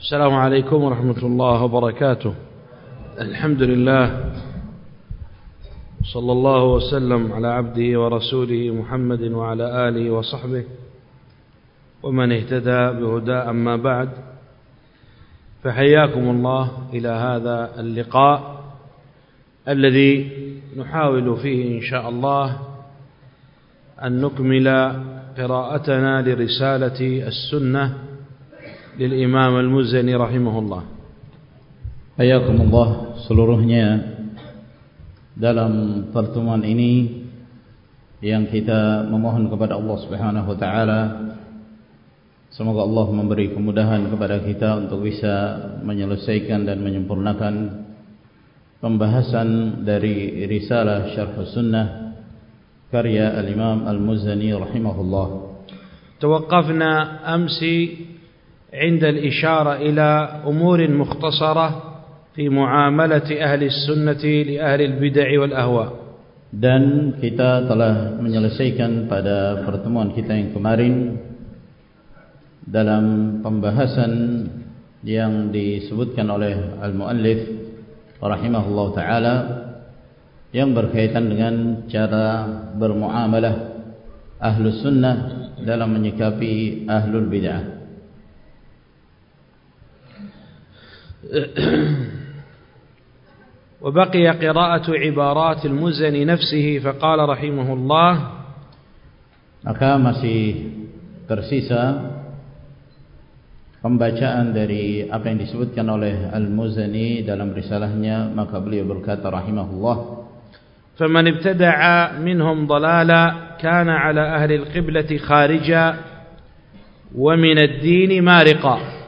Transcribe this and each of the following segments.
السلام عليكم ورحمة الله وبركاته. الحمد لله. صلى الله وسلم على عبده ورسوله محمد وعلى آله وصحبه. ومن اهتدى بهدى أما بعد. فحياكم الله إلى هذا اللقاء الذي نحاول فيه إن شاء الله أن نكمل قراءتنا لرسالة السنة للإمام المزني رحمه الله حياكم الله seluruhnya dalam pertemuan ini yang kita memohon kepada Allah Subhanahu wa taala semoga Allah memberi kemudahan kepada kita untuk bisa menyelesaikan dan menyempurnakan pembahasan dari risalah Syarh Sunnah karya Al-Imam Al-Muzani rahimahullah. توقفنا أمس عند الإشارة إلى أمور مختصرة في معاملة أهل السنة لأهل البدع والأهواء. Dan kita telah menyelesaikan pada pertemuan kita yang kemarin dalam pembahasan yang disebutkan oleh al-muallif rahimahullah taala yang berkaitan dengan cara bermuamalah ahlus sunnah dalam menyikapi ahlul bid'ah وبقي قراءة عبارات المزني نفسه فقال رحمه الله maka masih tersisa pembacaan dari apa yang disebutkan oleh Al-Muzani dalam risalahnya maka beliau berkata rahimahullah فمن ابتدع منهم ضلالا كان على أهل القبلة خارجا ومن الدين مارقا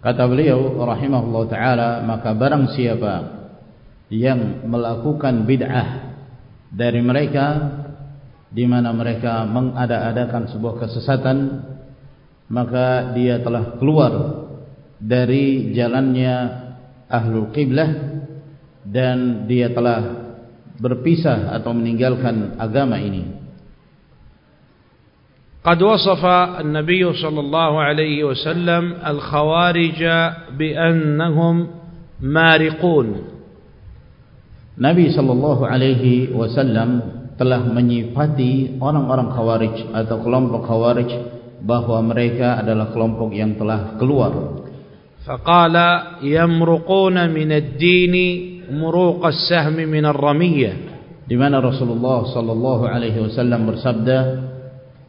kata beliau rahimahullah taala maka barang siapa yang melakukan bid'ah dari mereka di mana mereka mengada-adakan sebuah kesesatan maka dia telah keluar dari jalannya ahlul qiblah dan dia telah berpisah atau meninggalkan agama ini. قد وصف النبي صلى الله عليه وسلم الخوارج بأنهم مارقون Nabi sallallahu alaihi wasallam telah menyifati orang-orang khawarij atau kelompok khawarij bahawa mereka adalah kelompok yang telah keluar. Faqala yamruquna min ad-din muruq as-sahm min ar-ramiyah. Di mana Rasulullah sallallahu alaihi wasallam bersabda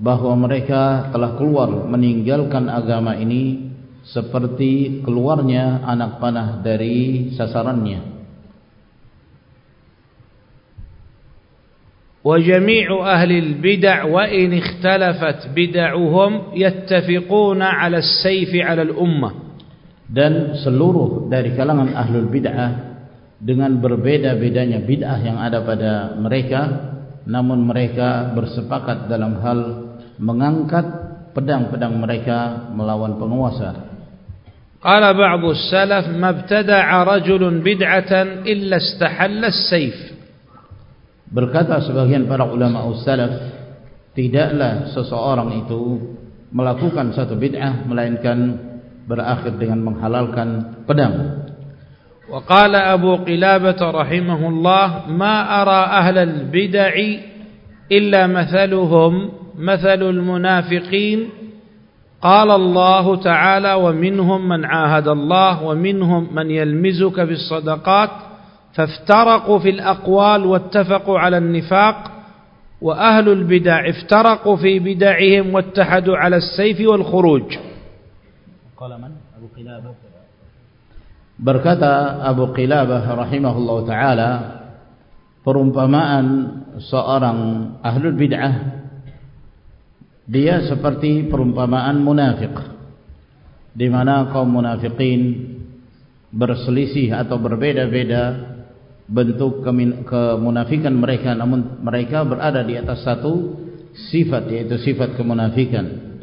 bahawa mereka telah keluar meninggalkan agama ini seperti keluarnya anak panah dari sasarannya. وجميع أهل البدع وإن اختلفت بدعهم يتفقون على السيف على الأمة dan seluruh dari kalangan ahlul bid'ah dengan berbeda-bedanya bid'ah yang ada pada mereka namun mereka bersepakat dalam hal mengangkat pedang-pedang mereka melawan penguasa قال بعض السلف ما ابتدع رجل بدعة إلا استحل السيف Berkata sebagian para ulama ussalaf tidaklah seseorang itu melakukan satu bid'ah melainkan berakhir dengan menghalalkan pedang. Wa qala Abu Qilabah rahimahullah ma ara ahla al-bid'ah illa mathaluhum mathalul munafiqin قال الله تعالى ومنهم من عاهد الله ومنهم من يلمزك في الصدقات فافترقوا في الأقوال واتفقوا على النفاق وأهل البدع افترقوا في بدعهم واتحدوا على السيف والخروج. قال من؟ أبو قلابة. Berkata Abu Qilabah rahimahullah taala perumpamaan seorang ahlul bid'ah dia seperti perumpamaan munafik di mana kaum munafikin berselisih atau berbeda-beda bentuk kemunafikan mereka namun mereka berada di atas satu sifat yaitu sifat kemunafikan.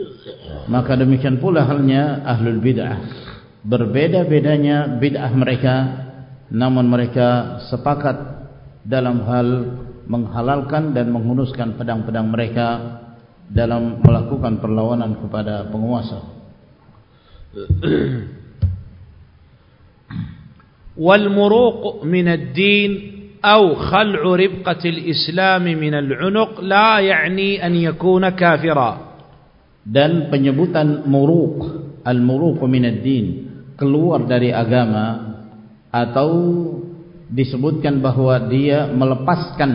Maka demikian pula halnya ahlul bid'ah. Berbeda-bedanya bid'ah mereka namun mereka sepakat dalam hal menghalalkan dan menghunuskan pedang-pedang mereka dalam melakukan perlawanan kepada penguasa والمروق من الدين أو خلع ربقة الإسلام من العنق لا يعني أن يكون كافرا dan penyebutan muruq al-muruq min ad-din keluar dari agama atau disebutkan bahwa dia melepaskan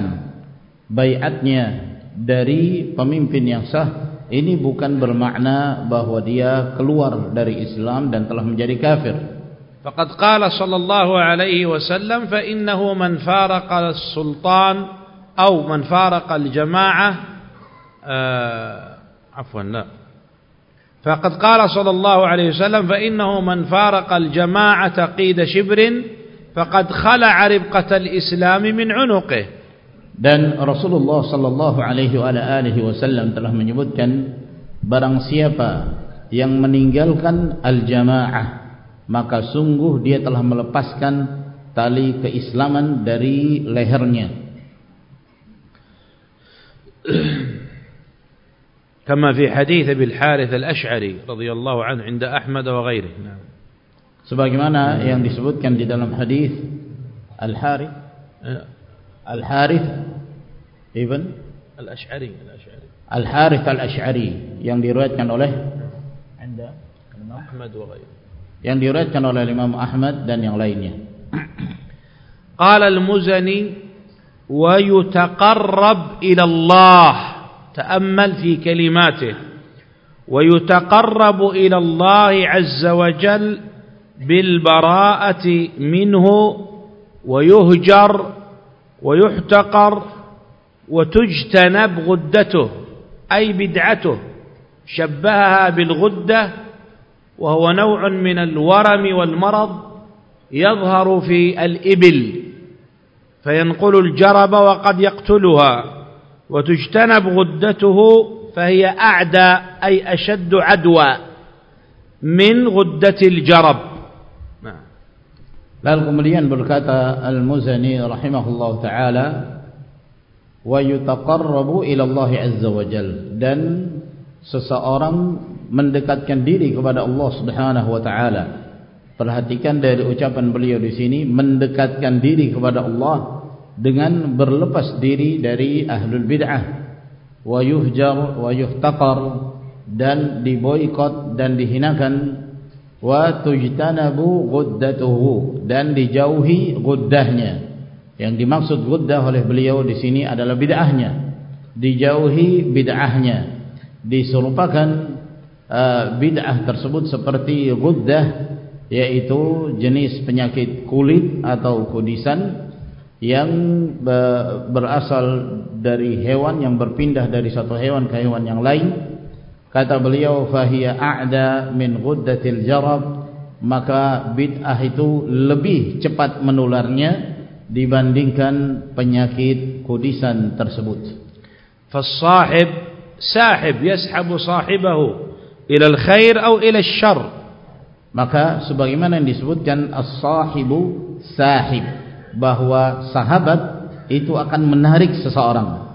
baiatnya dari pemimpin yang sah ini bukan bermakna bahwa dia keluar dari Islam dan telah menjadi kafir faqad qala sallallahu alaihi wasallam fa innahu man faraqa as-sultan aw man faraqa al-jama'ah uh, afwan la فقد قال صلى الله عليه وسلم فإنه من فارق الجماعة قيد شبر فقد خلع ربقة الإسلام من عنقه dan Rasulullah sallallahu alaihi wasallam telah menyebutkan barang siapa yang meninggalkan al-jamaah maka sungguh dia telah melepaskan tali keislaman dari lehernya كما في حديث ابي الحارث الاشعري رضي الله عنه عند احمد وغيره نعم sebagaimana yang disebutkan di dalam hadis al-harith al-harith ibn al-ash'ari al-harith al-ash'ari yang diriwayatkan oleh anda Ahmad wa ghairi yang diriwayatkan oleh Imam Ahmad dan yang lainnya qala al-muzani wa yutaqarrab ila Allah تأمل في كلماته ويتقرب إلى الله عز وجل بالبراءة منه ويهجر ويحتقر وتجتنب غدته أي بدعته شبهها بالغدة وهو نوع من الورم والمرض يظهر في الإبل فينقل الجرب وقد يقتلها وتجتنب غدته فهي أعدى أي أشد عدوى من غدة الجرب. Lalu kemudian berkata Al-Muzani rahimahullah ta'ala wa yutaqarrabu Allah azza wa jal. Dan seseorang mendekatkan diri kepada Allah subhanahu wa ta'ala. Perhatikan dari ucapan beliau di sini mendekatkan diri kepada Allah dengan berlepas diri dari ahlul bid'ah. Wa yuhjar wa yuhtaqar dan diboikot dan dihinakan wa tujtanabu guddatuhu dan dijauhi guddahnya. Yang dimaksud guddah oleh beliau di sini adalah bid'ahnya. Dijauhi bid'ahnya. Diserupakan uh, bid'ah tersebut seperti guddah yaitu jenis penyakit kulit atau kudisan yang berasal dari hewan yang berpindah dari satu hewan ke hewan yang lain kata beliau fahiya a'da min ghuddatil jarab. Maka bid'ah itu lebih cepat menularnya dibandingkan penyakit kudisan tersebut. Fasahib sahib yashabu sahibahu ila al-khair atau ila al-syarr maka sebagaimana yang disebutkan as-sahibu sahib. Bahwa sahabat itu akan menarik seseorang.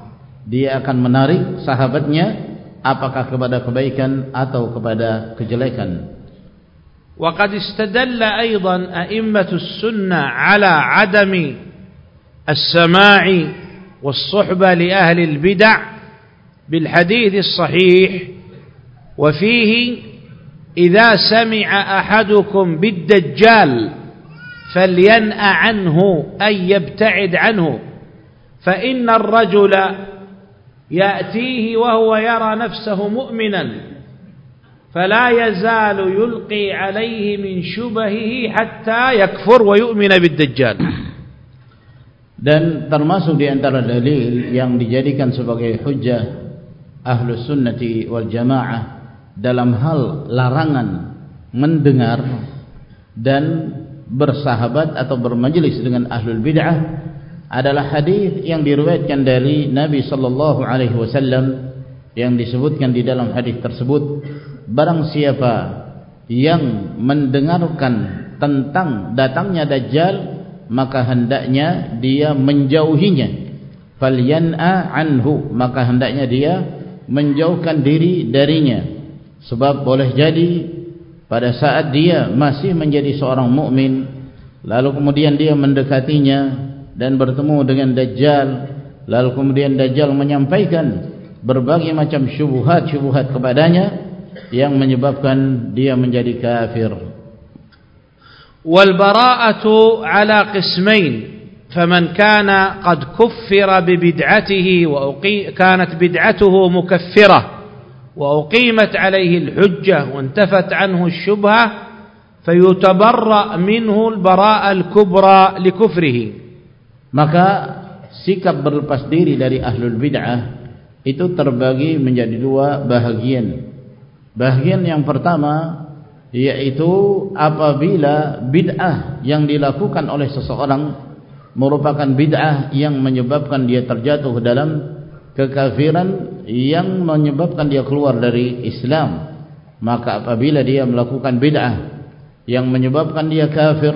Dia akan menarik sahabatnya apakah kepada kebaikan atau kepada kejelekan? وقد استدل أيضا أئمة السنة على عدم السماع والصحبة لأهل البدع بالحديث الصحيح وفيه إذا سمع أحدكم بالدجال فلينأ عنه أي يبتعد عنه فإن الرجل يأتيه وهو يرى نفسه مؤمنا فلا يزال يلقي عليه من شبهه حتى يكفر ويؤمن بالدجال dan termasuk di antara dalil yang dijadikan sebagai hujjah ahlu sunnati wal jamaah dalam hal larangan mendengar dan bersahabat atau bermajlis dengan ahlul bid'ah adalah hadis yang diriwayatkan dari Nabi sallallahu alaihi wasallam yang disebutkan di dalam hadis tersebut barang siapa yang mendengarkan tentang datangnya dajjal maka hendaknya dia menjauhinya. Falyan'a anhu maka hendaknya dia menjauhkan diri darinya. Sebab boleh jadi pada saat dia masih menjadi seorang mukmin lalu kemudian dia mendekatinya dan bertemu dengan Dajjal lalu kemudian Dajjal menyampaikan berbagai macam syubhat-syubhat kepadanya yang menyebabkan dia menjadi kafir wal bara'atu ala qismain فمن كان قد كفر ببدعته وكانت بدعته مكفرة وأقيمت عليه الحجة وانتفت عنه الشبهة فيتبرأ منه البراء الكبرى لكفره maka sikap berlepas diri dari ahlul bid'ah itu terbagi menjadi dua bahagian. Bahagian yang pertama yaitu apabila bid'ah yang dilakukan oleh seseorang merupakan bid'ah yang menyebabkan dia terjatuh dalam kekafiran yang menyebabkan dia keluar dari Islam. Maka apabila dia melakukan bid'ah yang menyebabkan dia kafir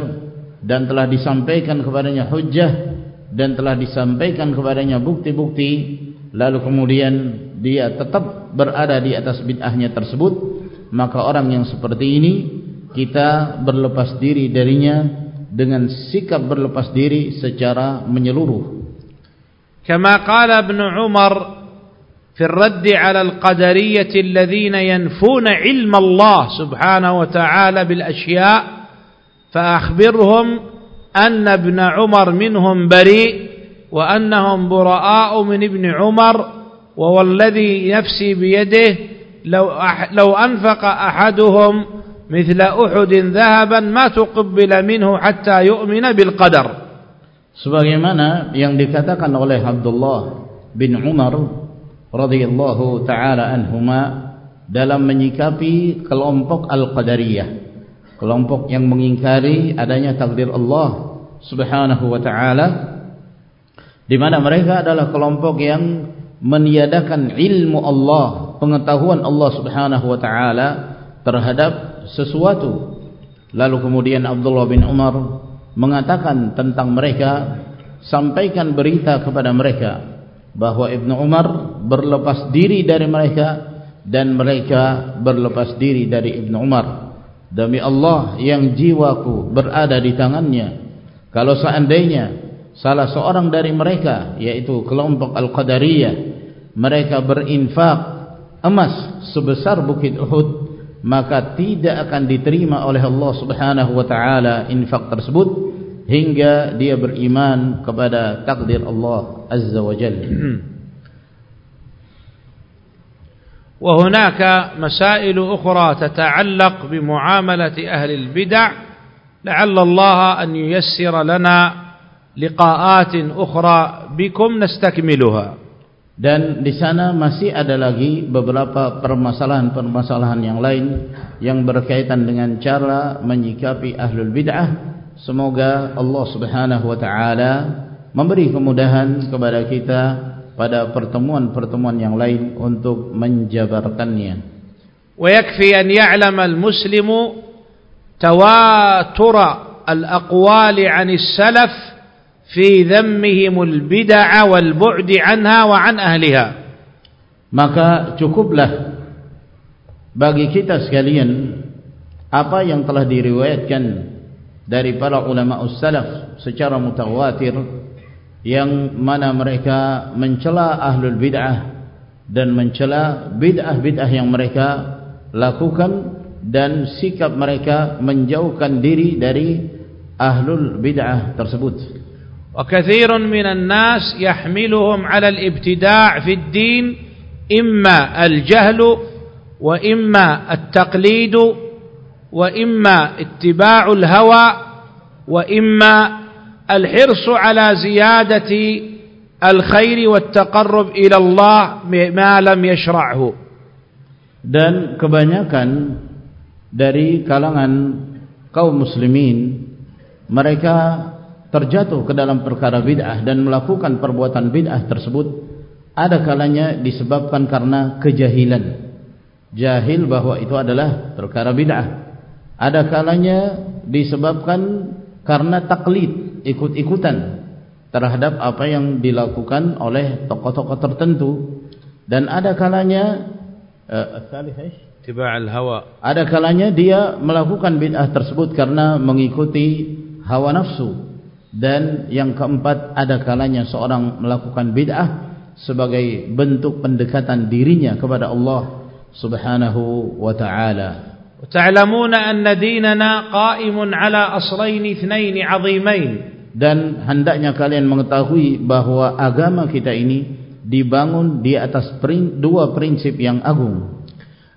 dan telah disampaikan kepadanya hujjah dan telah disampaikan kepadanya bukti-bukti lalu kemudian dia tetap berada di atas bid'ahnya tersebut maka orang yang seperti ini kita berlepas diri darinya dengan sikap berlepas diri secara menyeluruh. Kama qala Ibn Umar fi ar-radd 'ala al-qadariyah alladhina yanfuna 'ilma Allah subhanahu wa ta'ala bil أن ابن عمر منهم بريء وأنهم براء من ابن عمر وهو الذي نفسي بيده لو, لو أنفق أحدهم مثل أحد ذهبا ما تقبل منه حتى يؤمن بالقدر sebagaimana yang dikatakan oleh Abdullah bin Umar radhiyallahu taala anhuma dalam menyikapi kelompok Al-Qadariyah kelompok yang mengingkari adanya takdir Allah subhanahu wa taala di mana mereka adalah kelompok yang meniadakan ilmu Allah pengetahuan Allah subhanahu wa taala terhadap sesuatu. Lalu kemudian Abdullah bin Umar mengatakan tentang mereka sampaikan berita kepada mereka bahawa Ibnu Umar berlepas diri dari mereka dan mereka berlepas diri dari Ibnu Umar demi Allah yang jiwaku berada di tangannya kalau seandainya salah seorang dari mereka yaitu kelompok Al-Qadariyah mereka berinfak emas sebesar bukit Uhud maka tidak akan diterima oleh Allah Subhanahu wa taala infak tersebut hingga dia beriman kepada takdir Allah Azza wa Jalla. وهناك مسائل أخرى تتعلق بمعاملة أهل البدع لعل الله أن ييسر لنا لقاءات أخرى بكم نستكملها dan di sana masih ada lagi beberapa permasalahan-permasalahan yang lain yang berkaitan dengan cara menyikapi ahlul bid'ah semoga Allah Subhanahu wa taala memberi kemudahan kepada kita pada pertemuan-pertemuan yang lain untuk menjabarkannya wa yakfi an ya'lam al-muslimu tawatur al-aqwali 'an as-salaf في ذمهم البدع والبعد عنها وعن أهلها maka cukuplah bagi kita sekalian apa yang telah diriwayatkan dari para ulama salaf secara mutawatir yang mana mereka mencela ahlul bid'ah dan mencela bid'ah-bid'ah yang mereka lakukan dan sikap mereka menjauhkan diri dari ahlul bid'ah tersebut وكثير من الناس يحملهم على الابتداع في الدين إما الجهل وإما التقليد وإما اتباع الهوى وإما الحرص على زيادة الخير والتقرب إلى الله ما لم يشرعه dan kebanyakan dari kalangan kaum muslimin mereka terjatuh ke dalam perkara bid'ah dan melakukan perbuatan bid'ah tersebut ada kalanya disebabkan karena kejahilan jahil bahwa itu adalah perkara bid'ah ada kalanya disebabkan karena taklid ikut-ikutan terhadap apa yang dilakukan oleh tokoh-tokoh tertentu dan ada kalanya uh, ada kalanya dia melakukan bid'ah tersebut karena mengikuti hawa nafsu dan yang keempat ada kalanya seorang melakukan bid'ah sebagai bentuk pendekatan dirinya kepada Allah Subhanahu wa taala. وتعلمون أن ديننا قائم على أصلين اثنين عظيمين dan hendaknya kalian mengetahui bahwa agama kita ini dibangun di atas dua prinsip yang agung.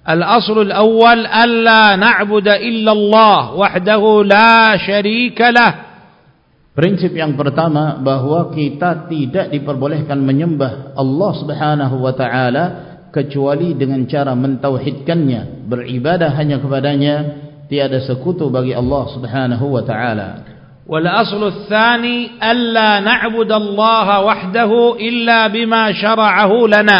Al-aslul awal alla na'buda illallah wahdahu la syarika lah. Prinsip yang pertama bahwa kita tidak diperbolehkan menyembah Allah subhanahu wa ta'ala kecuali dengan cara mentauhidkannya beribadah hanya kepadanya tiada sekutu bagi Allah subhanahu wa ta'ala. Aslu tsani alla na'bud Allah wahdahu illa bima syara'ahu lana.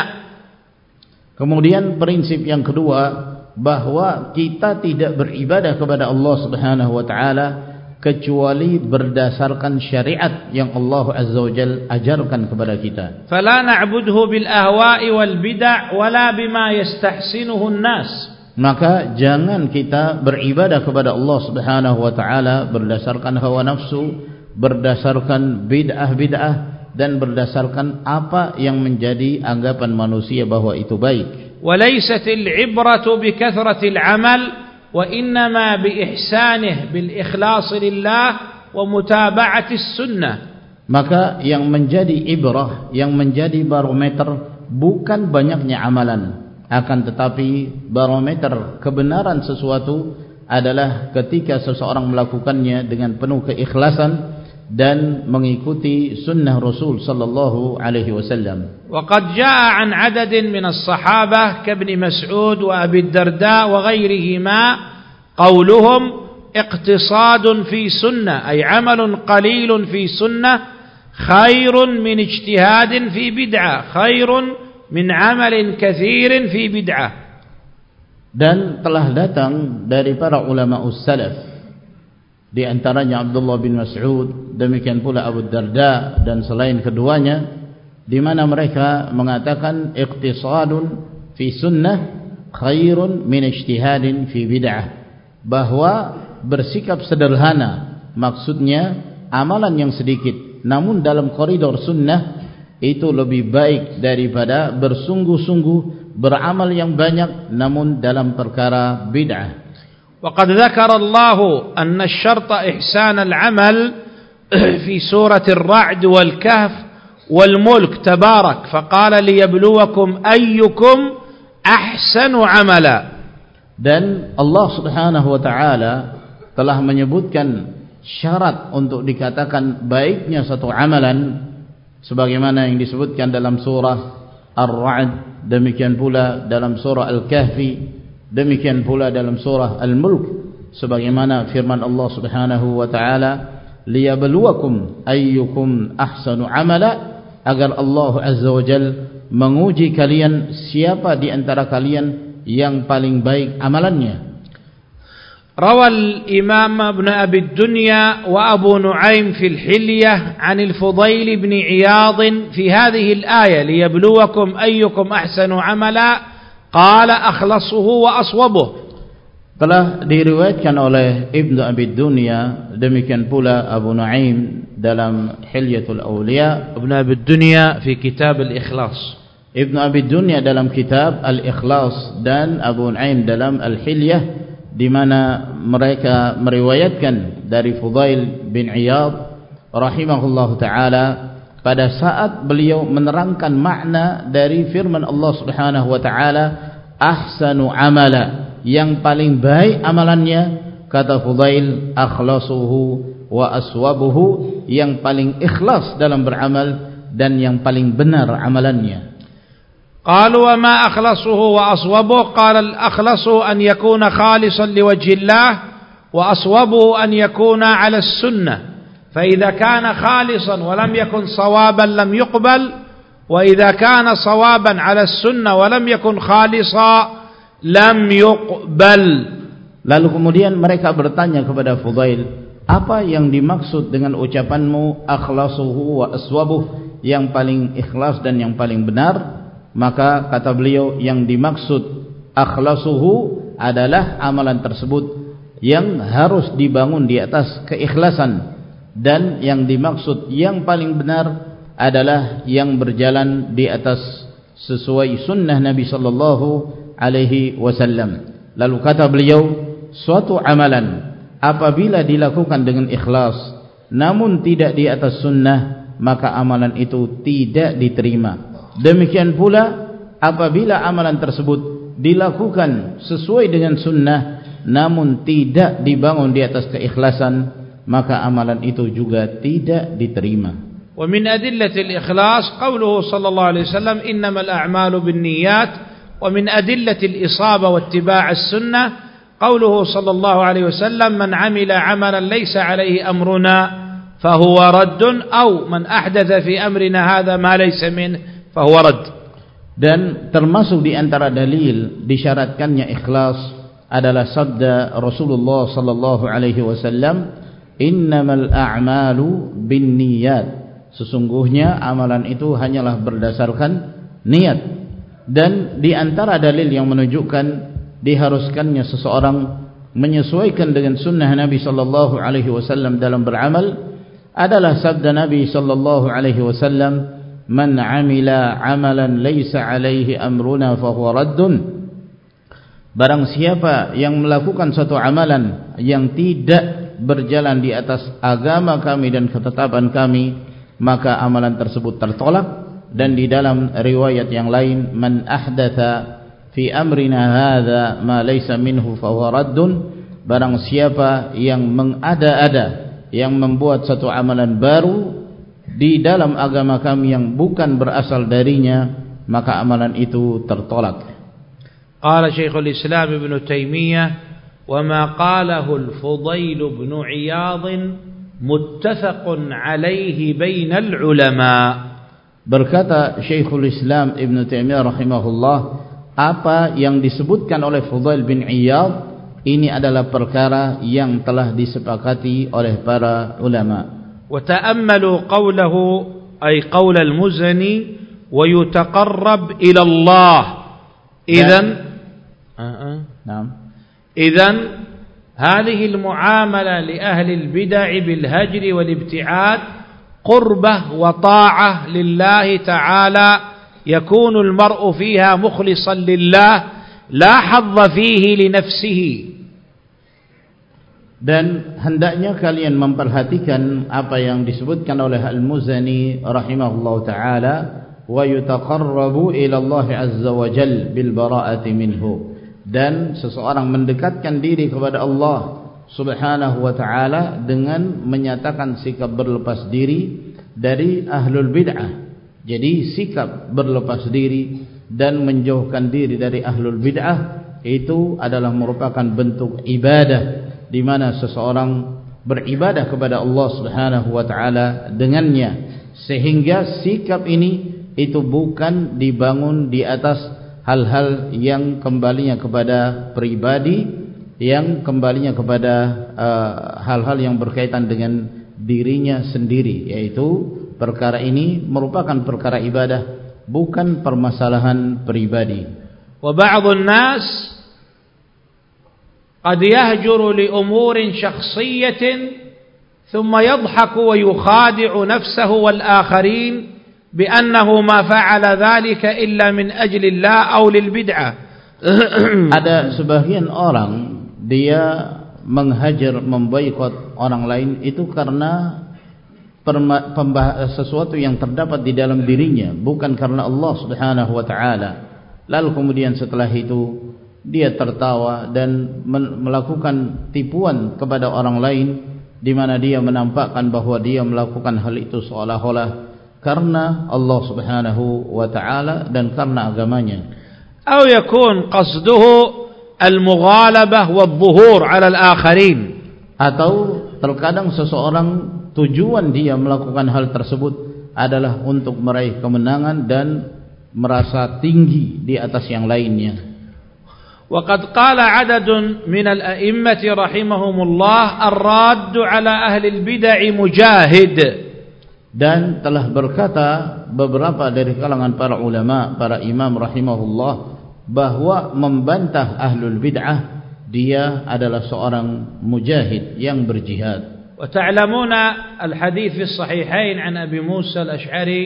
Kemudian prinsip yang kedua bahwa kita tidak beribadah kepada Allah Subhanahu wa taala kecuali berdasarkan syariat yang Allah Azza wa Jal ajarkan kepada kita. Fala na'budhu bil ahwa'i wal bid'ah wala bima yastahsinuhu an-nas maka jangan kita beribadah kepada Allah Subhanahu wa taala berdasarkan hawa nafsu, berdasarkan bid'ah-bid'ah dan berdasarkan apa yang menjadi anggapan manusia bahwa itu baik. Walaisatil ibratu bikathratil amal wa innama biihsanihi bil ikhlas lillah wa mutaba'ati sunnah. Maka yang menjadi ibrah, yang menjadi barometer bukan banyaknya amalan akan tetapi barometer kebenaran sesuatu adalah ketika seseorang melakukannya dengan penuh keikhlasan dan mengikuti sunnah Rasul sallallahu alaihi wasallam. Wa qad jaa an 'adadin min as-sahabah ka Ibn Mas'ud wa Abi Darda wa ghayrihima qawluhum iqtisadun fi sunnah ay 'amalun qalilun fi sunnah khairun min min 'amalin kathirin fi bid'ah. Dan telah datang dari para ulama us-salaf. Di antaranya Abdullah bin Mas'ud demikian pula Abu Darda dan selain keduanya di mana mereka mengatakan iqtisadun fi sunnah khairun min ijtihadin fi bid'ah. Bahwa bersikap sederhana maksudnya amalan yang sedikit namun dalam koridor sunnah itu lebih baik daripada bersungguh-sungguh beramal yang banyak namun dalam perkara bid'ah وقد ذكر الله أن الشرط إحسان العمل في سورة الرعد والكهف والملك تبارك فقال ليبلوكم أيكم أحسن عملا dan Allah subhanahu wa ta'ala telah menyebutkan syarat untuk dikatakan baiknya satu amalan sebagaimana yang disebutkan dalam surah Ar-Ra'd demikian pula dalam surah Al-Kahfi demikian pula dalam surah Al-Mulk sebagaimana firman Allah Subhanahu wa taala liyabluwakum ayyukum ahsanu amala agar Allah Azza wa Jal menguji kalian siapa di antara kalian yang paling baik amalannya روى الإمام ابن أبي الدنيا وأبو نعيم في الحلية عن الفضيل بن عياض في هذه الآية ليبلوكم أيكم أحسن عملا akhlasuhu wa aswabuh. Telah diriwayatkan oleh Ibnu Abi Dunya demikian pula Abu Nuaim dalam Hilyatul Awliya Ibnu Abi Dunya fi kitab Al-Ikhlas. Ibnu Abi Dunya dalam kitab Al-Ikhlas dan Abu Nuaim dalam Al-Hilyah di mana mereka meriwayatkan dari Fudail bin Iyad rahimahullahu taala pada saat beliau menerangkan makna dari firman Allah Subhanahu wa taala ahsanu amala. Yang paling baik amalannya kata Fudail akhlasuhu wa aswabuhu. Yang paling ikhlas dalam beramal dan yang paling benar amalannya قالوا وما أخلصه وأصوبه؟ قال الأخلص أن يكون خالصا لوجه الله وأصوبه أن يكون على السنة. فإذا كان خالصا ولم يكن صوابا لم يقبل وإذا كان صوابا على السنة ولم يكن خالصا لم يقبل. Lalu kemudian mereka bertanya kepada Fudail apa yang dimaksud dengan ucapanmu akhlasuhu wa aswabuh yang paling ikhlas dan yang paling benar? Maka kata beliau yang dimaksud akhlasuhu adalah amalan tersebut yang harus dibangun di atas keikhlasan dan yang dimaksud yang paling benar adalah yang berjalan di atas sesuai sunnah Nabi sallallahu alaihi wasallam. Lalu kata beliau, suatu amalan apabila dilakukan dengan ikhlas namun tidak di atas sunnah, maka amalan itu tidak diterima Demikian pula apabila amalan tersebut dilakukan sesuai dengan sunnah namun tidak dibangun di atas keikhlasan, maka amalan itu juga tidak diterima. ومن أدلة الإخلاص قوله صلى الله عليه وسلم إنما الأعمال بالنيات ومن أدلة الإصابة واتباع السنة قوله صلى الله عليه وسلم من عمل عملا ليس عليه أمرنا فهو رد أو من أحدث في أمرنا هذا ما ليس منه fahuarad dan termasuk di antara dalil disyaratkannya ikhlas adalah sabda Rasulullah sallallahu alaihi wasallam innamal a'malu bin niyat sesungguhnya amalan itu hanyalah berdasarkan niat. Dan di antara dalil yang menunjukkan diharuskannya seseorang menyesuaikan dengan sunnah Nabi sallallahu alaihi wasallam dalam beramal adalah sabda Nabi sallallahu alaihi wasallam man amila amalan laysa alaihi amruna fa huwa raddun. Barang siapa yang melakukan satu amalan yang tidak berjalan di atas agama kami dan ketetapan kami maka amalan tersebut tertolak. Dan di dalam riwayat yang lain man ahdatha fi amrina hadza ma laysa minhu fa huwa raddun. Barang siapa yang mengada-ada yang membuat satu amalan baru di dalam agama kami yang bukan berasal darinya maka amalan itu tertolak qala syekhul islam ibnu taimiyah wa ma qalahu al-fudail ibn iyad متفق عليه بين العلماء berkata Syekhul Islam Ibn Taimiyah rahimahullah apa yang disebutkan oleh Fudail bin Iyad ini adalah perkara yang telah disepakati oleh para ulama وتأملوا قوله أي قول المزني ويتقرب إلى الله. إذن نعم. إذن هذه المعاملة لأهل البدع بالهجر والابتعاد قربة وطاعة لله تعالى يكون المرء فيها مخلصا لله لا حظ فيه لنفسه. Dan hendaknya kalian memperhatikan apa yang disebutkan oleh Al-Muzani rahimahullah taala wa yutaqarrabu ila Allah azza wa jalla bil bara'ati minhu. Dan seseorang mendekatkan diri kepada Allah subhanahu wa ta'ala dengan menyatakan sikap berlepas diri dari ahlul bid'ah. Jadi sikap berlepas diri dan menjauhkan diri dari ahlul bid'ah itu adalah merupakan bentuk ibadah di mana seseorang beribadah kepada Allah subhanahu wa ta'ala dengannya sehingga sikap ini itu bukan dibangun di atas hal-hal yang kembalinya kepada pribadi yang kembalinya kepada uh, hal-hal uh, yang berkaitan dengan dirinya sendiri yaitu perkara ini merupakan perkara ibadah bukan permasalahan pribadi. Wa ba'dun nas qad yahjuru li umurin shakhsiyatin thumma yadhaku wa yukhadi'u nafsahu wal akharin بأنه ما فعل ذلك إلا من أجل الله أو للبدعة ada sebagian orang dia menghajar memboikot orang lain itu karena sesuatu yang terdapat di dalam dirinya bukan karena Allah Subhanahu wa taala lalu kemudian setelah itu dia tertawa dan melakukan tipuan kepada orang lain di mana dia menampakkan bahwa dia melakukan hal itu seolah-olah karena Allah Subhanahu wa taala dan karena agamanya. Atau yakun qasduhu al-mughalabah wadh-dhuhur 'ala al-akharin. Atau terkadang seseorang tujuan dia melakukan hal tersebut adalah untuk meraih kemenangan dan merasa tinggi di atas yang lainnya. وقد قال عدد من الأئمة رحمهم الله الراد على أهل البدع مجاهد dan telah berkata beberapa dari kalangan para ulama para imam rahimahullah bahwa membantah ahlul bid'ah dia adalah seorang mujahid yang berjihad وتعلمون الحديث في الصحيحين عن أبي موسى الأشعري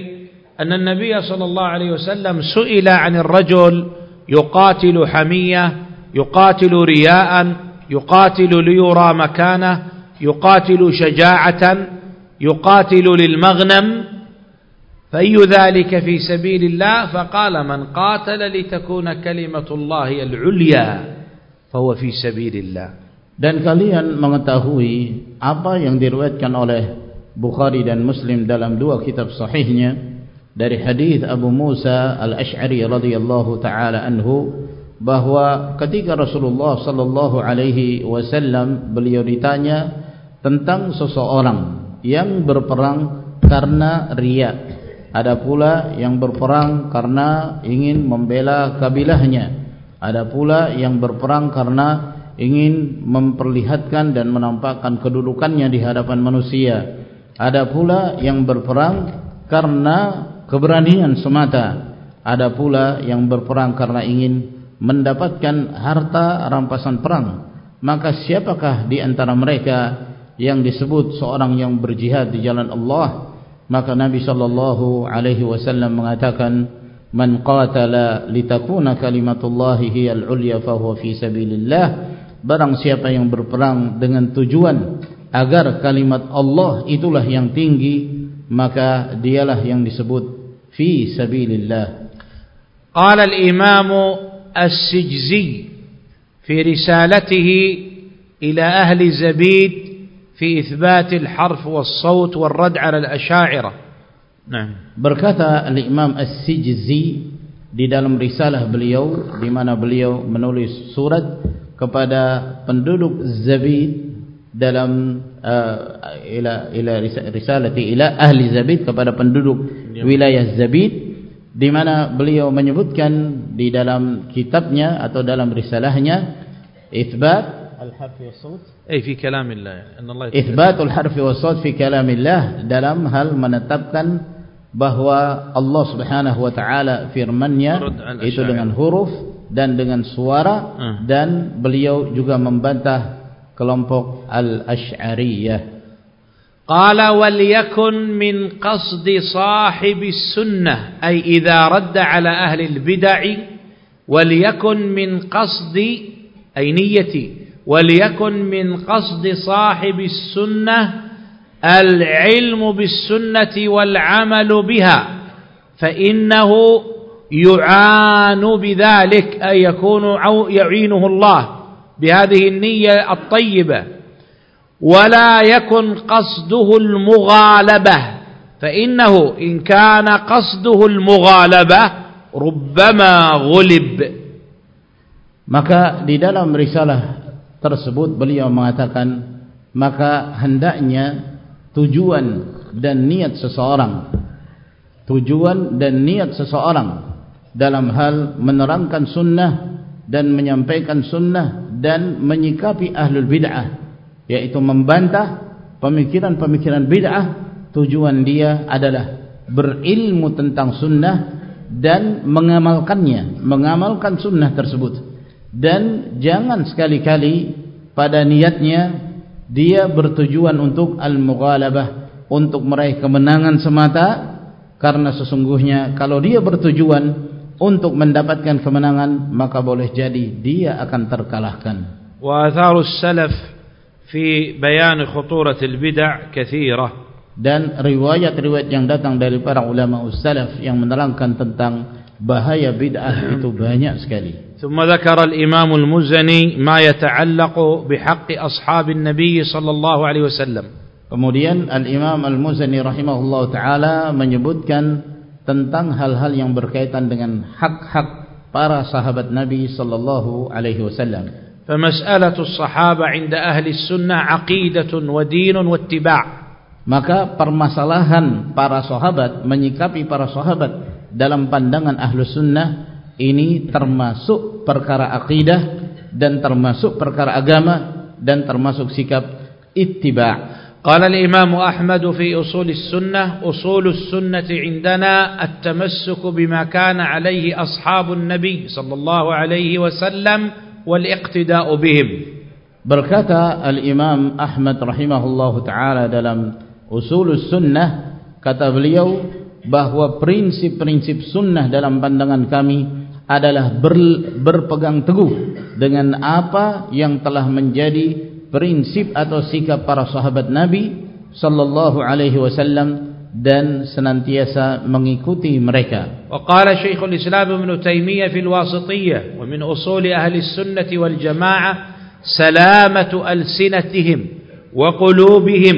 أن النبي صلى الله عليه وسلم سئل عن الرجل يقاتل حمية يقاتل رياء يقاتل ليرى مكانه يقاتل شجاعة يقاتل للمغنم. فأي ذلك في سبيل الله؟ فقال من قاتل لتكون كلمة الله العليا فهو في سبيل الله. Dan kalian mengetahui apa yang diriwayatkan oleh Bukhari dan Muslim dalam dua kitab sahihnya. Dari hadis Abu Musa Al-Asy'ari radhiyallahu taala anhu bahwa ketika Rasulullah sallallahu alaihi wasallam beliau ditanya tentang seseorang yang berperang karena riya ada pula yang berperang karena ingin membela kabilahnya ada pula yang berperang karena ingin memperlihatkan dan menampakkan kedudukannya di hadapan manusia. Ada pula yang berperang karena keberanian semata. Ada pula yang berperang karena ingin mendapatkan harta rampasan perang. Maka siapakah di antara mereka yang disebut seorang yang berjihad di jalan Allah? Maka Nabi sallallahu alaihi wasallam mengatakan, "Man qatala litakuna kalimatullahi hiyal ulya fa huwa fi sabilillah." Barang siapa yang berperang dengan tujuan agar kalimat Allah itulah yang tinggi maka dialah yang disebut fi sabilillah. Qala al-Imam As-Sijzi fi risalatihi ila ahli Zabid fi ithbat al-harf was-sawt wal-rad' 'ala al-ash'ira. Nah, berkata al-Imam As-Sijzi di dalam risalah beliau di mana beliau menulis surat kepada penduduk Zabid dalam uh, ila ila risalati ila ahli Zabid kepada penduduk ya. wilayah Zabid di mana beliau menyebutkan di dalam kitabnya atau dalam risalahnya itsbat al-harf wa sawt ay fi kalamillah anna Allah itsbat al-harf wa sawt fi kalamillah dalam hal menetapkan bahwa Allah Subhanahu wa taala firman-Nya itu dengan huruf dan dengan suara hmm. dan beliau juga membantah kelompok al-Asy'ariyah. Qala wal yakun min qasdi sahibi sunnah ay idza radda ala ahli al-bid'ah wal yakun min qasdi ay niyyati wal yakun min qasdi sahibi sunnah al-ilm bis sunnati wal amal biha fa innahu يعان بذلك أن يكون يعينه الله بهذه النية الطيبة ولا يكن قصده المغالبة فإنه إن كان قصده المغالبة ربما غلب maka di dalam risalah tersebut beliau mengatakan maka hendaknya tujuan dan niat seseorang tujuan dan niat seseorang dalam hal menerangkan sunnah dan menyampaikan sunnah dan menyikapi ahlul bid'ah yaitu membantah pemikiran-pemikiran bid'ah tujuan dia adalah berilmu tentang sunnah dan mengamalkannya mengamalkan sunnah tersebut. Dan jangan sekali-kali pada niatnya dia bertujuan untuk al-mughalabah untuk meraih kemenangan semata karena sesungguhnya kalau dia bertujuan untuk mendapatkan kemenangan maka boleh jadi dia akan terkalahkan wa atharus salaf fi bayan khuturat al-bid'ah kathira dan riwayat-riwayat yang datang dari para ulama salaf yang menerangkan tentang bahaya bid'ah itu banyak sekali ثم ذكر الإمام المزني ما يتعلق بحق أصحاب النبي صلى الله عليه وسلم kemudian al-imam al-muzani rahimahullah taala menyebutkan tentang hal-hal yang berkaitan dengan hak-hak para sahabat Nabi sallallahu alaihi wasallam. فمسألة الصحابة عند أهل السنة عقيدة ودين واتباع. Maka permasalahan para sahabat menyikapi para sahabat dalam pandangan ahlu sunnah ini termasuk perkara akidah dan termasuk perkara agama dan termasuk sikap ittiba' قال الإمام أحمد في أصول السنة أصول السنة عندنا التمسك بما كان عليه أصحاب النبي صلى الله عليه وسلم والاقتداء بهم. بركة الإمام أحمد رحمه الله تعالى دلم أصول السنة كتب beliau bahwa prinsip-prinsip sunnah dalam pandangan kami adalah ber, berpegang teguh dengan apa yang telah menjadi prinsip atau sikap para sahabat Nabi sallallahu alaihi wasallam dan senantiasa mengikuti mereka. Wa qala Syekhul Islam Ibn Taimiyah fil Wasithiyah wa min usul ahli sunnah wal jamaah salamatu alsinatihim wa qulubihim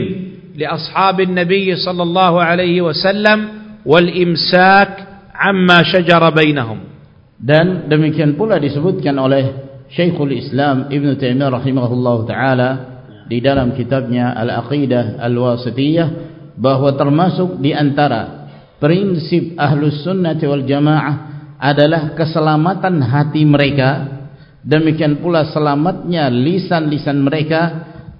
li ashabin nabiy sallallahu alaihi wasallam wal imsak amma shajara bainahum. Dan demikian pula disebutkan oleh Syekhul Islam Ibn Taimiyah rahimahullah taala di dalam kitabnya Al-Aqidah Al-Wasitiyah bahawa termasuk di antara prinsip Ahlus Sunnah wal Jamaah adalah keselamatan hati mereka demikian pula selamatnya lisan-lisan mereka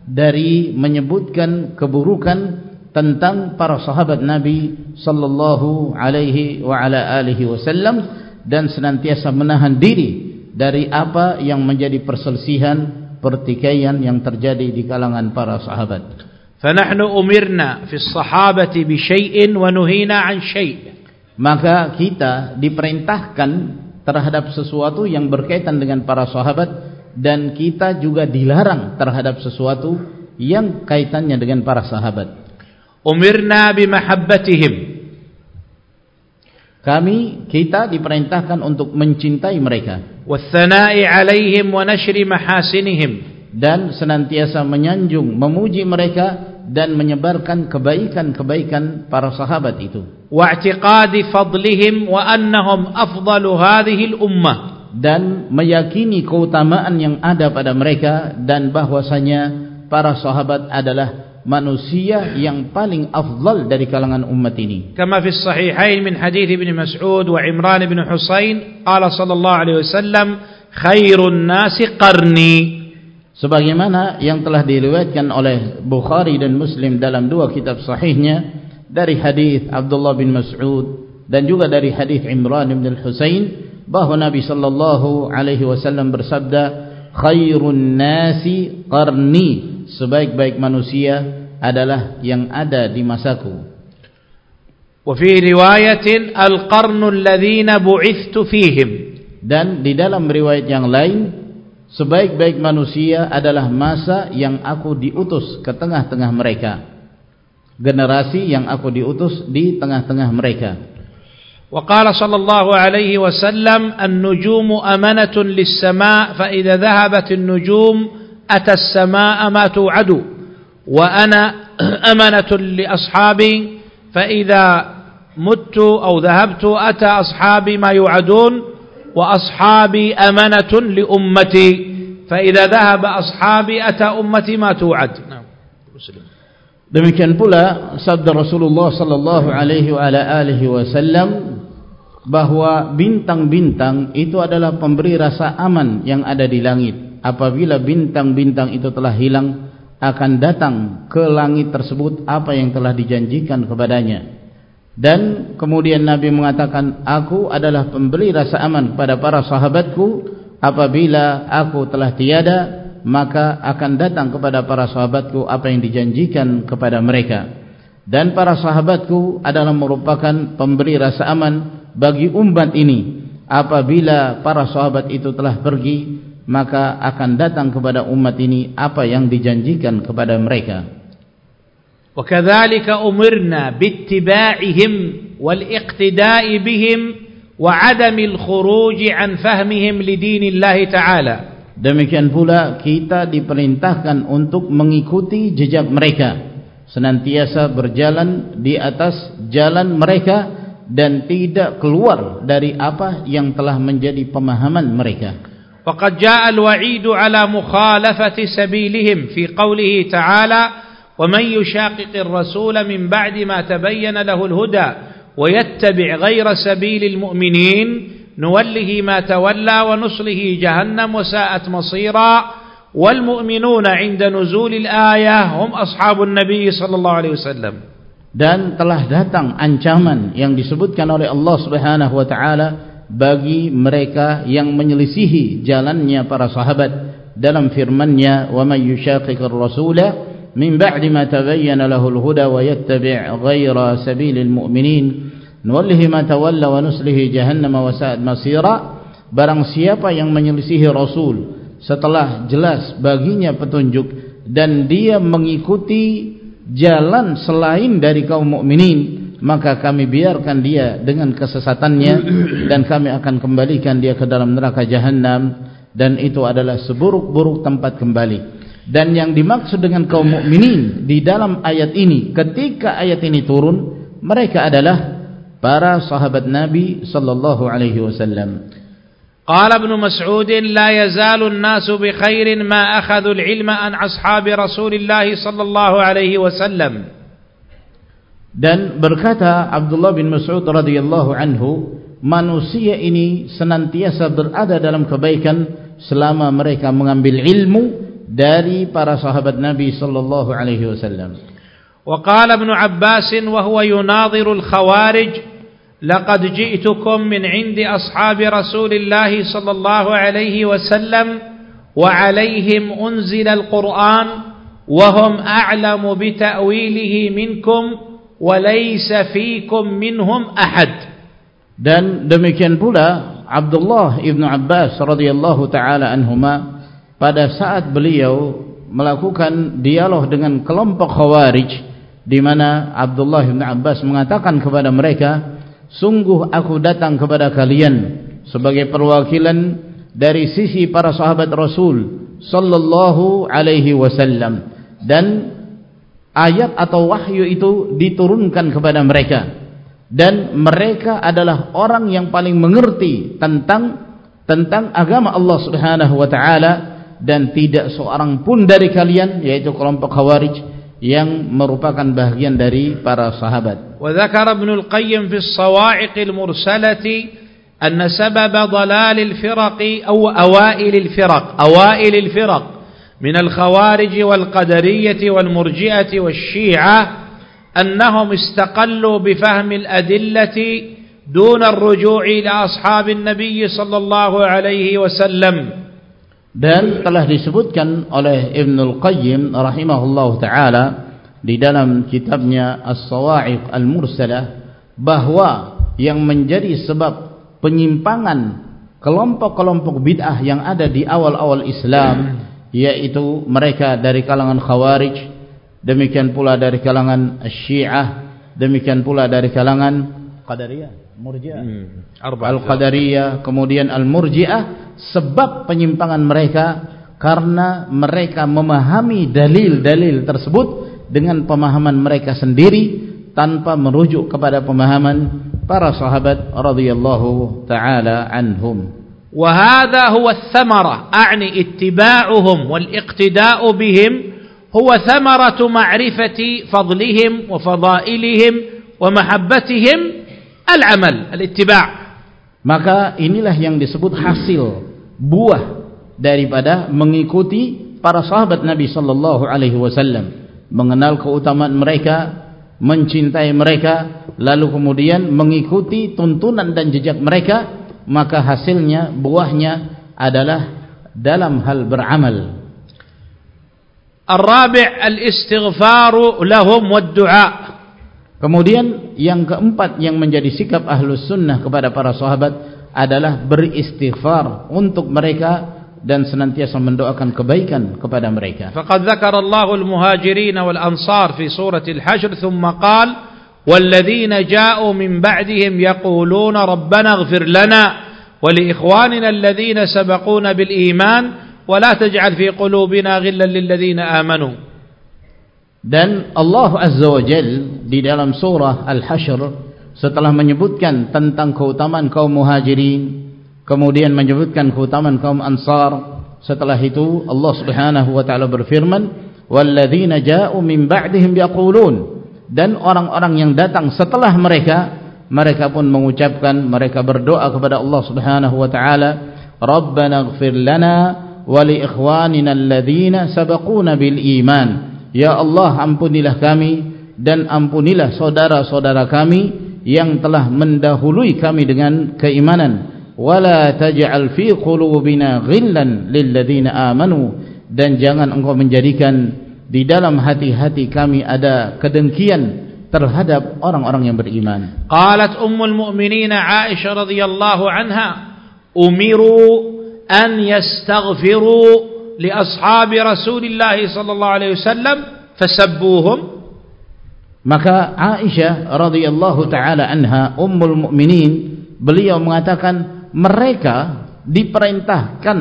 dari menyebutkan keburukan tentang para sahabat Nabi sallallahu alaihi wa ala alihi wasallam dan senantiasa menahan diri dari apa yang menjadi perselisihan pertikaian yang terjadi di kalangan para sahabat. فنحن أمرنا في الصحابة بشيء ونهينا عن شيء. Maka kita diperintahkan terhadap sesuatu yang berkaitan dengan para sahabat dan kita juga dilarang terhadap sesuatu yang kaitannya dengan para sahabat. Umirna bimahabbatihim kami kita diperintahkan untuk mencintai mereka. Wassana'i 'alaihim wa nashri mahasinihim. Dan senantiasa menyanjung memuji mereka dan menyebarkan kebaikan-kebaikan para sahabat itu. Wa'tiqadi fadlihim wa annahum afdalu hadhihi al-ummah. Dan meyakini keutamaan yang ada pada mereka dan bahwasanya para sahabat adalah manusia yang paling afdal dari kalangan umat ini. Kama fi sahihain min hadis Ibn Mas'ud wa Imran bin Husain, qala sallallahu alaihi wasallam, khairun nasi qarni. Sebagaimana yang telah diriwayatkan oleh Bukhari dan Muslim dalam dua kitab sahihnya dari hadis Abdullah bin Mas'ud dan juga dari hadis Imran bin Husain bahawa Nabi sallallahu alaihi wasallam bersabda, khairun nasi qarni sebaik-baik manusia adalah yang ada di masaku. Fi riwayatin al-qarnu alladhina bu'ithtu fihim. Dan di dalam riwayat yang lain sebaik-baik manusia adalah masa yang aku diutus ke tengah-tengah mereka. Generasi yang aku diutus di tengah-tengah mereka. Qala sallallahu alaihi wasallam an-nujumu amanatun lis-sama' fa idza dhahabat an-nujum أتى السماء ما توعد وأنا أمنة لأصحابي فإذا مت أو ذهبت أتى أصحابي ما يوعدون وأصحابي أمنة لأمتي فإذا ذهب أصحابي أتى أمتي ما توعد نعم Demikian pula sabda Rasulullah sallallahu alaihi wa ala alihi wasallam bahwa bintang-bintang itu adalah pemberi rasa aman yang ada di langit apabila bintang-bintang itu telah hilang akan datang ke langit tersebut apa yang telah dijanjikan kepadanya. Dan kemudian Nabi mengatakan aku adalah pemberi rasa aman kepada para sahabatku. Apabila aku telah tiada maka akan datang kepada para sahabatku apa yang dijanjikan kepada mereka. Dan para sahabatku adalah merupakan pemberi rasa aman bagi umat ini. Apabila para sahabat itu telah pergi maka akan datang kepada umat ini apa yang dijanjikan kepada mereka. وكذلك أمرنا باتباعهم والاقتداء بهم وعدم الخروج عن فهمهم لدين الله تعالى. Demikian pula kita diperintahkan untuk mengikuti jejak mereka, senantiasa berjalan di atas jalan mereka dan tidak keluar dari apa yang telah menjadi pemahaman mereka. وقد جاء الوعيد على مخالفة سبيلهم في قوله تعالى ومن يشاقق الرسول من بعد ما تبين له الهدى ويتبع غير سبيل المؤمنين نوله ما تولى ونصله جهنم وساءت مصيرا. والمؤمنون عند نزول الآية هم أصحاب النبي صلى الله عليه وسلم. Dan telah datang ancaman yang disebutkan oleh Allah Subhanahu wa taala bagi mereka yang menyelisihi jalannya para sahabat dalam firman-Nya wa may yushaqiqir rasula min ba'di ma tabayyana lahul huda wa yattabi' ghayra sabilil mu'minin nuwallihi ma tawalla wa nuslihi jahannama wa sa'at masira. Barang siapa yang menyelisihi rasul setelah jelas baginya petunjuk dan dia mengikuti jalan selain dari kaum mukminin maka kami biarkan dia dengan kesesatannya dan kami akan kembalikan dia ke dalam neraka jahanam dan itu adalah seburuk-buruk tempat kembali dan yang dimaksud dengan kaum mukminin di dalam ayat ini ketika ayat ini turun mereka adalah para sahabat Nabi sallallahu alaihi wasallam قال ابن مسعود لا يزال الناس بخير ما أخذوا العلم عن أصحاب رسول الله صلى الله عليه وسلم dan berkata Abdullah bin Mas'ud radhiyallahu anhu manusia ini senantiasa berada dalam kebaikan selama mereka mengambil ilmu dari para sahabat Nabi sallallahu alaihi wasallam. Wa qala Ibn Abbas wa huwa yunadhir al-khawarij laqad ji'tukum min 'indi ashabi Rasulillah sallallahu alaihi wasallam wa 'alayhim unzila al-Qur'an wa hum a'lamu bi minkum wa laysa fiikum minhum ahad. Dan demikian pula Abdullah ibn Abbas radhiyallahu taala anhuma pada saat beliau melakukan dialog dengan kelompok khawarij di mana Abdullah bin Abbas mengatakan kepada mereka sungguh aku datang kepada kalian sebagai perwakilan dari sisi para sahabat Rasul sallallahu alaihi wasallam dan ayat atau wahyu itu diturunkan kepada mereka. Dan mereka adalah orang yang paling mengerti tentang tentang agama Allah Subhanahu wa taala dan tidak seorang pun dari kalian yaitu kelompok khawarij yang merupakan bahagian dari para sahabat. Wa dzakara Ibnu Al-Qayyim fi As-Sawa'iq Al-Mursalati anna sabab dhalal al-firaq aw awail al-firaq awail al-firaq al-khawarij wal-qadariyyah wal-murji'ah wash-shi'ah annahum istaqallu bi fahm al-adillati دون الرجوع إلى أصحاب النبي صلى الله عليه وسلم dan telah disebutkan oleh Ibnul Qayyim rahimahullah taala di dalam kitabnya As-Sawa'iq Al-Mursalah bahwa yang menjadi sebab penyimpangan kelompok-kelompok bid'ah yang ada di awal-awal Islam yaitu mereka dari kalangan Khawarij demikian pula dari kalangan Syiah demikian pula dari kalangan Qadariyah Murji'ah. Hmm. Al-Qadariyah kemudian Al-Murji'ah sebab penyimpangan mereka karena mereka memahami dalil-dalil tersebut dengan pemahaman mereka sendiri tanpa merujuk kepada pemahaman para sahabat radhiyallahu taala anhum وهذا هو الثمرة أعني اتباعهم والاقتداء بهم هو ثمرة معرفة فضلهم وفضائلهم ومحبتهم العمل الاتباع maka inilah yang disebut hasil buah daripada mengikuti para sahabat Nabi sallallahu alaihi wasallam mengenal keutamaan mereka mencintai mereka lalu kemudian mengikuti tuntunan dan jejak mereka maka hasilnya buahnya adalah dalam hal beramal Al-Rabi' al-istighfaru lahum wa'd-du'a Kemudian yang keempat yang menjadi sikap ahlus sunnah kepada para sahabat adalah beristighfar untuk mereka dan senantiasa mendoakan kebaikan kepada mereka. Faqad dzakara Allahul muhajirin wal ansar fi suratil hajr thumma qala والذين جاءوا من بعدهم يقولون ربنا اغفر لنا ولإخواننا الذين سبقونا بالإيمان ولا تجعل في قلوبنا غلا للذين آمنوا dan Allah Azza wa Jal di dalam surah Al-Hashr setelah menyebutkan tentang keutamaan kaum muhajirin kemudian menyebutkan keutamaan kaum ansar setelah itu Allah subhanahu wa ta'ala berfirman walladzina ja'u min ba'dihim yaqulun dan orang-orang yang datang setelah mereka mereka pun mengucapkan mereka berdoa kepada Allah subhanahu wa ta'ala Rabbana gfir lana wa li ikhwanina alladhina sabakuna bil iman. Ya Allah ampunilah kami dan ampunilah saudara-saudara kami yang telah mendahului kami dengan keimanan. Wala taj'al fi qulubina ghillan lil ladzina amanu. Dan jangan engkau menjadikan di dalam hati-hati kami ada kedengkian terhadap orang-orang yang beriman. Qalat ummul mu'minin aisyah radhiyallahu anha umiru an yastaghfiru li ashabi rasulillah sallallahu alaihi wasallam fasabbuhum. Maka Aisyah radhiyallahu taala anha ummul mukminin beliau mengatakan mereka diperintahkan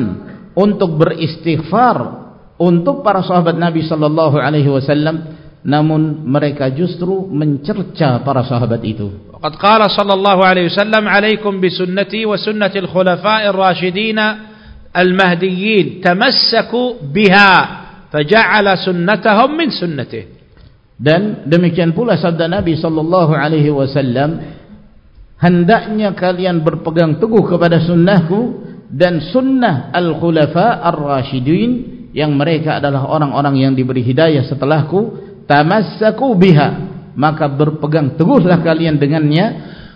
untuk beristighfar untuk para sahabat Nabi sallallahu alaihi wasallam namun mereka justru mencerca para sahabat itu. Qad qala sallallahu alaihi wasallam alaikum bi sunnati wa sunnati al-khulafa'i ar-rasyidin al-mahdiyyin tamassaku biha faja'ala sunnatahum min sunnatihi. Dan demikian pula sabda Nabi sallallahu alaihi wasallam hendaknya kalian berpegang teguh kepada sunnahku dan sunnah al-khulafa ar-rashidin yang mereka adalah orang-orang yang diberi hidayah setelahku tamassaku biha maka berpegang teguhlah kalian dengannya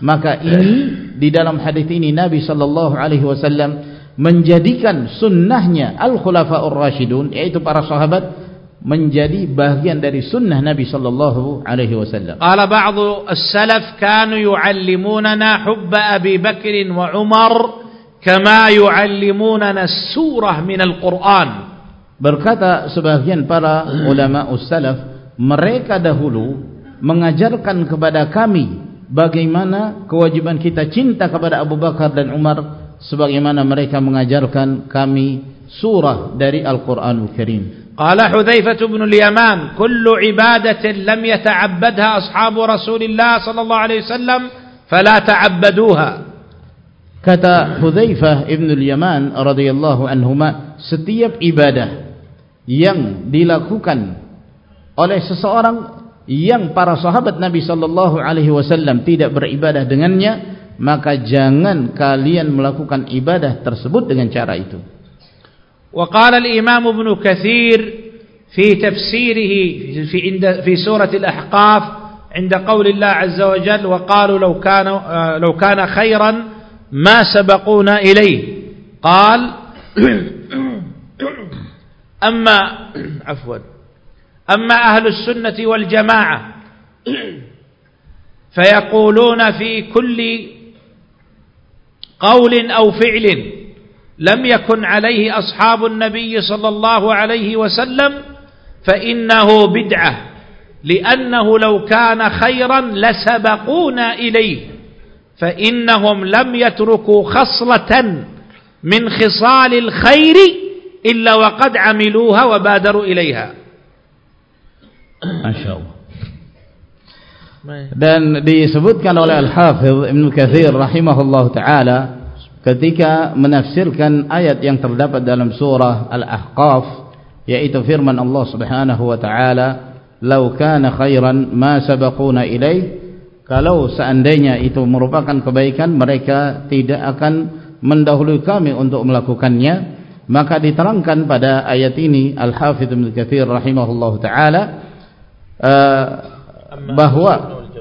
maka ini di dalam hadis ini Nabi sallallahu alaihi wasallam menjadikan sunnahnya al-khulafa ar-rashidun yaitu para sahabat menjadi bahagian dari sunnah Nabi sallallahu alaihi wasallam. Qala ba'd as-salaf kanu yu'allimunana hubba Abi Bakr wa Umar kama yu'allimunana surah min al-Quran. Berkata sebahagian para ulama ussalaf mereka dahulu mengajarkan kepada kami bagaimana kewajiban kita cinta kepada Abu Bakar dan Umar sebagaimana mereka mengajarkan kami surah dari Al-Qur'anul Karim. Qala Hudzaifah bin Al-Yaman kullu ibadatin lam yata'abbadha ashabu Rasulillah sallallahu alaihi wasallam fala ta'abbaduha. Kata Hudzaifah bin Al-Yaman radhiyallahu anhuma setiap ibadah yang dilakukan oleh seseorang yang para sahabat Nabi sallallahu alaihi wasallam tidak beribadah dengannya maka jangan kalian melakukan ibadah tersebut dengan cara itu. Wa qala al-Imam Ibnu Katsir fi tafsirih fi inda fi surah al-Ahqaf 'inda qawli Allah 'azza wa jalla wa qalu law kana eh, law kana khairan ma sabaquna ilayh. Qal أما عفوا. أما أهل السنة والجماعة فيقولون في كل قول أو فعل لم يكن عليه أصحاب النبي صلى الله عليه وسلم فإنه بدعة لأنه لو كان خيرا لسبقونا إليه فإنهم لم يتركوا خصلة من خصال الخير illa waqad amiluha wa badaru ilaiha. Masyaallah. Dan disebutkan oleh al-hafiz ibn kathir rahimahullah taala ketika menafsirkan ayat yang terdapat dalam surah al-ahqaf yaitu firman Allah subhanahu wa taala law kana khairan ma sabaquna ilaih." kalau seandainya itu merupakan kebaikan mereka tidak akan mendahului kami untuk melakukannya maka diterangkan pada ayat ini Al-Hafidh Ibn Kathir rahimahullah ta'ala uh, bahawa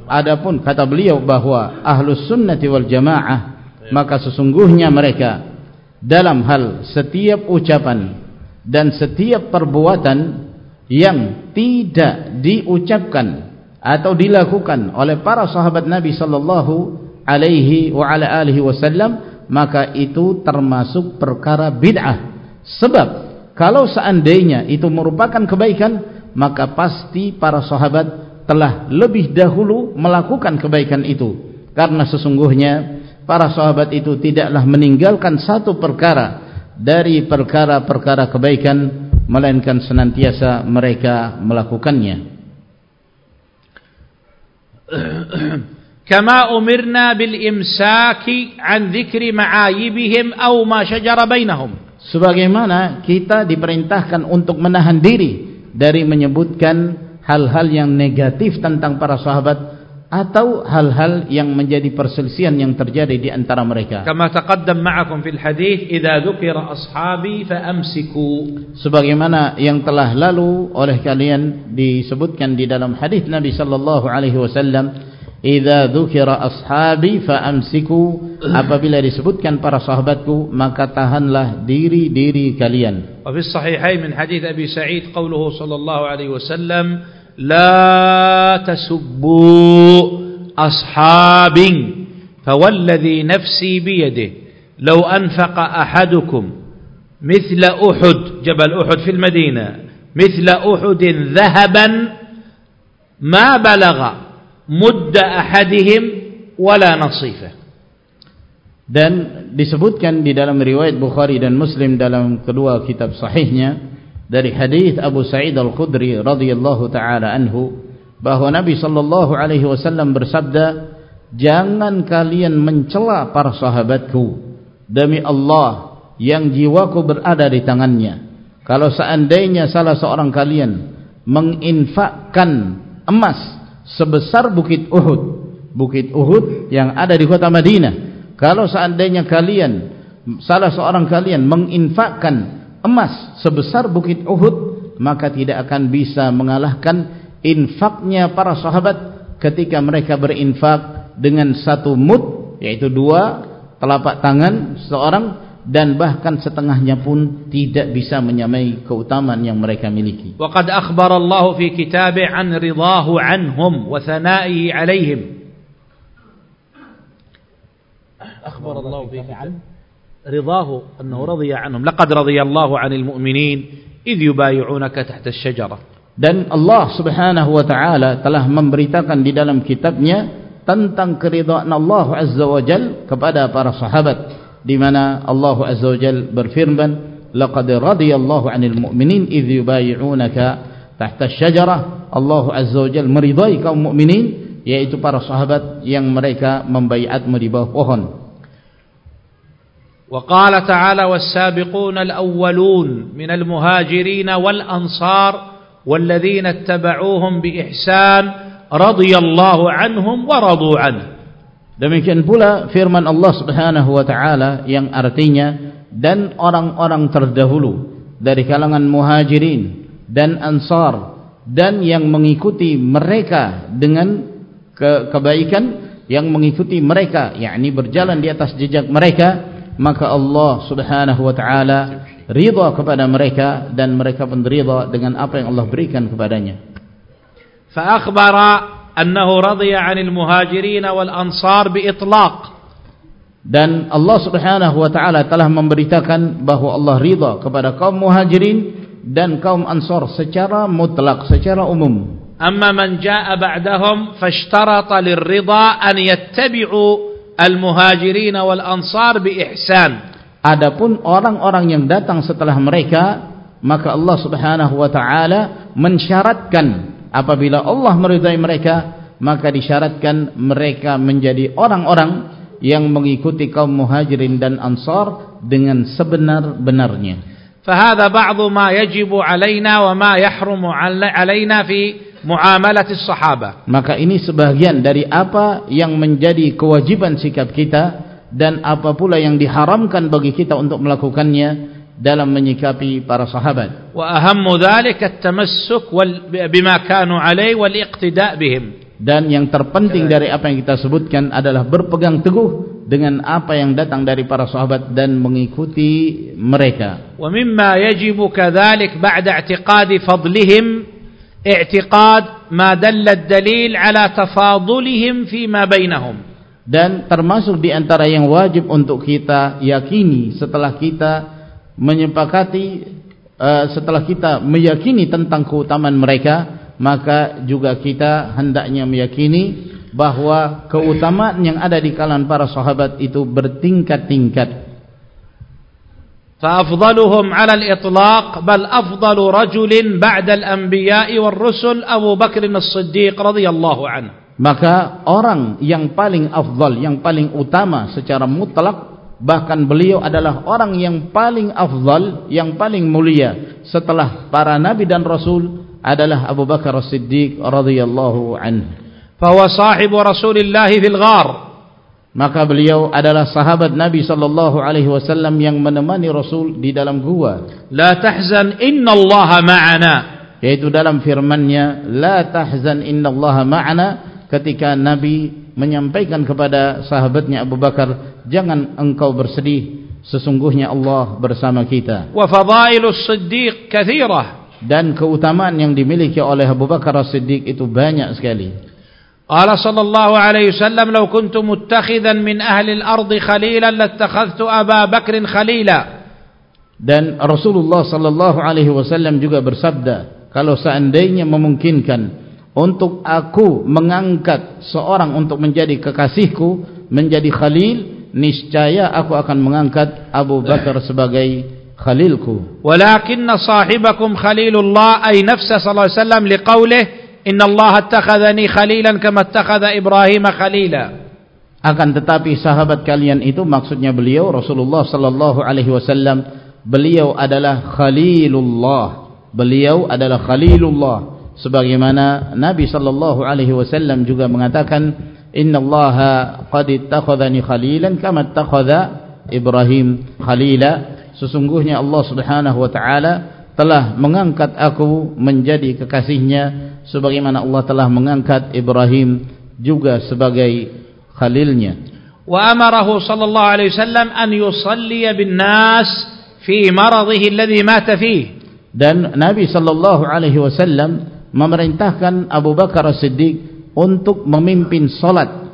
adapun kata beliau bahawa Ahlus Sunnati wal Jamaah maka sesungguhnya mereka dalam hal setiap ucapan dan setiap perbuatan yang tidak diucapkan atau dilakukan oleh para sahabat Nabi sallallahu alaihi wa ala alihi wasallam maka itu termasuk perkara bid'ah sebab kalau seandainya itu merupakan kebaikan maka pasti para sahabat telah lebih dahulu melakukan kebaikan itu. Karena sesungguhnya para sahabat itu tidaklah meninggalkan satu perkara dari perkara-perkara kebaikan melainkan senantiasa mereka melakukannya. Umirna bil imsaki an dzikri ma'ayibihim aw ma shajara bainahum sebagaimana kita diperintahkan untuk menahan diri dari menyebutkan hal-hal yang negatif tentang para sahabat atau hal-hal yang menjadi perselisihan yang terjadi di antara mereka. Kama taqaddam ma'akum fil hadis idza dzukira ashabi fa amsiku. Sebagaimana yang telah lalu oleh kalian disebutkan di dalam hadis Nabi sallallahu alaihi wasallam idza dzukira ashabi fa amsiku apabila disebutkan para sahabatku maka tahanlah diri-diri kalian wa fi sahihain min hadis abi sa'id qawluhu sallallahu alaihi wasallam la tasubbu ashabin fawalladhi nafsi bi yadihi law anfaqa ahadukum mithla uhud jabal uhud fil madinah mithla uhudin dhahaban ma balagha mudda ahadihim wala nasifah dan disebutkan di dalam riwayat Bukhari dan Muslim dalam kedua kitab sahihnya dari hadis Abu Sa'id Al-Khudri radhiyallahu taala anhu bahwa Nabi sallallahu alaihi wasallam bersabda jangan kalian mencela para sahabatku demi Allah yang jiwaku berada di tangannya. Kalau seandainya salah seorang kalian menginfakkan emas sebesar bukit Uhud. Bukit Uhud yang ada di kota Madinah. Kalau seandainya kalian salah seorang kalian menginfakkan emas sebesar bukit Uhud maka tidak akan bisa mengalahkan infaknya para sahabat ketika mereka berinfak dengan satu mud yaitu dua telapak tangan seorang dan bahkan setengahnya pun tidak bisa menyamai keutamaan yang mereka miliki. Wa qad akhbara Allah fi kitabihi an ridahu anhum wa thana'ihi 'alaihim. Akhbara Allah fi an ridahu annahu radiya anhum. Laqad radiya Allah 'anil mu'minin idh yubay'unaka tahta asy-syajarah. Dan Allah Subhanahu wa taala telah memberitakan di dalam kitabnya tentang keridhaan Allah Azza wa Jalla kepada para sahabat di mana Allah Azza wa Jalla berfirman laqad radiyallahu 'anil mu'minin idh yubay'unaka tahta asy-syajarah Allah Azza wa Jalla meridai kaum mukminin yaitu para sahabat yang mereka membaiatmu di bawah pohon وقال تعالى والسابقون الأولون من المهاجرين والأنصار والذين اتبعوهم بإحسان رضي الله عنهم ورضوا عنه Demikian pula firman Allah Subhanahu wa taala yang artinya dan orang-orang terdahulu dari kalangan Muhajirin dan Ansar dan yang mengikuti mereka dengan ke kebaikan yang mengikuti mereka yakni berjalan di atas jejak mereka maka Allah Subhanahu wa taala ridha kepada mereka dan mereka pun ridha dengan apa yang Allah berikan kepadanya. Fa akhbara annahu radiya 'anil muhajirin wal ansar bi itlaq dan Allah Subhanahu wa taala telah memberitakan bahwa Allah ridha kepada kaum muhajirin dan kaum ansar secara mutlak secara umum. Amma man jaa'a ba'dahum fashtarata lirida an yattabi'u al muhajirin wal ansar bi ihsan adapun orang-orang yang datang setelah mereka maka Allah Subhanahu wa taala mensyaratkan apabila Allah meridai mereka maka disyaratkan mereka menjadi orang-orang yang mengikuti kaum muhajirin dan ansar dengan sebenar-benarnya فهذا بعض ما يجب علينا وما يحرم علينا في معاملة الصحابة maka ini sebagian dari apa yang menjadi kewajiban sikap kita dan apa pula yang diharamkan bagi kita untuk melakukannya dalam menyikapi para sahabat. Wa ahammu dzalika at-tamassuk bima kanu alai wal iqtida' bihim. Dan yang terpenting dari apa yang kita sebutkan adalah berpegang teguh dengan apa yang datang dari para sahabat dan mengikuti mereka. Wa mimma yajibu kadzalik ba'da i'tiqad fadlihim i'tiqad ma dalla ad-dalil ala tafadulihim fi ma bainahum. Dan termasuk di antara yang wajib untuk kita yakini setelah kita menyepakati uh, setelah kita meyakini tentang keutamaan mereka maka juga kita hendaknya meyakini bahawa keutamaan yang ada di kalangan para sahabat itu bertingkat-tingkat فأفضلهم على الإطلاق بل أفضل رجل بعد الأنبياء والرسل أبو بكر الصديق رضي الله عنه maka orang yang paling afdal yang paling utama secara mutlak bahkan beliau adalah orang yang paling afdal yang paling mulia setelah para nabi dan rasul adalah Abu Bakar As-Siddiq radhiyallahu anhu. Fa huwa sahibu Rasulillah fil ghar maka beliau adalah sahabat Nabi sallallahu alaihi wasallam yang menemani Rasul di dalam gua. La tahzan inna Allah ma'ana. Yaitu dalam firman-Nya la tahzan inna Allah ma'ana ketika Nabi menyampaikan kepada sahabatnya Abu Bakar jangan engkau bersedih sesungguhnya Allah bersama kita. Wa fadailus siddiq kathirah. Dan keutamaan yang dimiliki oleh Abu Bakar As-Siddiq itu banyak sekali. Qala sallallahu alaihi wasallam law kuntu muttakhidan min ahli al-ard khalilan lattakhadhtu Aba Bakr khalila. Dan Rasulullah sallallahu alaihi wasallam juga bersabda kalau seandainya memungkinkan untuk aku mengangkat seorang untuk menjadi kekasihku menjadi khalil niscaya aku akan mengangkat Abu Bakar sebagai khalilku. Walakinna sahibakum khalilullah ay nafsa sallallahu alaihi wasallam liqaulih inna Allah attakhadhani khalilan kama attakhadha Ibrahim khalila. Akan tetapi sahabat kalian itu maksudnya beliau Rasulullah sallallahu alaihi wasallam beliau adalah khalilullah. Beliau adalah khalilullah sebagaimana Nabi sallallahu alaihi wasallam juga mengatakan innallaha qad ittakhadhani khalilan kama ittakhadha Ibrahim khalila. Sesungguhnya Allah Subhanahu wa taala telah mengangkat aku menjadi kekasihnya sebagaimana Allah telah mengangkat Ibrahim juga sebagai khalilnya. Wa amarahu sallallahu alaihi wasallam an yusalli bin nas fi maradhihi alladhi mata fihi dan Nabi sallallahu alaihi wasallam memerintahkan Abu Bakar As-Siddiq untuk memimpin solat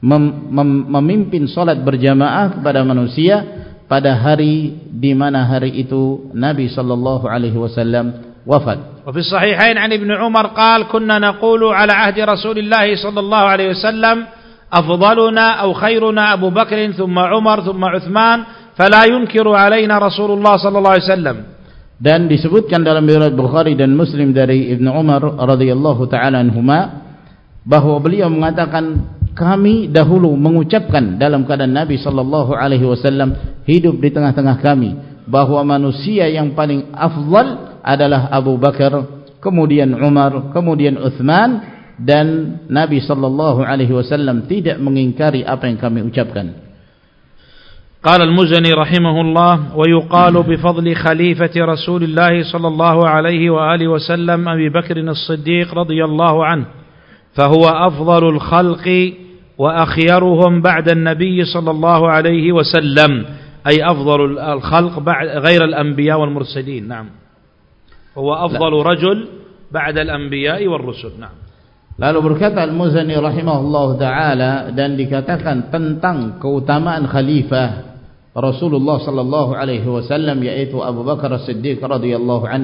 mem, mem, memimpin solat berjamaah kepada manusia pada hari di mana hari itu Nabi sallallahu alaihi wasallam wafat. Wa fi sahihain an Ibnu Umar qala kunna naqulu ala ahdi Rasulillah sallallahu alaihi wasallam afdaluna aw khairuna Abu Bakr thumma Umar thumma Uthman fala yunkiru alaina Rasulullah sallallahu alaihi wasallam dan disebutkan dalam riwayat Bukhari dan Muslim dari Ibnu Umar radhiyallahu taala anhuma bahwa beliau mengatakan kami dahulu mengucapkan dalam keadaan Nabi sallallahu alaihi wasallam hidup di tengah-tengah kami bahwa manusia yang paling afdal adalah Abu Bakar kemudian Umar kemudian Uthman dan Nabi sallallahu alaihi wasallam tidak mengingkari apa yang kami ucapkan قال المزني رحمه الله ويقال بفضل خليفة رسول الله صلى الله عليه وآله وسلم أبي بكر الصديق رضي الله عنه فهو أفضل الخلق وأخيرهم بعد النبي صلى الله عليه وسلم أي أفضل الخلق بعد غير الأنبياء والمرسلين. نعم. هو أفضل لا. رجل بعد الأنبياء والرسل. نعم. Lalu berkata Al-Muzani rahimahullah ta'ala dan dikatakan tentang keutamaan khalifah Rasulullah sallallahu alaihi wasallam yaitu Abu Bakar As-Siddiq radhiyallahu an.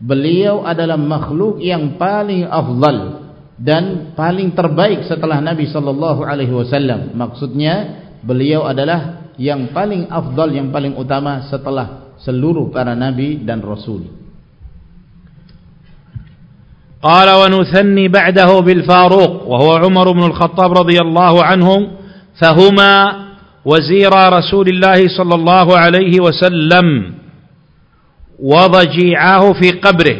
Beliau adalah makhluk yang paling afdal dan paling terbaik setelah Nabi sallallahu alaihi wasallam. Maksudnya beliau adalah yang paling afdal yang paling utama setelah seluruh para nabi dan rasul قال ونثني بعده بالفاروق وهو عمر بن الخطاب رضي الله عنه فهما وزير رسول الله صلى الله عليه وسلم وضجيعاه في قبره.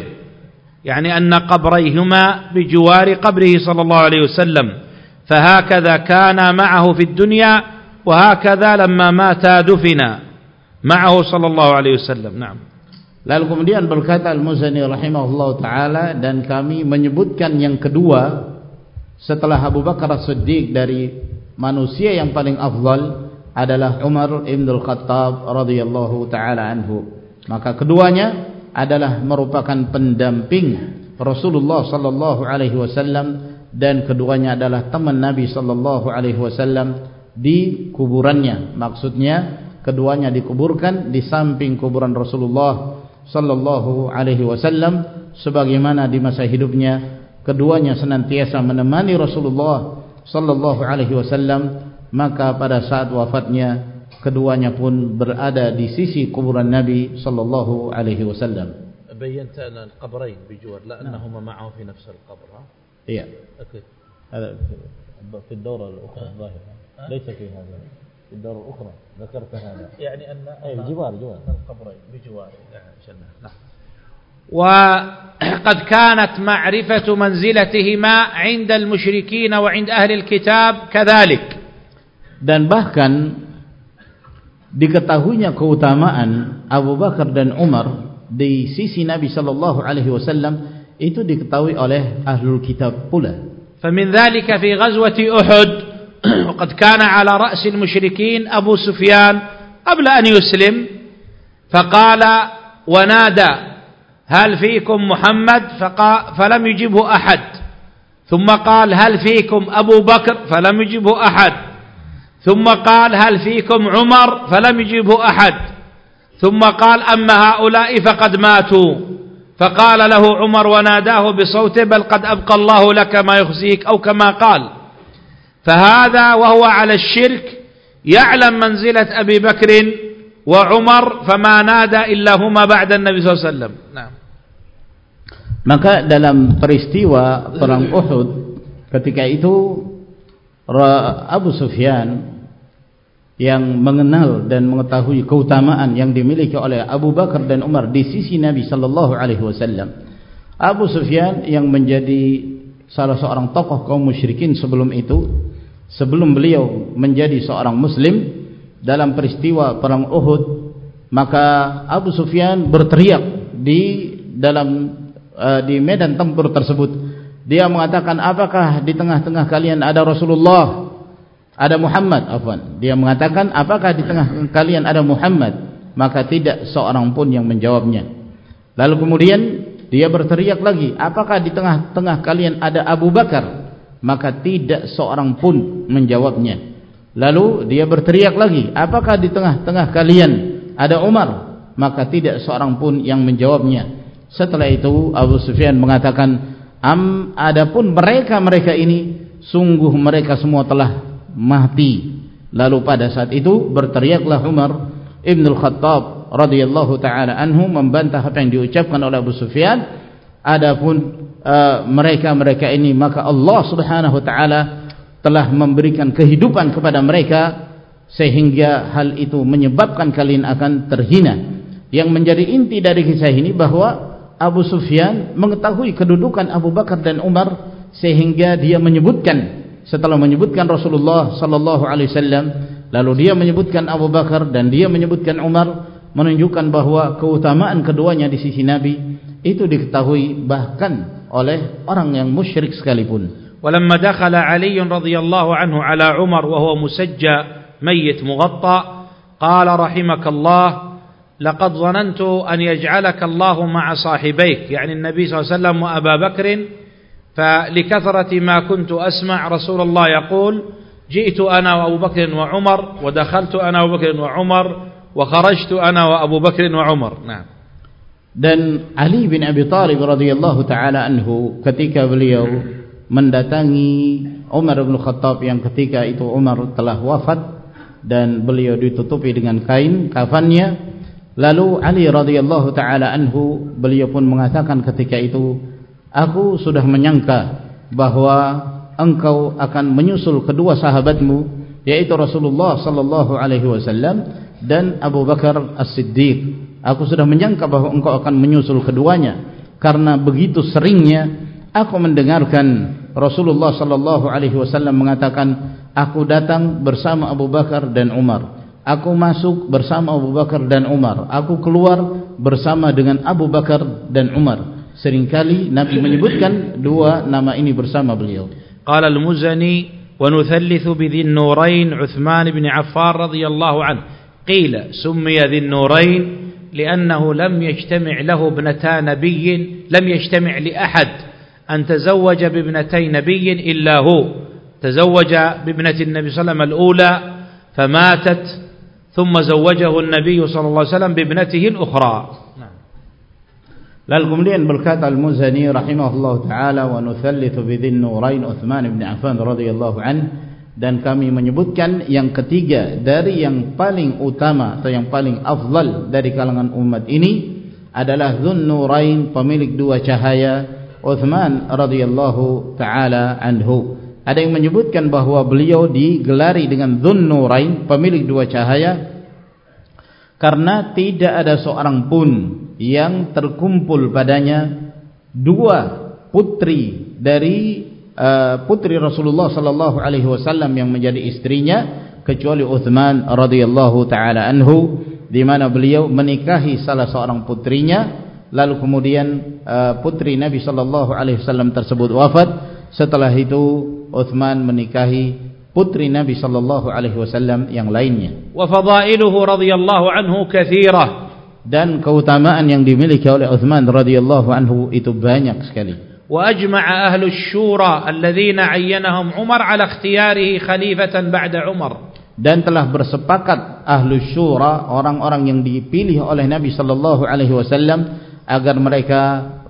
يعني أن قبريهما بجوار قبره صلى الله عليه وسلم. فهكذا كان معه في الدنيا وهكذا لما مات دفن معه صلى الله عليه وسلم. نعم. Lalu kemudian berkata Al-Muzani rahimahullah ta'ala dan kami menyebutkan yang kedua setelah Abu Bakar As-Siddiq dari manusia yang paling afdal adalah Umar Ibn Al-Khattab radhiyallahu taala anhu. Maka keduanya adalah merupakan pendamping Rasulullah sallallahu alaihi wasallam dan keduanya adalah teman Nabi sallallahu alaihi wasallam di kuburannya. Maksudnya keduanya dikuburkan di samping kuburan Rasulullah sallallahu alaihi wasallam sebagaimana di masa hidupnya keduanya senantiasa menemani Rasulullah sallallahu alaihi wasallam maka pada saat wafatnya keduanya pun berada di sisi kuburan Nabi sallallahu alaihi wasallam. بينت أن القبرين بجوار لا أنهما معه في نفس القبر ها؟ إيه. أكيد. هذا في الدورة الأخرى الظاهرة ليس في هذا في الدورة الأخرى. ذكرت هذا. يعني أن أي جوار. جوار القبرين بجوار. نعم. وقد كانت معرفة منزلتهما عند المشركين وعند أهل الكتاب كذلك. Dan bahkan diketahuinya keutamaan Abu Bakar dan Umar di sisi Nabi sallallahu alaihi wasallam itu diketahui oleh ahlul kitab pula. فمن ذلك في غزوة أحد. وقد كان على رأس المشركين أبو سفيان قبل أن يسلم فقال ونادى هل فيكم محمد؟ فلم يجبه أحد. ثم قال هل فيكم أبو بكر؟ فلم يجبه أحد. ثم قال هل فيكم عمر؟ فلم يجبه أحد. ثم قال أما هؤلاء فقد ماتوا. فقال له عمر وناداه بصوته بل قد أبقى الله لك ما يخزيك أو كما قال. فهذا وهو على الشرك يعلم منزلة أبي بكر وعمر فما نادى إلا هما بعد النبي صلى الله عليه وسلم نعم maka dalam peristiwa perang Uhud ketika itu Abu Sufyan yang mengenal dan mengetahui keutamaan yang dimiliki oleh Abu Bakar dan Umar di sisi Nabi sallallahu alaihi wasallam. Abu Sufyan yang menjadi salah seorang tokoh kaum musyrikin sebelum itu, sebelum beliau menjadi seorang muslim dalam peristiwa perang Uhud, maka Abu Sufyan berteriak di dalam uh, di medan tempur tersebut. Dia mengatakan, "Apakah di tengah-tengah kalian ada Rasulullah? Ada Muhammad? Afwan. Dia mengatakan apakah di tengah kalian ada Muhammad? Maka tidak seorang pun yang menjawabnya. Lalu kemudian dia berteriak lagi apakah di tengah-tengah kalian ada Abu Bakar maka tidak seorang pun menjawabnya. Lalu dia berteriak lagi apakah di tengah-tengah kalian ada Umar? Maka tidak seorang pun yang menjawabnya. Setelah itu Abu Sufyan mengatakan am adapun mereka-mereka ini sungguh mereka semua telah mati. Lalu pada saat itu berteriaklah Umar Ibn Al-Khattab radhiyallahu taala anhu membantah apa yang diucapkan oleh Abu Sufyan adapun uh, mereka-mereka uh, ini maka Allah Subhanahu wa taala telah memberikan kehidupan kepada mereka sehingga hal itu menyebabkan kalian akan terhina. Yang menjadi inti dari kisah ini bahwa Abu Sufyan mengetahui kedudukan Abu Bakar dan Umar sehingga dia menyebutkan setelah menyebutkan Rasulullah sallallahu alaihi wasallam lalu dia menyebutkan Abu Bakar dan dia menyebutkan Umar menunjukkan bahawa keutamaan keduanya di sisi Nabi itu diketahui bahkan oleh orang yang musyrik sekalipun. ولما دخل علي رضي الله عنه على عمر وهو مسجى ميت مغطى قال رحمك الله لقد ظننت أن يجعلك الله مع صاحبيك يعني النبي صلى الله عليه وسلم وأبا بكر فلكثرة ما كنت أسمع رسول الله يقول جئت أنا وأبو بكر وعمر ودخلت أنا وأبو بكر وعمر وخرجت أنا وأبو بكر وعمر نعم dan Ali bin Abi Talib radhiyallahu taala anhu ketika beliau mendatangi Umar bin Khattab yang ketika itu Umar telah wafat dan beliau ditutupi dengan kain kafannya. Lalu Ali radhiyallahu taala anhu beliau pun mengatakan ketika itu aku sudah menyangka bahwa engkau akan menyusul kedua sahabatmu yaitu Rasulullah sallallahu alaihi wasallam dan Abu Bakar As-Siddiq aku sudah menyangka bahwa engkau akan menyusul keduanya karena begitu seringnya aku mendengarkan Rasulullah sallallahu alaihi wasallam mengatakan aku datang bersama Abu Bakar dan Umar aku masuk bersama Abu Bakar dan Umar aku keluar bersama dengan Abu Bakar dan Umar seringkali Nabi menyebutkan dua nama ini bersama beliau. Qala al-Muzani wa nuthallithu bi dhin nurain Uthman bin Affan radhiyallahu anhu. Qila summiya dhin nurain لأنه لم يجتمع له ابنتا نبي لم يجتمع لأحد. أن تزوج بابنتي نبي إلا هو. تزوج بابنة النبي صلى الله عليه وسلم الأولى فماتت ثم زوجه النبي صلى الله عليه وسلم بابنته الأخرى. Lalu kemudian berkata Al-Muzani rahimahullah taala wa nuthallithu bidzin nurain Uthman bin Affan radhiyallahu an dan kami menyebutkan yang ketiga dari yang paling utama atau yang paling afdal dari kalangan umat ini adalah Dzun Nurain pemilik dua cahaya Uthman radhiyallahu taala anhu. Ada yang menyebutkan bahawa beliau digelari dengan Dzun Nurain pemilik dua cahaya karena tidak ada seorang pun yang terkumpul padanya dua putri dari uh, putri Rasulullah sallallahu alaihi wasallam yang menjadi istrinya kecuali Uthman radhiyallahu taala anhu di mana beliau menikahi salah seorang putrinya. Lalu kemudian uh, putri Nabi sallallahu alaihi wasallam tersebut wafat. Setelah itu Uthman menikahi putri Nabi sallallahu alaihi wasallam yang lainnya. Wa fadailuhu radhiyallahu anhu katsira dan keutamaan yang dimiliki oleh Uthman radhiyallahu anhu itu banyak sekali ajma'a ahlu syura alladhina 'ayyanahum Umar 'ala ikhtiyarihi khalifatan ba'da Umar dan telah bersepakat ahlu syura orang-orang yang dipilih oleh Nabi sallallahu alaihi wasallam agar mereka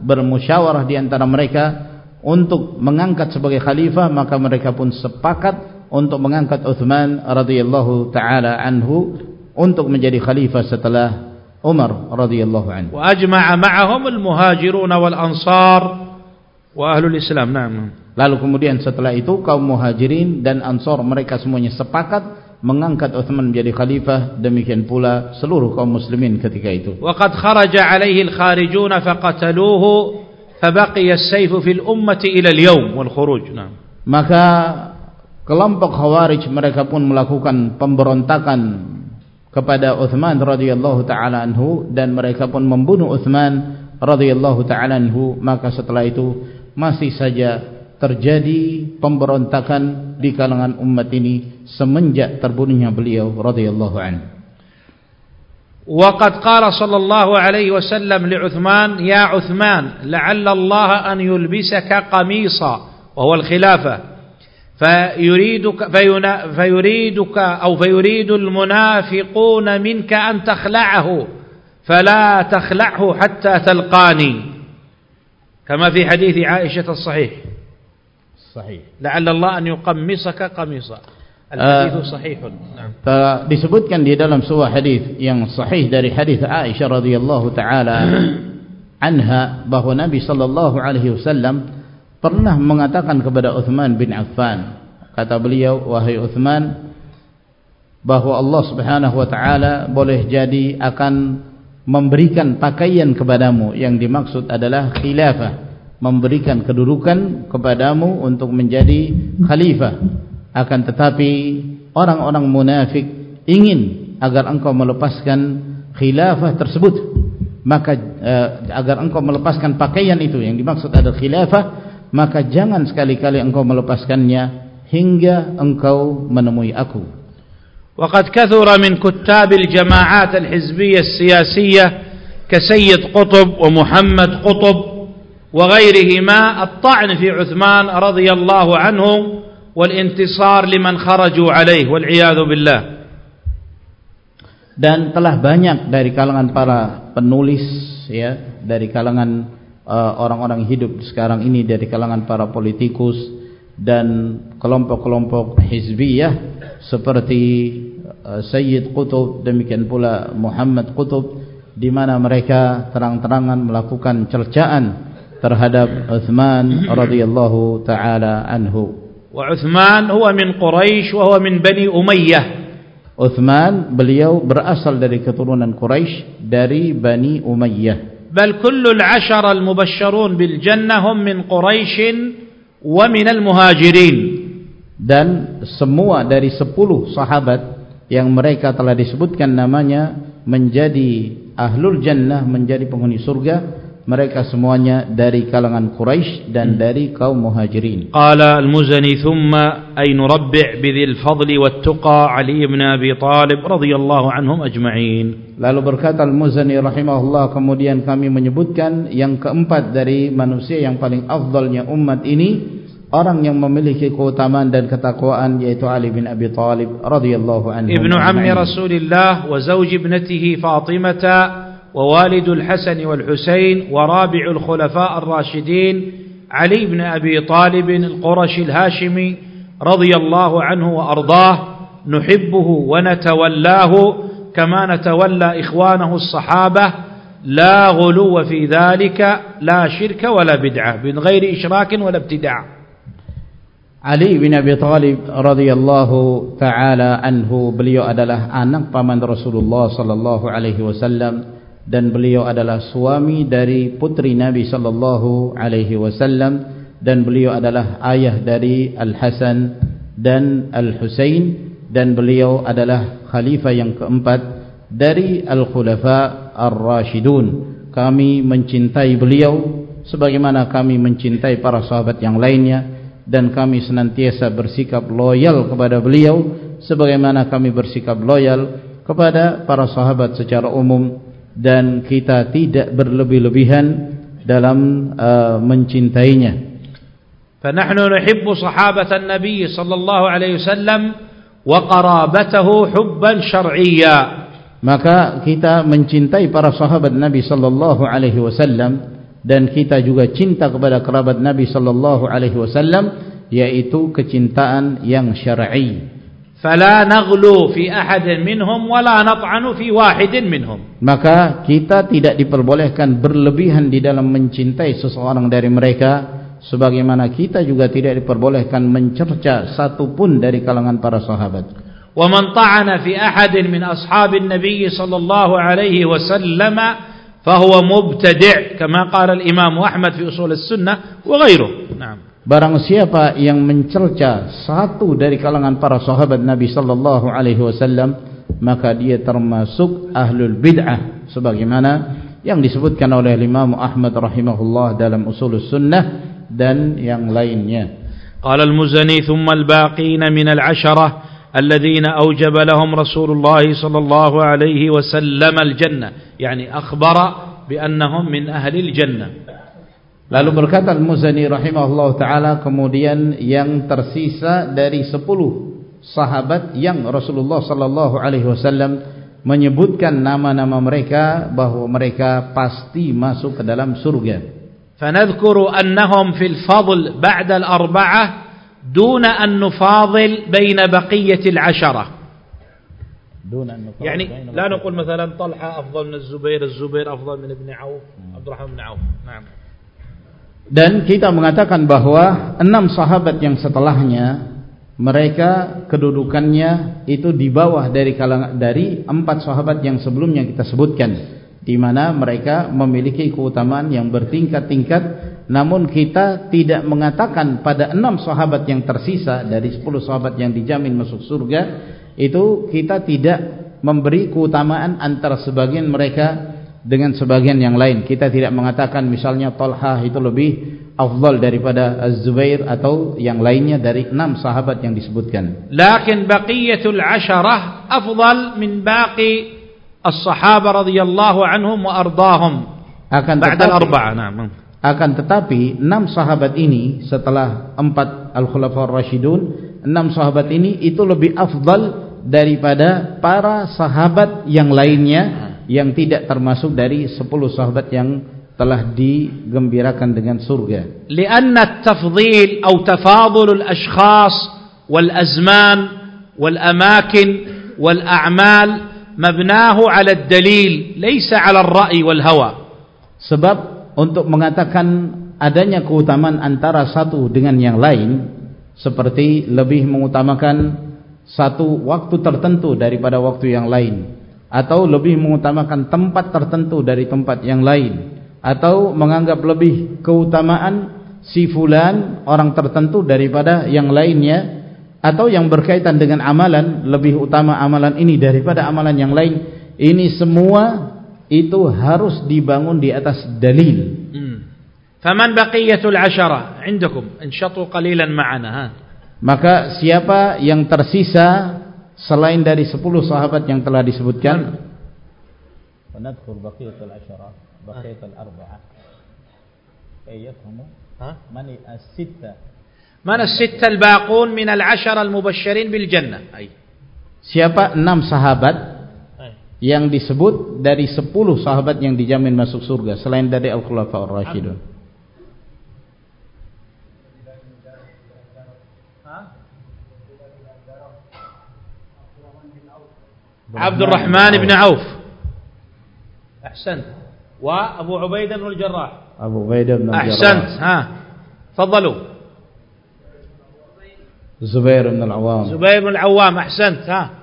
bermusyawarah di antara mereka untuk mengangkat sebagai khalifah maka mereka pun sepakat untuk mengangkat Uthman radhiyallahu taala anhu untuk menjadi khalifah setelah Umar radhiyallahu anhu. Wa ajma'a ma'ahum al-muhajirun wal ansar wa ahlul Islam. Naam. Lalu kemudian setelah itu kaum muhajirin dan ansar mereka semuanya sepakat mengangkat Uthman menjadi khalifah demikian pula seluruh kaum muslimin ketika itu waqad kharaja alaihi al-kharijun faqataluhu fabaqiya as-sayf fil ummati ila al-yawm wal khuruj maka kelompok khawarij mereka pun melakukan pemberontakan kepada Uthman radhiyallahu taala anhu dan mereka pun membunuh Uthman radhiyallahu taala anhu maka setelah itu masih saja terjadi pemberontakan di kalangan umat ini semenjak terbunuhnya beliau radhiyallahu anhu. وقد قال صلى الله عليه وسلم لعثمان يا عثمان لعل الله أن يلبسك قميصا وهو الخلافة فيريدك, فيريدك أو فيريد المنافقون منك أن تخلعه فلا تخلعه حتى تلقاني كما في حديث عائشة الصحيح sahih. La'allallah an yuqammisaka qamisa. Al-hadithu uh, sahihun. Disebutkan di dalam sebuah hadis yang sahih dari hadis Aisyah radhiyallahu taala anha bahwa Nabi sallallahu alaihi wasallam pernah mengatakan kepada Uthman bin Affan kata beliau wahai Uthman bahwa Allah Subhanahu wa taala boleh jadi akan memberikan pakaian kepadamu. Yang dimaksud adalah khilafah. Memberikan kedudukan kepadamu untuk menjadi khalifah. Akan tetapi orang-orang munafik ingin agar engkau melepaskan khilafah tersebut. Maka uh, agar engkau melepaskan pakaian itu yang dimaksud adalah khilafah maka jangan sekali-kali engkau melepaskannya hingga engkau menemui aku وقد كثر من كتاب الجماعات الحزبية السياسية كسيد قطب ومحمد قطب وغيرهما الطعن في عثمان رضي الله عنه والانتصار لمن خرجوا عليه والعياذ بالله dan telah banyak dari kalangan para penulis ya dari kalangan uh, orang-orang uh, hidup sekarang ini dari kalangan para politikus dan kelompok-kelompok hizbiyah seperti uh, Sayyid Qutb demikian pula Muhammad Qutb di mana mereka terang-terangan melakukan cercaan terhadap Uthman radhiyallahu taala anhu. Wa Uthman huwa min Quraisy wa huwa min Bani Umayyah. Uthman beliau berasal dari keturunan Quraisy dari Bani Umayyah. Bal kullu al-'ashara al-mubashsharun bil jannah hum min Quraisy wa min al-muhajirin. Dan semua dari 10 sahabat yang mereka telah disebutkan namanya menjadi ahlul jannah menjadi penghuni surga mereka semuanya dari kalangan Quraisy dan hmm. dari kaum Muhajirin. Qala al-Muzani thumma ay nurabbi' bidhil fadli wat tuqa Ali ibn Abi Talib radhiyallahu anhum ajma'in. Lalu berkata al-Muzani rahimahullah kemudian kami menyebutkan yang keempat dari manusia yang paling afdalnya umat ini orang yang memiliki keutamaan dan ketakwaan yaitu Ali bin Abi Thalib radhiyallahu anhu ibnu ammi Rasulillah wa zauj ibnatihi Fatimah wa walid al-Hasan wal Husain wa rabi'u al-khulafa ar-rashidin Ali bin Abi Thalib al-Qurashi al-Hashimi radhiyallahu anhu wa ardah nuhibbuhu wa natawallahu kama natawalla ikhwanahu as-sahabah لا غلو في ذلك لا شرك ولا بدعة من غير إشراك ولا ابتداع Ali bin Abi Talib radhiyallahu taala anhu beliau adalah anak paman Rasulullah sallallahu alaihi wasallam dan beliau adalah suami dari putri Nabi sallallahu alaihi wasallam dan beliau adalah ayah dari Al Hasan dan Al Husain dan beliau adalah khalifah yang keempat dari Al Khulafa Ar Rashidun kami mencintai beliau sebagaimana kami mencintai para sahabat yang lainnya dan kami senantiasa bersikap loyal kepada beliau sebagaimana kami bersikap loyal kepada para sahabat secara umum dan kita tidak berlebih-lebihan dalam uh, mencintainya. فنحن نحب صحابة النبي صلى الله عليه وسلم وقرابته حبا شرعيا. Maka kita mencintai para sahabat Nabi sallallahu alaihi wasallam dan kita juga cinta kepada kerabat Nabi sallallahu alaihi wasallam yaitu kecintaan yang syar'i. فلا نغلو في أحد منهم ولا نطعن في واحد منهم maka kita tidak diperbolehkan berlebihan di dalam mencintai seseorang dari mereka sebagaimana kita juga tidak diperbolehkan mencerca satu pun dari kalangan para sahabat ومن طعن في أحد من أصحاب النبي صلى الله عليه وسلم فهو مبتدع كما قال الإمام أحمد في أصول السنة وغيره نعم Barang siapa yang mencerca satu dari kalangan para sahabat Nabi sallallahu alaihi wasallam maka dia termasuk ahlul bid'ah sebagaimana yang disebutkan oleh Imam Ahmad rahimahullah dalam Ushulus Sunnah dan yang lainnya. Qala al-Muzani thumma al-baqin min al-'asharah alladhina awjaba lahum Rasulullah sallallahu alaihi wasallam al-jannah yani akhbara bi annahum min ahli al-jannah. Lalu berkata Al-Muzani rahimahullah ta'ala kemudian yang tersisa dari sepuluh sahabat yang Rasulullah sallallahu alaihi wasallam menyebutkan nama-nama mereka bahawa mereka pasti masuk ke dalam surga. فنذكر أنهم في الفضل بعد الأربعة دون أن نفاضل بين بقية العشرة دون أن نفاضل يعني لا نقول مثلا طلحة أفضل من الزبير الزبير أفضل من ابن عوف عبد الرحمن بن عوف نعم Dan kita mengatakan bahawa enam sahabat yang setelahnya mereka kedudukannya itu di bawah dari kalangan dari empat sahabat yang sebelumnya kita sebutkan di mana mereka memiliki keutamaan yang bertingkat-tingkat namun kita tidak mengatakan pada enam sahabat yang tersisa dari sepuluh sahabat yang dijamin masuk surga itu kita tidak memberi keutamaan antara sebagian mereka dengan sebagian yang lain. Kita tidak mengatakan misalnya Talha itu lebih afdal daripada Az-Zubair atau yang lainnya dari enam sahabat yang disebutkan. Lakin baqiyatul asharah afdal min baqi as-sahaba radhiyallahu anhum wa ardahum. Akan ba'da na'am akan tetapi enam sahabat ini setelah empat al-khulafa ar-rasyidun enam sahabat ini itu lebih afdal daripada para sahabat yang lainnya yang tidak termasuk dari 10 sahabat yang telah digembirakan dengan surga. Lianna at-tafdhil atau tafadul al-ashkhas wal-azman wal-amakin wal-a'mal mabnahu 'ala ad-dalil laysa 'ala ar-ra'yi wal-hawa. Sebab untuk mengatakan adanya keutamaan antara satu dengan yang lain seperti lebih mengutamakan satu waktu tertentu daripada waktu yang lain atau lebih mengutamakan tempat tertentu dari tempat yang lain atau menganggap lebih keutamaan si fulan orang tertentu daripada yang lainnya atau yang berkaitan dengan amalan lebih utama amalan ini daripada amalan yang lain. Ini semua itu harus dibangun di atas dalil. Hmm. faman baqiyatul ashara indakum. Inshatu qalilan ma'ana ha. Maka siapa yang tersisa selain dari 10 sahabat yang telah disebutkan? Wanadkhul baqiyatul asyara baqiyatul arba'ah ayyathum ha? Man as-sitta? Man as-sitta al-baqun min al-ashara al-mubashshirin bil jannah ay siapa enam sahabat yang disebut dari 10 sahabat yang dijamin masuk surga selain dari Al-Khulafa Ar-Rashidun. Abdurrahman bin Auf. Ahsan. Wa Abu Ubaidah bin Al-Jarrah. Abu Ubaidah bin Al-Jarrah. Ahsan ha. تفضلوا Zubair bin Al-Awwam. Zubair bin Al-Awwam Ahsan ha.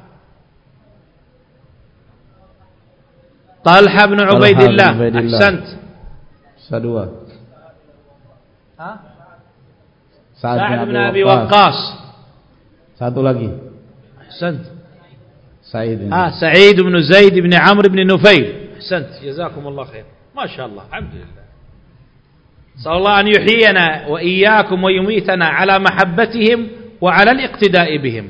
طلحة بن عبيد الله. أحسنت. سدوة سعد بن أبي وقاص. satu lagi أحسنت. سعيد. آه سعيد بن زيد بن عمرو بن نفيل. أحسنت. جزاكم الله خير. ما شاء الله. الحمد لله. صلى الله أن يحيينا وإياكم ويميتنا على محبتهم وعلى الاقتداء بهم.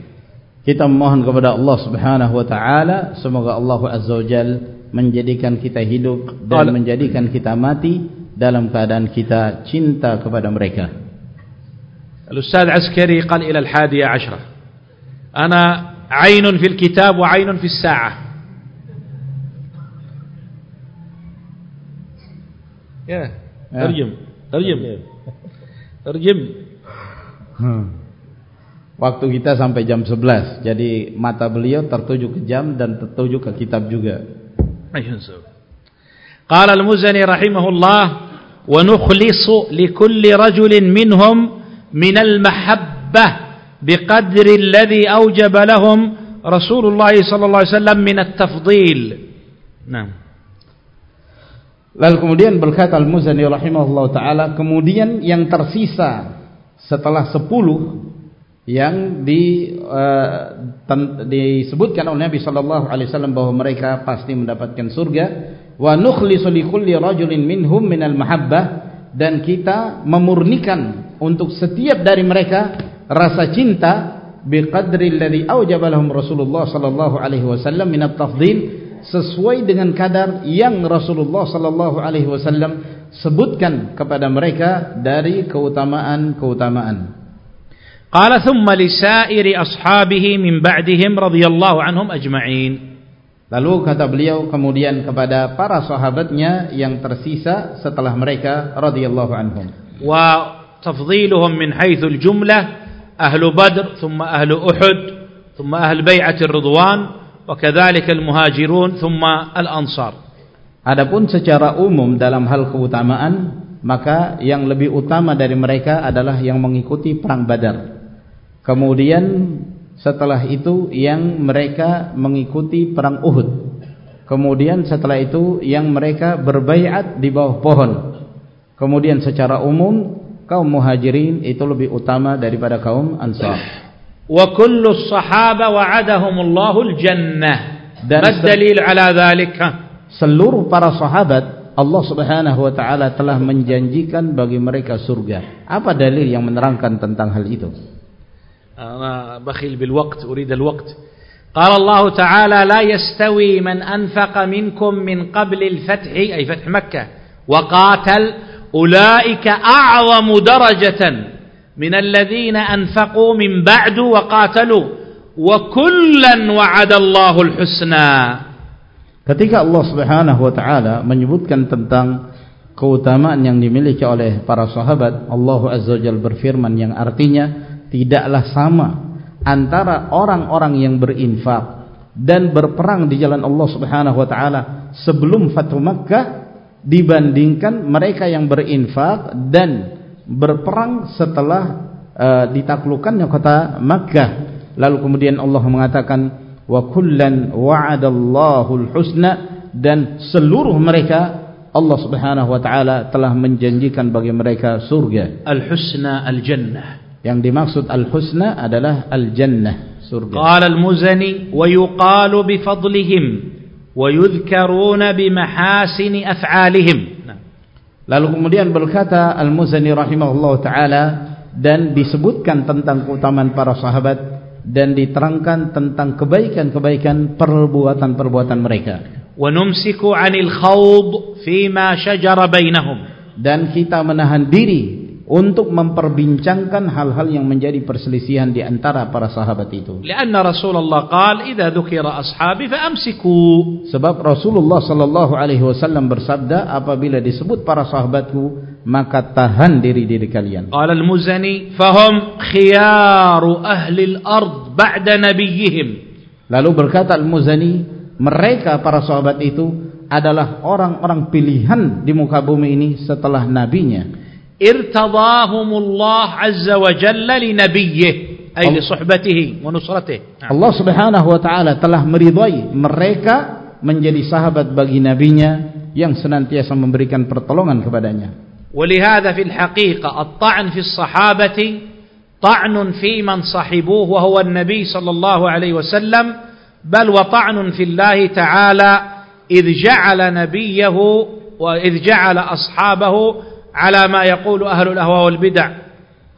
Kita memohon kepada Allah Subhanahu wa taala semoga Allah Azza wa Jal menjadikan kita hidup dan menjadikan kita mati dalam keadaan kita cinta kepada mereka. Al-Ustaz Askari qal ila al-hadiya 10. Ana 'ainun fil kitab wa 'ainun fis sa'ah. Ya, terjem. Terjem. Terjem. Hmm. Waktu kita sampai jam 11. Jadi mata beliau tertuju ke jam dan tertuju ke kitab juga. Qala al-Muzani rahimahullah wa nukhlisu li kulli rajulin minhum min al-mahabbah biqadri alladhi awjaba lahum Rasulullah sallallahu alaihi wasallam min at-tafdhil. Naam. Lalu kemudian berkata Al-Muzani rahimahullah ta'ala Kemudian yang tersisa setelah sepuluh yang di, uh, disebutkan oleh Nabi sallallahu alaihi wasallam bahwa mereka pasti mendapatkan surga. Wa nukhlisu likulli rajulin minhum minal mahabbah. Dan kita memurnikan untuk setiap dari mereka rasa cinta. Biqadri alladhi awjaba lahum Rasulullah sallallahu alaihi wasallam min at-tafdhil sesuai dengan kadar yang Rasulullah sallallahu alaihi wasallam sebutkan kepada mereka dari keutamaan-keutamaan قال ثم لسائر أصحابه من بعدهم رضي الله عنهم أجمعين Lalu kata beliau kemudian kepada para sahabatnya yang tersisa setelah mereka radhiyallahu anhum. Wa tafdhiluhum min haythu al-jumlah ahlu Badr thumma ahlu Uhud thumma ahlu bai'at ar-ridwan wa kadzalika al-muhajirun thumma al-ansar. Adapun secara umum dalam hal keutamaan maka yang lebih utama dari mereka adalah yang mengikuti perang Badar. Kemudian setelah itu yang mereka mengikuti perang Uhud. Kemudian setelah itu yang mereka berbaiat di bawah pohon. Kemudian secara umum kaum muhajirin itu lebih utama daripada kaum ansar. Wa kullu sahaba wa'adahumullahu al-jannah. Dan dalil ala dhalika? Seluruh para sahabat Allah Subhanahu wa taala telah menjanjikan bagi mereka surga. Apa dalil yang menerangkan tentang hal itu? أنا بخيل بالوقت أريد الوقت. قال الله تعالى لا يستوي من أنفق منكم من قبل الفتح أي فتح مكة. وقاتل أولئك أعظم درجة من الذين أنفقوا من بعد وقاتلوا. وكلا وعد الله الحسنى. Ketika Allah Subhanahu wa taala menyebutkan tentang keutamaan yang dimiliki oleh para sahabat, Allah Azza wa Jalla berfirman yang artinya tidaklah sama antara orang-orang yang berinfak dan berperang di jalan Allah Subhanahu wa taala sebelum Fathu Makkah dibandingkan mereka yang berinfak dan berperang setelah uh, ditaklukkannya kota Makkah. Lalu kemudian Allah mengatakan wa kullan wa'adallahu al-husna dan seluruh mereka Allah Subhanahu wa taala telah menjanjikan bagi mereka surga. Al-husna al-jannah yang dimaksud al-husna adalah al-jannah surga. Qala al-Muzani wa yuqalu bi fadlihim wa yudhkaruna bi mahasin af'alihim. Lalu kemudian berkata al-Muzani rahimahullah taala dan disebutkan tentang keutamaan para sahabat dan diterangkan tentang kebaikan-kebaikan perbuatan-perbuatan mereka. Wa numsiku 'anil khawd fi ma shajara bainahum. Dan kita menahan diri untuk memperbincangkan hal-hal yang menjadi perselisihan di antara para sahabat itu. Karena Rasulullah qaal idza dzukira ashhabi fa amsiku. Sebab Rasulullah sallallahu alaihi wasallam bersabda apabila disebut para sahabatku maka tahan diri-diri kalian. Qala al-Muzani fahum khiyaru ahli al-ard ba'da nabiyihim. Lalu berkata al-Muzani mereka para sahabat itu adalah orang-orang pilihan di muka bumi ini setelah nabinya. ارتضاهم الله عز وجل لنبيه أي لصحبته ونصرته. Allah subhanahu wa ta'ala telah meridai mereka menjadi sahabat bagi nabinya yang senantiasa memberikan pertolongan kepadanya. ولهذا في الحقيقة الطعن في الصحابة طعن في من صحبوه وهو النبي صلى الله عليه وسلم بل وطعن في الله تعالى إذ جعل نبيه وإذ جعل أصحابه Ala ma يقول ahlul ahwa wal bid'ah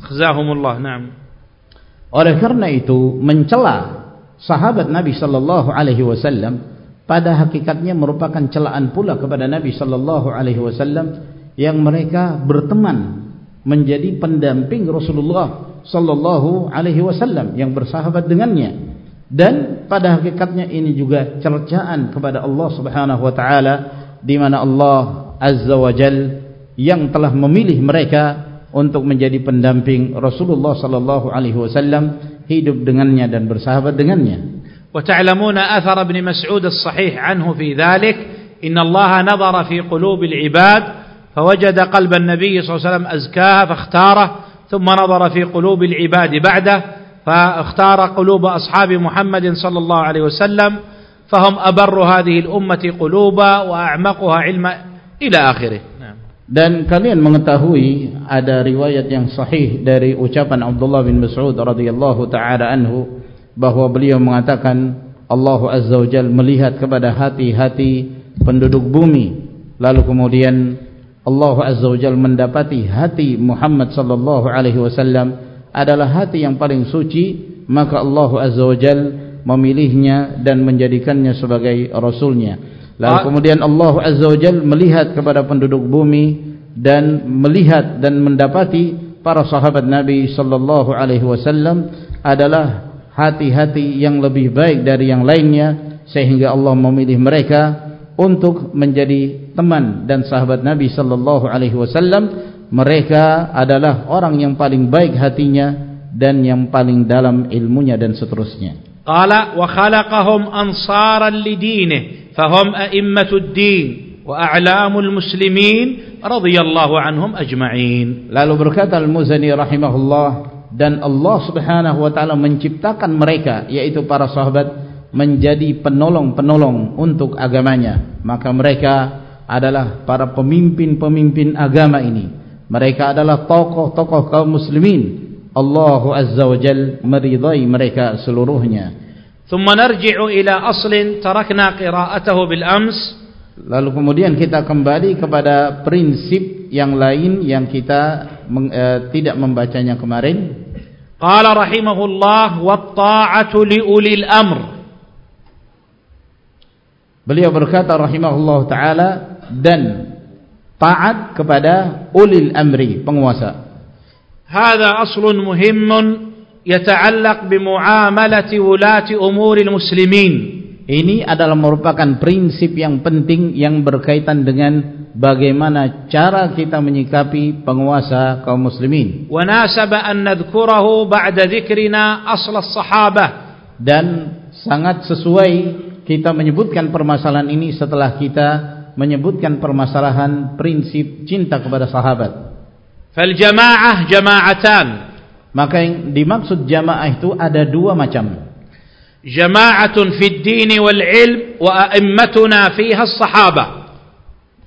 khazahumullah na'am oleh karena itu mencela sahabat Nabi sallallahu alaihi wasallam pada hakikatnya merupakan celaan pula kepada Nabi sallallahu alaihi wasallam yang mereka berteman menjadi pendamping Rasulullah sallallahu alaihi wasallam yang bersahabat dengannya. Dan pada hakikatnya ini juga cercaan kepada Allah Subhanahu wa taala di mana Allah azza wa jalla yang telah memilih mereka untuk menjadi pendamping Rasulullah sallallahu alaihi wasallam hidup dengannya dan bersahabat dengannya. وتعلمون أثر ابن مسعود الصحيح عنه في ذلك إن الله نظر في قلوب العباد فوجد قلب النبي صلى الله عليه وسلم أزكاها فاختاره ثم نظر في قلوب العباد بعده فاختار قلوب أصحاب محمد صلى الله عليه وسلم فهم أبر هذه الأمة قلوبا وأعمقها علما إلى آخره dan kalian mengetahui ada riwayat yang sahih dari ucapan Abdullah bin Mas'ud radhiyallahu taala anhu bahwa beliau mengatakan Allah azza wajal melihat kepada hati-hati penduduk bumi. Lalu kemudian Allah azza wajal mendapati hati Muhammad sallallahu alaihi wasallam adalah hati yang paling suci maka Allah Azza wa Jal memilihnya dan menjadikannya sebagai Rasulnya lalu ah. kemudian Allah Azza wa Jal melihat kepada penduduk bumi dan melihat dan mendapati para sahabat Nabi Sallallahu Alaihi Wasallam adalah hati-hati yang lebih baik dari yang lainnya sehingga Allah memilih mereka untuk menjadi teman dan sahabat Nabi Sallallahu Alaihi Wasallam mereka adalah orang yang paling baik hatinya dan yang paling dalam ilmunya dan seterusnya. Wa khalaqahum ansaran lidinihi fahum a'immatud din wa a'lamul muslimin radhiyallahu anhum ajma'in. Lalu berkata Al-Muzani rahimahullah dan Allah Subhanahu wa taala menciptakan mereka yaitu para sahabat menjadi penolong-penolong untuk agamanya. Maka mereka adalah para pemimpin-pemimpin agama ini mereka adalah tokoh-tokoh kaum muslimin Allah Azza wa Jal meridai mereka seluruhnya. Thumma narji'u ila aslin tarakna qira'atahu bil ams. Lalu kemudian kita kembali kepada prinsip yang lain yang kita meng, uh, tidak membacanya kemarin. Qala rahimahullah wat ta'atu li ulil amr. Beliau berkata rahimahullah taala dan taat kepada ulil amri penguasa. Hada aslun muhimun yata'allaq bimuamalati wulati umuril muslimin. Ini adalah merupakan prinsip yang penting yang berkaitan dengan bagaimana cara kita menyikapi penguasa kaum muslimin. Wa nasaba an nadhkurahu ba'da dzikrina asl as-sahabah dan sangat sesuai kita menyebutkan permasalahan ini setelah kita menyebutkan permasalahan prinsip cinta kepada sahabat. Fal jamaah jama'atan. Maka yang dimaksud jamaah itu ada dua macam. Jama'atun fid din wal ilm wa a'immatuna fiha as-sahabah.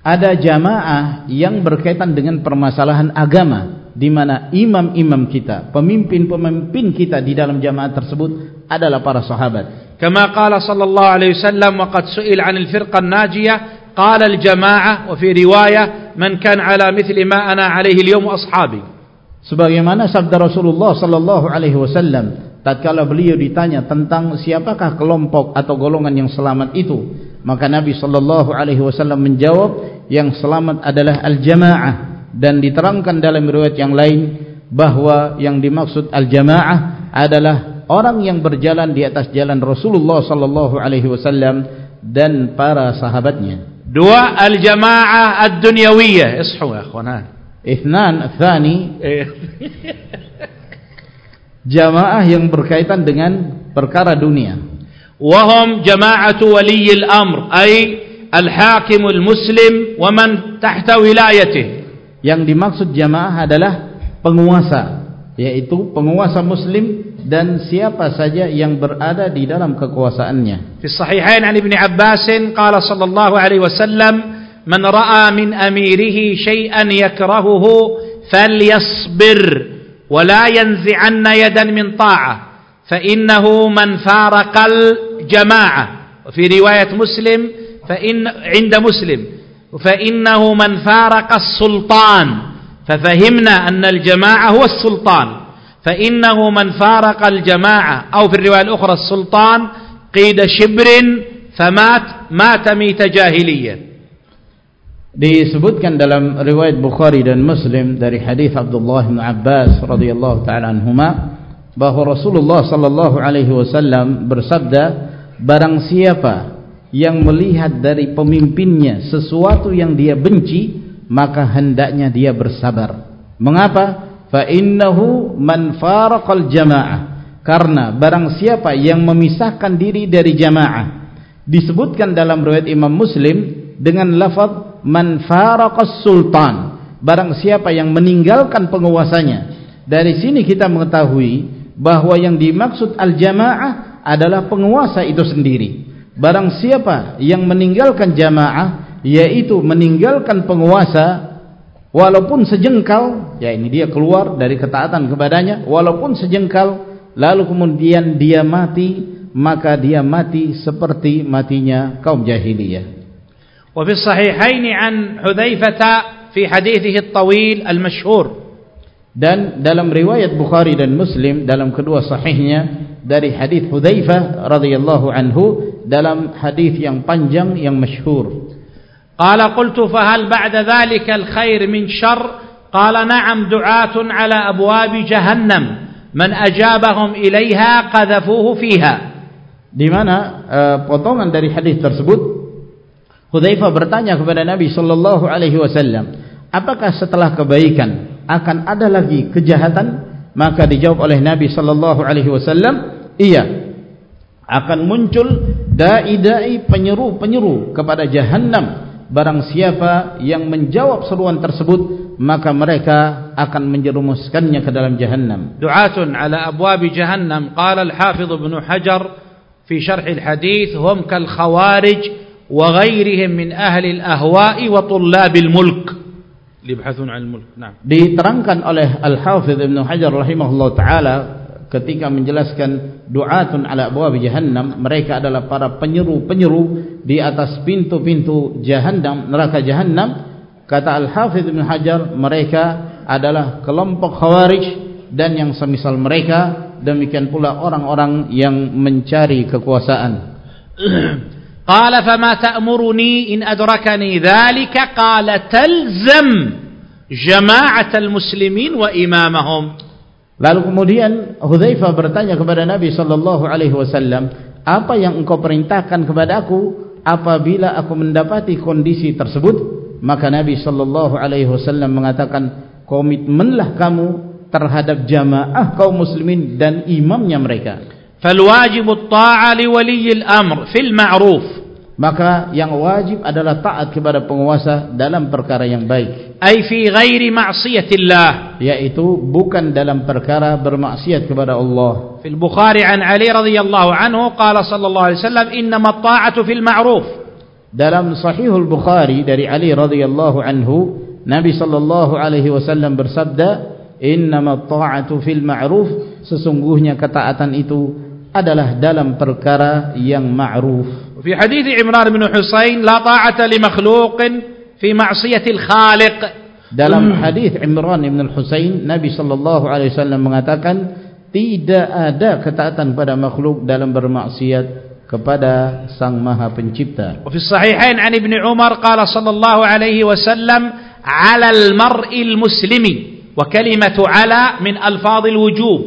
Ada jamaah yang berkaitan dengan permasalahan agama di mana imam-imam kita, pemimpin-pemimpin kita di dalam jamaah tersebut adalah para sahabat. Kama qala sallallahu alaihi wasallam wa qad su'il 'anil firqah najiyah قال الجماعة وفي رواية من كان على مثل ما أنا عليه اليوم أصحابي sebagaimana sabda Rasulullah sallallahu alaihi wasallam tatkala beliau ditanya tentang siapakah kelompok atau golongan yang selamat itu maka Nabi sallallahu alaihi wasallam menjawab yang selamat adalah al-jamaah dan diterangkan dalam riwayat yang lain bahwa yang dimaksud al-jamaah adalah orang yang berjalan di atas jalan Rasulullah sallallahu alaihi wasallam dan para sahabatnya dua al-jamaah ad-dunyawiyah. Ishu ya akhwan ithnan tsani jamaah yang berkaitan dengan perkara dunia. Wahum jama'atu wali al-amr ay al-hakim al-muslim wa man tahta wilayatih. Yang dimaksud jamaah adalah penguasa yaitu penguasa muslim dan siapa saja yang berada di dalam kekuasaannya. Di Sahihain an Ibn Abbas qala sallallahu alaihi wasallam man ra'a min amirihi syai'an yakrahuhu falyasbir wa la ولا ينزعن يدا من طاعة فإنه من فارق الجماعة وفي رواية مسلم فإن عند مسلم فإنه من فارق السلطان ففهمنا أن الجماعة هو السلطان فإنه من فارق الجماعة أو في الرواية الأخرى السلطان قيد شبر فمات مات ميت جاهلية disebutkan dalam riwayat Bukhari dan Muslim dari hadis Abdullah bin Abbas radhiyallahu taala anhuma bahwa Rasulullah sallallahu alaihi wasallam bersabda barang siapa yang melihat dari pemimpinnya sesuatu yang dia benci maka hendaknya dia bersabar mengapa Fa innahu man faraqal jamaah. Karena barang siapa yang memisahkan diri dari jamaah disebutkan dalam riwayat Imam Muslim dengan lafaz man faraqas sultan. Barang siapa yang meninggalkan penguasanya. Dari sini kita mengetahui bahwa yang dimaksud al-jamaah adalah penguasa itu sendiri. Barang siapa yang meninggalkan jamaah yaitu meninggalkan penguasa walaupun sejengkal ya ini dia keluar dari ketaatan kepadanya walaupun sejengkal lalu kemudian dia mati maka dia mati seperti matinya kaum jahiliyah وفي الصحيحين عن حذيفة في حديثه الطويل المشهور dan dalam riwayat Bukhari dan Muslim dalam kedua sahihnya dari hadis Hudzaifah radhiyallahu anhu dalam hadis yang panjang yang masyhur قال قلت فهل بعد ذلك الخير من شر قال نعم دعاة على أبواب جهنم من أجابهم إليها قذفوه فيها di mana uh, potongan dari hadis tersebut Hudzaifah bertanya kepada Nabi sallallahu alaihi wasallam apakah setelah kebaikan akan ada lagi kejahatan maka dijawab oleh Nabi sallallahu alaihi wasallam iya akan muncul dai-dai penyeru-penyeru kepada jahannam barang siapa yang menjawab seruan tersebut maka mereka akan menjerumuskannya ke dalam jahannam. Du'atun ala abwab jahannam. Qala al-hafiz ibn hajar fi syarh al-hadith hum kal khawarij wa ghairihim min ahli al-ahwa'i wa tullab al-mulk. Libhathun al-mulk. Na'am. Diterangkan oleh al-hafiz ibn hajar rahimahullah taala ketika menjelaskan du'atun ala abwab jahannam mereka adalah para penyeru-penyeru di atas pintu-pintu jahannam neraka jahannam. Kata al-hafidh bin hajar mereka adalah kelompok khawarij dan yang semisal mereka. Demikian pula orang-orang yang mencari kekuasaan. Qala fama ta'muruni in adrakani dhalika? Qala talzam jama'at al-muslimin wa imamahum Lalu kemudian Hudzaifah bertanya kepada Nabi sallallahu alaihi wasallam, "Apa yang engkau perintahkan kepada aku apabila aku mendapati kondisi tersebut?" Maka Nabi sallallahu alaihi wasallam mengatakan, "Komitmenlah kamu terhadap jamaah kaum muslimin dan imamnya mereka." Fal wajibu at-ta'a li wali al-amr fil ma'ruf maka yang wajib adalah taat kepada penguasa dalam perkara yang baik. Ay fi ghairi ma'siyatillah. Yaitu bukan dalam perkara bermaksiat kepada Allah. Fil bukhari an ali radhiyallahu anhu qala sallallahu alaihi wasallam innama at-ta'atu fil ma'ruf. Dalam sahihul bukhari dari ali radhiyallahu anhu nabi sallallahu alaihi wasallam bersabda innama at-ta'atu fil ma'ruf. Sesungguhnya ketaatan itu adalah dalam perkara yang ma'ruf وفي حديث عمران بن حسين لا طاعة لمخلوق في معصية الخالق. Dalam hadith Imran Ibn Husain Nabi Sallallahu Alaihi Wasallam mengatakan tidak ada ketaatan pada makhluk dalam bermaksiat kepada Sang Maha Pencipta. وفي الصحيحين عن ابن عمر قال صلى الله عليه وسلم على المرء المسلم وكلمة على من ألفاظ الوجوب.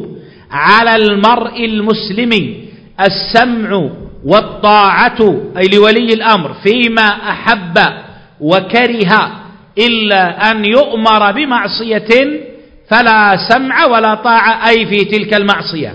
على المرء المسلم السمع والطاعة أي لولي الأمر فيما أحب وكره إلا أن يؤمر بمعصية فلا سمع ولا طاعة أي في تلك المعصية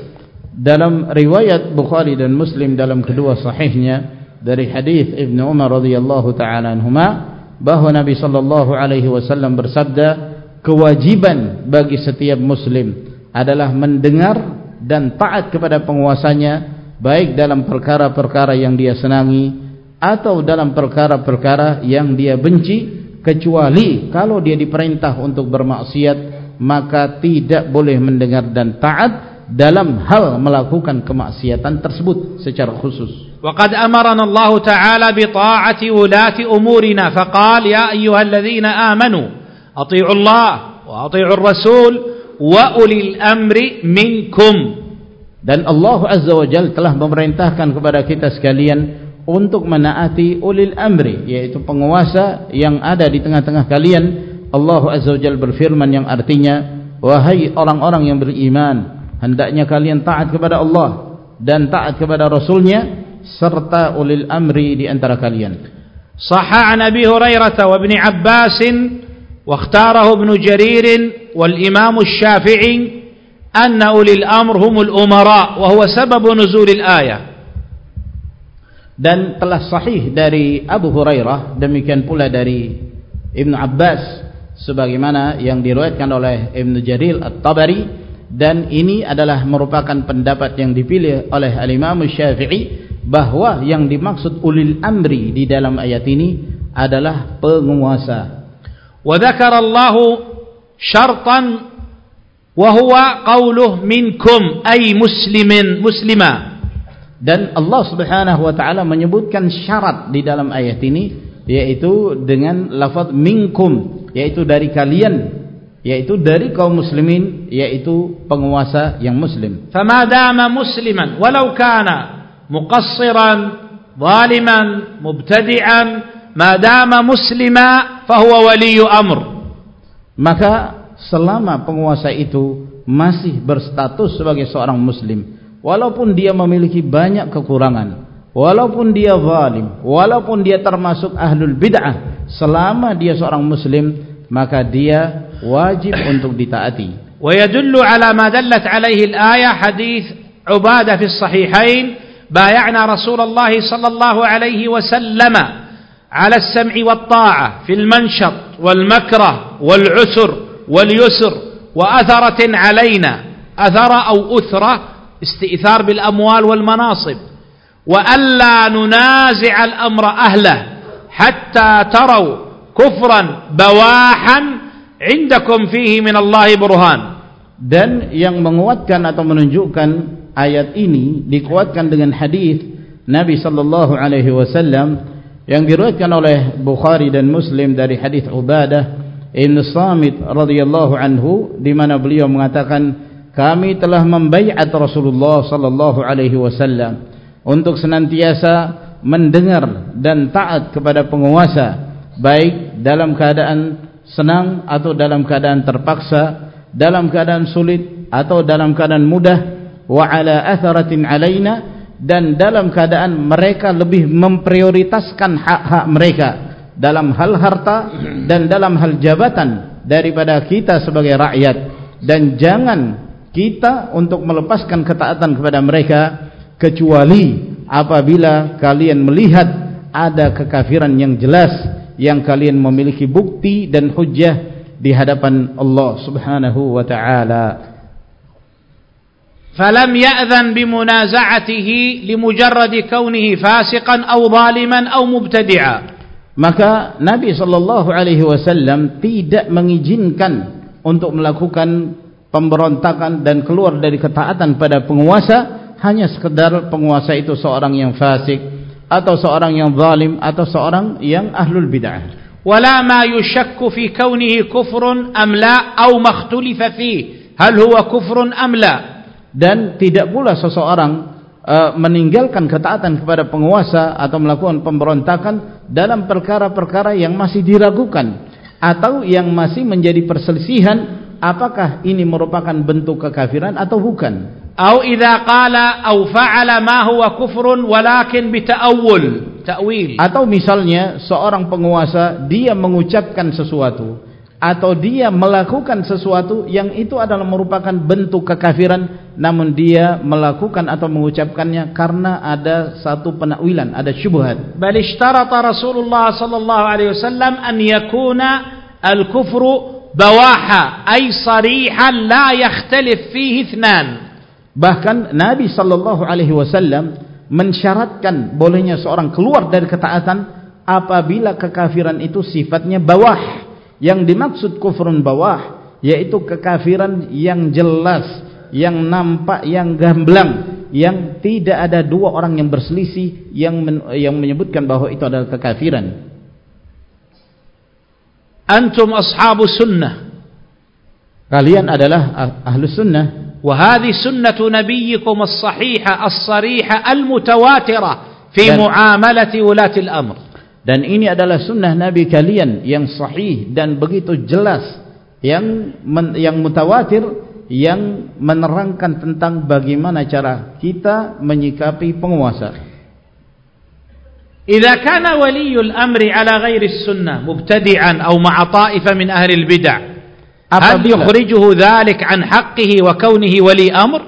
dalam riwayat Bukhari dan Muslim dalam kedua sahihnya dari hadis Ibn Umar radhiyallahu taala anhuma bahwa Nabi sallallahu alaihi wasallam bersabda kewajiban bagi setiap muslim adalah mendengar dan taat kepada penguasanya baik dalam perkara-perkara yang dia senangi atau dalam perkara-perkara yang dia benci kecuali kalau dia diperintah untuk bermaksiat maka tidak boleh mendengar dan taat dalam hal melakukan kemaksiatan tersebut secara khusus وقد أمرنا الله تعالى بطاعة ولاة أمورنا فقال يا أيها الذين آمنوا أطيعوا الله وأطيعوا الرسول وأولي الأمر منكم dan Allah Azza wa Jal telah memerintahkan kepada kita sekalian untuk menaati ulil amri yaitu penguasa yang ada di tengah-tengah kalian Allah Azza wa Jal berfirman yang artinya wahai orang-orang yang beriman hendaknya kalian taat kepada Allah dan taat kepada Rasulnya serta ulil amri di antara kalian sahha an Abi Hurairah wa Ibn Abbas واختاره ابن جرير والإمام الشافعي أن أولي الأمر هم الأمراء وهو سبب نزول الآية dan telah sahih dari Abu Hurairah demikian pula dari Ibn Abbas sebagaimana yang diriwayatkan oleh Ibn Jarir At-Tabari dan ini adalah merupakan pendapat yang dipilih oleh Al-Imam Syafi'i bahawa yang dimaksud ulil amri di dalam ayat ini adalah penguasa وذكر الله wahwa kauluh minkum ay muslimin muslima. Dan Allah subhanahu wa taala menyebutkan syarat di dalam ayat ini yaitu dengan lafadz minkum yaitu dari kalian yaitu dari kaum muslimin yaitu penguasa yang muslim. Fama dama musliman walau kana muqassiran zaliman mubtadi'an ma dama muslima fahuwa waliyu amr. Maka selama penguasa itu masih berstatus sebagai seorang muslim walaupun dia memiliki banyak kekurangan walaupun dia zalim walaupun dia termasuk ahlul bid'ah selama dia seorang muslim maka dia wajib untuk ditaati wa yadullu ala ma dallat alaihi al-ayah hadith ubadah fi sahihain bay'ana rasulullah sallallahu alaihi wasallam على السمع والطاعة في المنشط والمكره والعسر واليسر وأثرة علينا أثر أو أثرة استئثار بالأموال والمناصب وألا ننازع الأمر أهله حتى تروا كفرا بواحا عندكم فيه من الله برهان dan yang menguatkan atau menunjukkan ayat ini dikuatkan dengan hadis Nabi sallallahu alaihi wasallam yang diriwayatkan oleh Bukhari dan Muslim dari hadis Ubadah Ibn Samit radhiyallahu anhu di mana beliau mengatakan kami telah membaiat Rasulullah sallallahu alaihi wasallam untuk senantiasa mendengar dan taat kepada penguasa baik dalam keadaan senang atau dalam keadaan terpaksa dalam keadaan sulit atau dalam keadaan mudah wa ala atharatin alaina dan dalam keadaan mereka lebih memprioritaskan hak-hak mereka dalam hal harta dan dalam hal jabatan daripada kita sebagai rakyat dan jangan kita untuk melepaskan ketaatan kepada mereka kecuali apabila kalian melihat ada kekafiran yang jelas yang kalian memiliki bukti dan hujah di hadapan Allah Subhanahu wa taala فلم يأذن بمنازعته لمجرد كونه فاسقا أو ظالما أو مبتدعا maka Nabi sallallahu alaihi wasallam tidak mengizinkan untuk melakukan pemberontakan dan keluar dari ketaatan pada penguasa hanya sekedar penguasa itu seorang yang fasik atau seorang yang zalim atau seorang yang ahlul bid'ah. Wala ma yushakku fi kaunihi kufrun am la aw makhtalifa fi. Hal huwa kufrun am la? Dan tidak pula seseorang uh, meninggalkan ketaatan kepada penguasa atau melakukan pemberontakan dalam perkara-perkara yang masih diragukan atau yang masih menjadi perselisihan apakah ini merupakan bentuk kekafiran atau bukan. Atau idza qala aw fa'ala ma huwa kufrun walakin bita'awul ta'wil. Atau misalnya seorang penguasa dia mengucapkan sesuatu atau dia melakukan sesuatu yang itu adalah merupakan bentuk kekafiran namun dia melakukan atau mengucapkannya karena ada satu penakwilan ada syubhat. Bal ishtarata Rasulullah sallallahu alaihi wasallam an yakuna al-kufru bawaha ay sarihan la yakhtalif fihi ithnan. Bahkan Nabi sallallahu alaihi wasallam mensyaratkan bolehnya seorang keluar dari ketaatan apabila kekafiran itu sifatnya bawah yang dimaksud kufrun bawah yaitu kekafiran yang jelas yang nampak yang gamblang yang tidak ada dua orang yang berselisih yang men yang menyebutkan bahwa itu adalah kekafiran antum ashabu sunnah kalian adalah ah- ahlus sunnah وهذه سنة نبيكم الصحيحة الصريحة المتواترة في Dan- معاملة ولاة الأمر dan ini adalah sunnah nabi kalian yang sahih dan begitu jelas yang men, yang mutawatir yang menerangkan tentang bagaimana cara kita menyikapi penguasa إذا كان ولي الأمر على غير السنة مبتدعا أو مع طائفة من أهل البدع هل apabila يخرجه ذلك عن حقه وكونه ولي أمر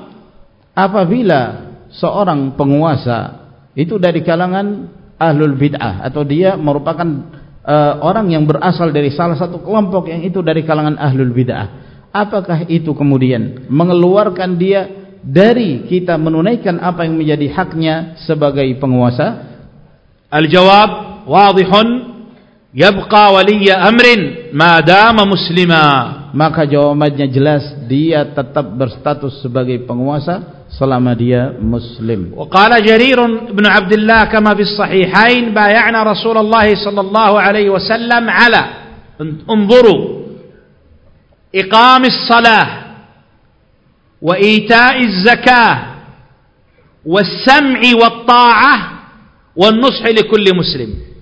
apabila seorang penguasa itu dari kalangan ahlul bid'ah atau dia merupakan uh, orang yang berasal dari salah satu kelompok yang itu dari kalangan ahlul bid'ah. Apakah itu kemudian mengeluarkan dia dari kita menunaikan apa yang menjadi haknya sebagai penguasa? Al jawab wadihun يبقى ولي أمر ما دام مسلما. Maka jawabannya jelas dia tetap berstatus sebagai penguasa selama dia muslim. وقال جرير بن عبد الله كما في الصحيحين بايعنا رسول الله صلى الله عليه وسلم على انظروا إقام الصلاة وإيتاء الزكاة والسمع والطاعة والنصح لكل مسلم.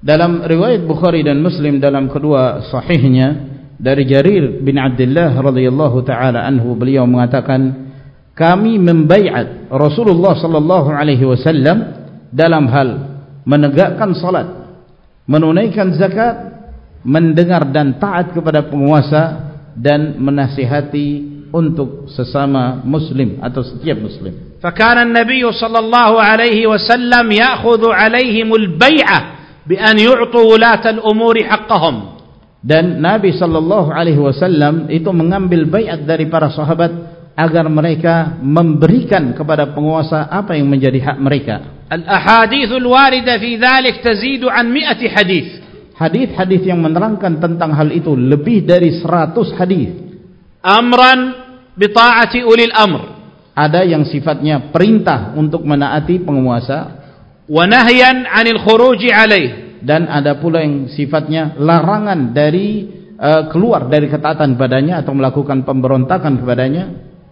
Dalam riwayat Bukhari dan Muslim dalam kedua sahihnya dari Jarir bin Abdullah radhiyallahu taala anhu beliau mengatakan kami membaiat Rasulullah sallallahu alaihi wasallam dalam hal menegakkan salat, menunaikan zakat, mendengar dan taat kepada penguasa dan menasihati untuk sesama muslim atau setiap muslim. Fakana an-nabiy sallallahu alaihi wasallam ya'khudhu alaihimul bai'ah بأن يعطوا ولاة الأمور حقهم dan Nabi sallallahu alaihi wasallam itu mengambil baiat dari para sahabat agar mereka memberikan kepada penguasa apa yang menjadi hak mereka الأحاديث الواردة في ذلك تزيد عن مئة حديث hadis-hadis yang menerangkan tentang hal itu lebih dari 100 hadis أمرا بطاعة أولي الأمر ada yang sifatnya perintah untuk menaati penguasa wanahyan anil khuruji alaih. Dan ada pula yang sifatnya larangan dari uh, keluar dari ketaatan badannya atau melakukan pemberontakan kepadanya.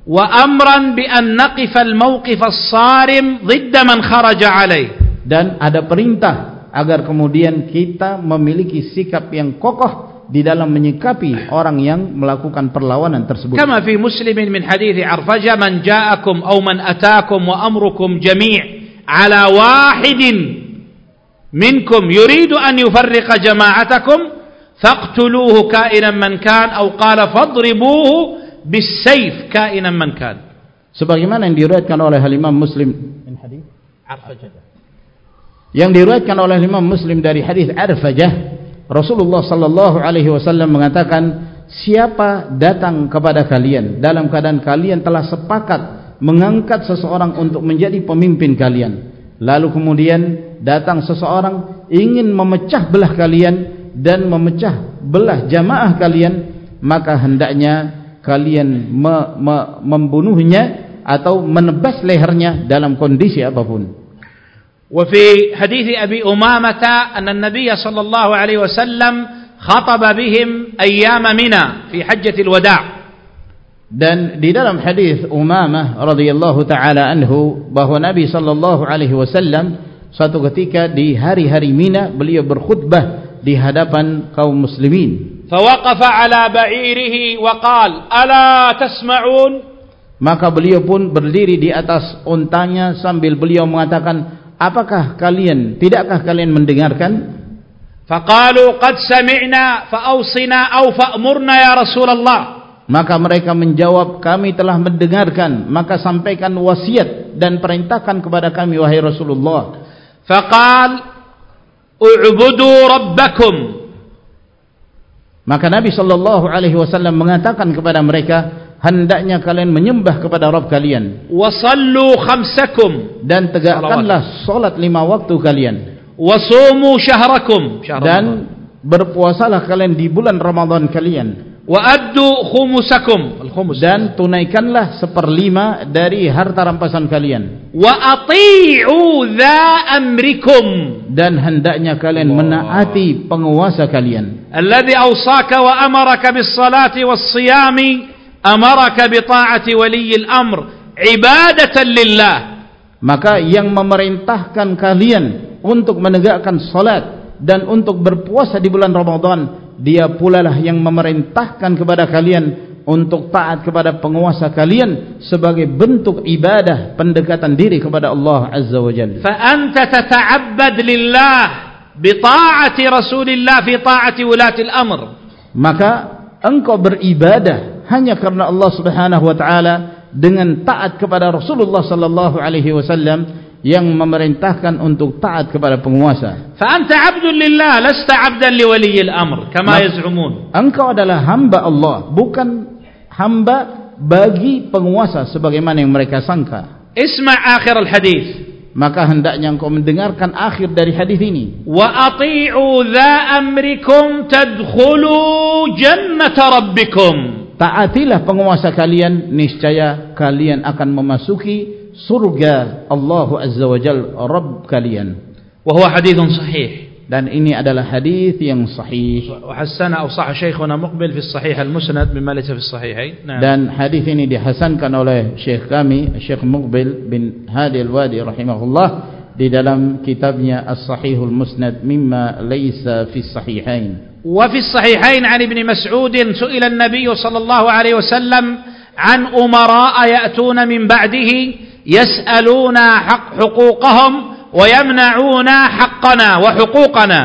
Wa amran bi an naqif al mawqif as sarim dhidd man kharaja alaih. Dan ada perintah agar kemudian kita memiliki sikap yang kokoh di dalam menyikapi orang yang melakukan perlawanan tersebut. Kama fi Muslimin min hadits Arfaja man ja'akum aw man ataakum wa amrukum jami' ala wahidin minkum yuridu an yufarriqa jama'atakum faqtuluhu ka'inan man kan atau qala fadribuhu bisayf ka'inan man kan. Sebagaimana yang diriwayatkan oleh Imam Muslim. Min hadis yang diriwayatkan oleh Imam Muslim dari hadis Arfajah Rasulullah sallallahu alaihi wasallam mengatakan siapa datang kepada kalian dalam keadaan kalian telah sepakat mengangkat seseorang untuk menjadi pemimpin kalian lalu kemudian datang seseorang ingin memecah belah kalian dan memecah belah jamaah kalian maka hendaknya kalian me, me, membunuhnya atau menebas lehernya dalam kondisi apapun وفي حديث أبي أمامة أن النبي صلى الله عليه وسلم خطب بهم أيام منى في حجة الوداع dan di dalam hadis Umamah radhiyallahu taala anhu bahwa Nabi sallallahu alaihi wasallam suatu ketika di hari-hari Mina beliau berkhutbah di hadapan kaum muslimin. Fawaqafa ala ba'irihi wa qala ala tasma'un? Maka beliau pun berdiri di atas untanya sambil beliau mengatakan apakah kalian tidakkah kalian mendengarkan? Faqalu qad sami'na fa awsina aw fa'murna ya rasulullah. Maka mereka menjawab, kami telah mendengarkan. Maka sampaikan wasiat dan perintahkan kepada kami, wahai Rasulullah. Faqal, u'budu rabbakum. Maka Nabi SAW mengatakan kepada mereka, hendaknya kalian menyembah kepada Rabb kalian. Wasallu khamsakum. Dan tegakkanlah solat lima waktu kalian. Wasumu syahrakum. Dan berpuasalah kalian di bulan Ramadan kalian. Waadu khumusakum dan tunaikanlah seperlima dari harta rampasan kalian. Wa Waatiu za amrikum dan hendaknya kalian menaati penguasa kalian. Alladhi awsaka wa amaraka bis salati was siyami amaraka bi ta'ati wali al amr ibadatan lillah. Maka yang memerintahkan kalian untuk menegakkan salat dan untuk berpuasa di bulan Ramadan dia pula lah yang memerintahkan kepada kalian untuk taat kepada penguasa kalian sebagai bentuk ibadah pendekatan diri kepada Allah Azza wa Jalla. Fa anta tata'abbad lillah bi ta'ati rasulillah fi ta'ati ulati al-amr maka engkau beribadah hanya karena Allah Subhanahu wa taala dengan taat kepada Rasulullah sallallahu alaihi wasallam yang memerintahkan untuk taat kepada penguasa. Fa anta 'abdun lillah lasta 'abdan li waliyil amr kama yaz'umun. Engkau adalah hamba Allah bukan hamba bagi penguasa sebagaimana yang mereka sangka. Isma' akhir al-hadis. Maka hendaknya engkau mendengarkan akhir dari hadis ini. Wa ati'u dha amrikum tadkhulu jannata rabbikum. Taatilah penguasa kalian niscaya kalian akan memasuki surga Allah Azza wa Jal Rabb kalian وهو حديث صحيح dan ini adalah hadis yang sahih وحسن أو صح شيخنا مقبل في الصحيح المسند مما ليس في الصحيحين نعم. dan hadis ini dihasankan oleh Syekh kami Syekh Muqbil bin Hadi Al-Wadi rahimahullah di dalam kitabnya As-Sahihul Musnad mimma laysa fi sahihain وفي الصحيحين عن ابن مسعود سئل النبي صلى الله عليه وسلم عن أمراء يأتون من بعده yas'aluna haq huquqahum wa yamna'una haqqana wa huquqana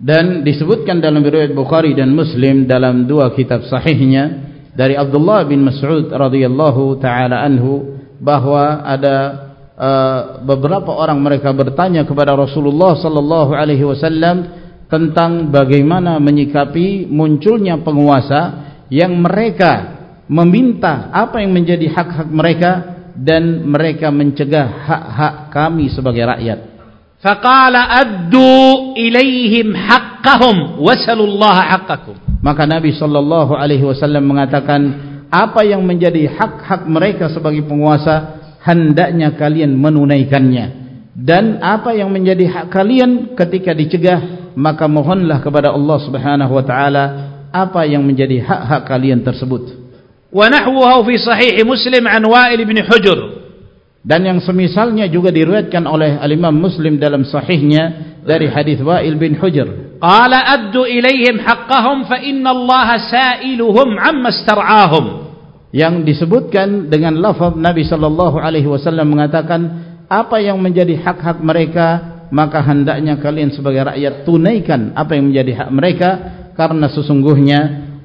dan disebutkan dalam riwayat Bukhari dan Muslim dalam dua kitab sahihnya dari Abdullah bin Mas'ud radhiyallahu taala anhu bahwa ada uh, beberapa orang mereka bertanya kepada Rasulullah sallallahu alaihi wasallam tentang bagaimana menyikapi munculnya penguasa yang mereka meminta apa yang menjadi hak-hak mereka dan mereka mencegah hak-hak kami sebagai rakyat. Faqala addu ilaihim haqqahum wasallallahu haqqakum. Maka Nabi sallallahu alaihi wasallam mengatakan apa yang menjadi hak-hak mereka sebagai penguasa hendaknya kalian menunaikannya dan apa yang menjadi hak kalian ketika dicegah maka mohonlah kepada Allah Subhanahu wa taala apa yang menjadi hak-hak kalian tersebut. ونحوه في صحيح مسلم عن وائل بن حجر dan yang semisalnya juga diriwayatkan oleh al-Imam Muslim dalam sahihnya dari hadis Wa'il bin Hujr. Qala addu ilaihim haqqahum fa inna Allah sa'iluhum 'amma istar'ahum. Yang disebutkan dengan lafaz Nabi sallallahu alaihi wasallam mengatakan apa yang menjadi hak-hak mereka maka hendaknya kalian sebagai rakyat tunaikan apa yang menjadi hak mereka karena sesungguhnya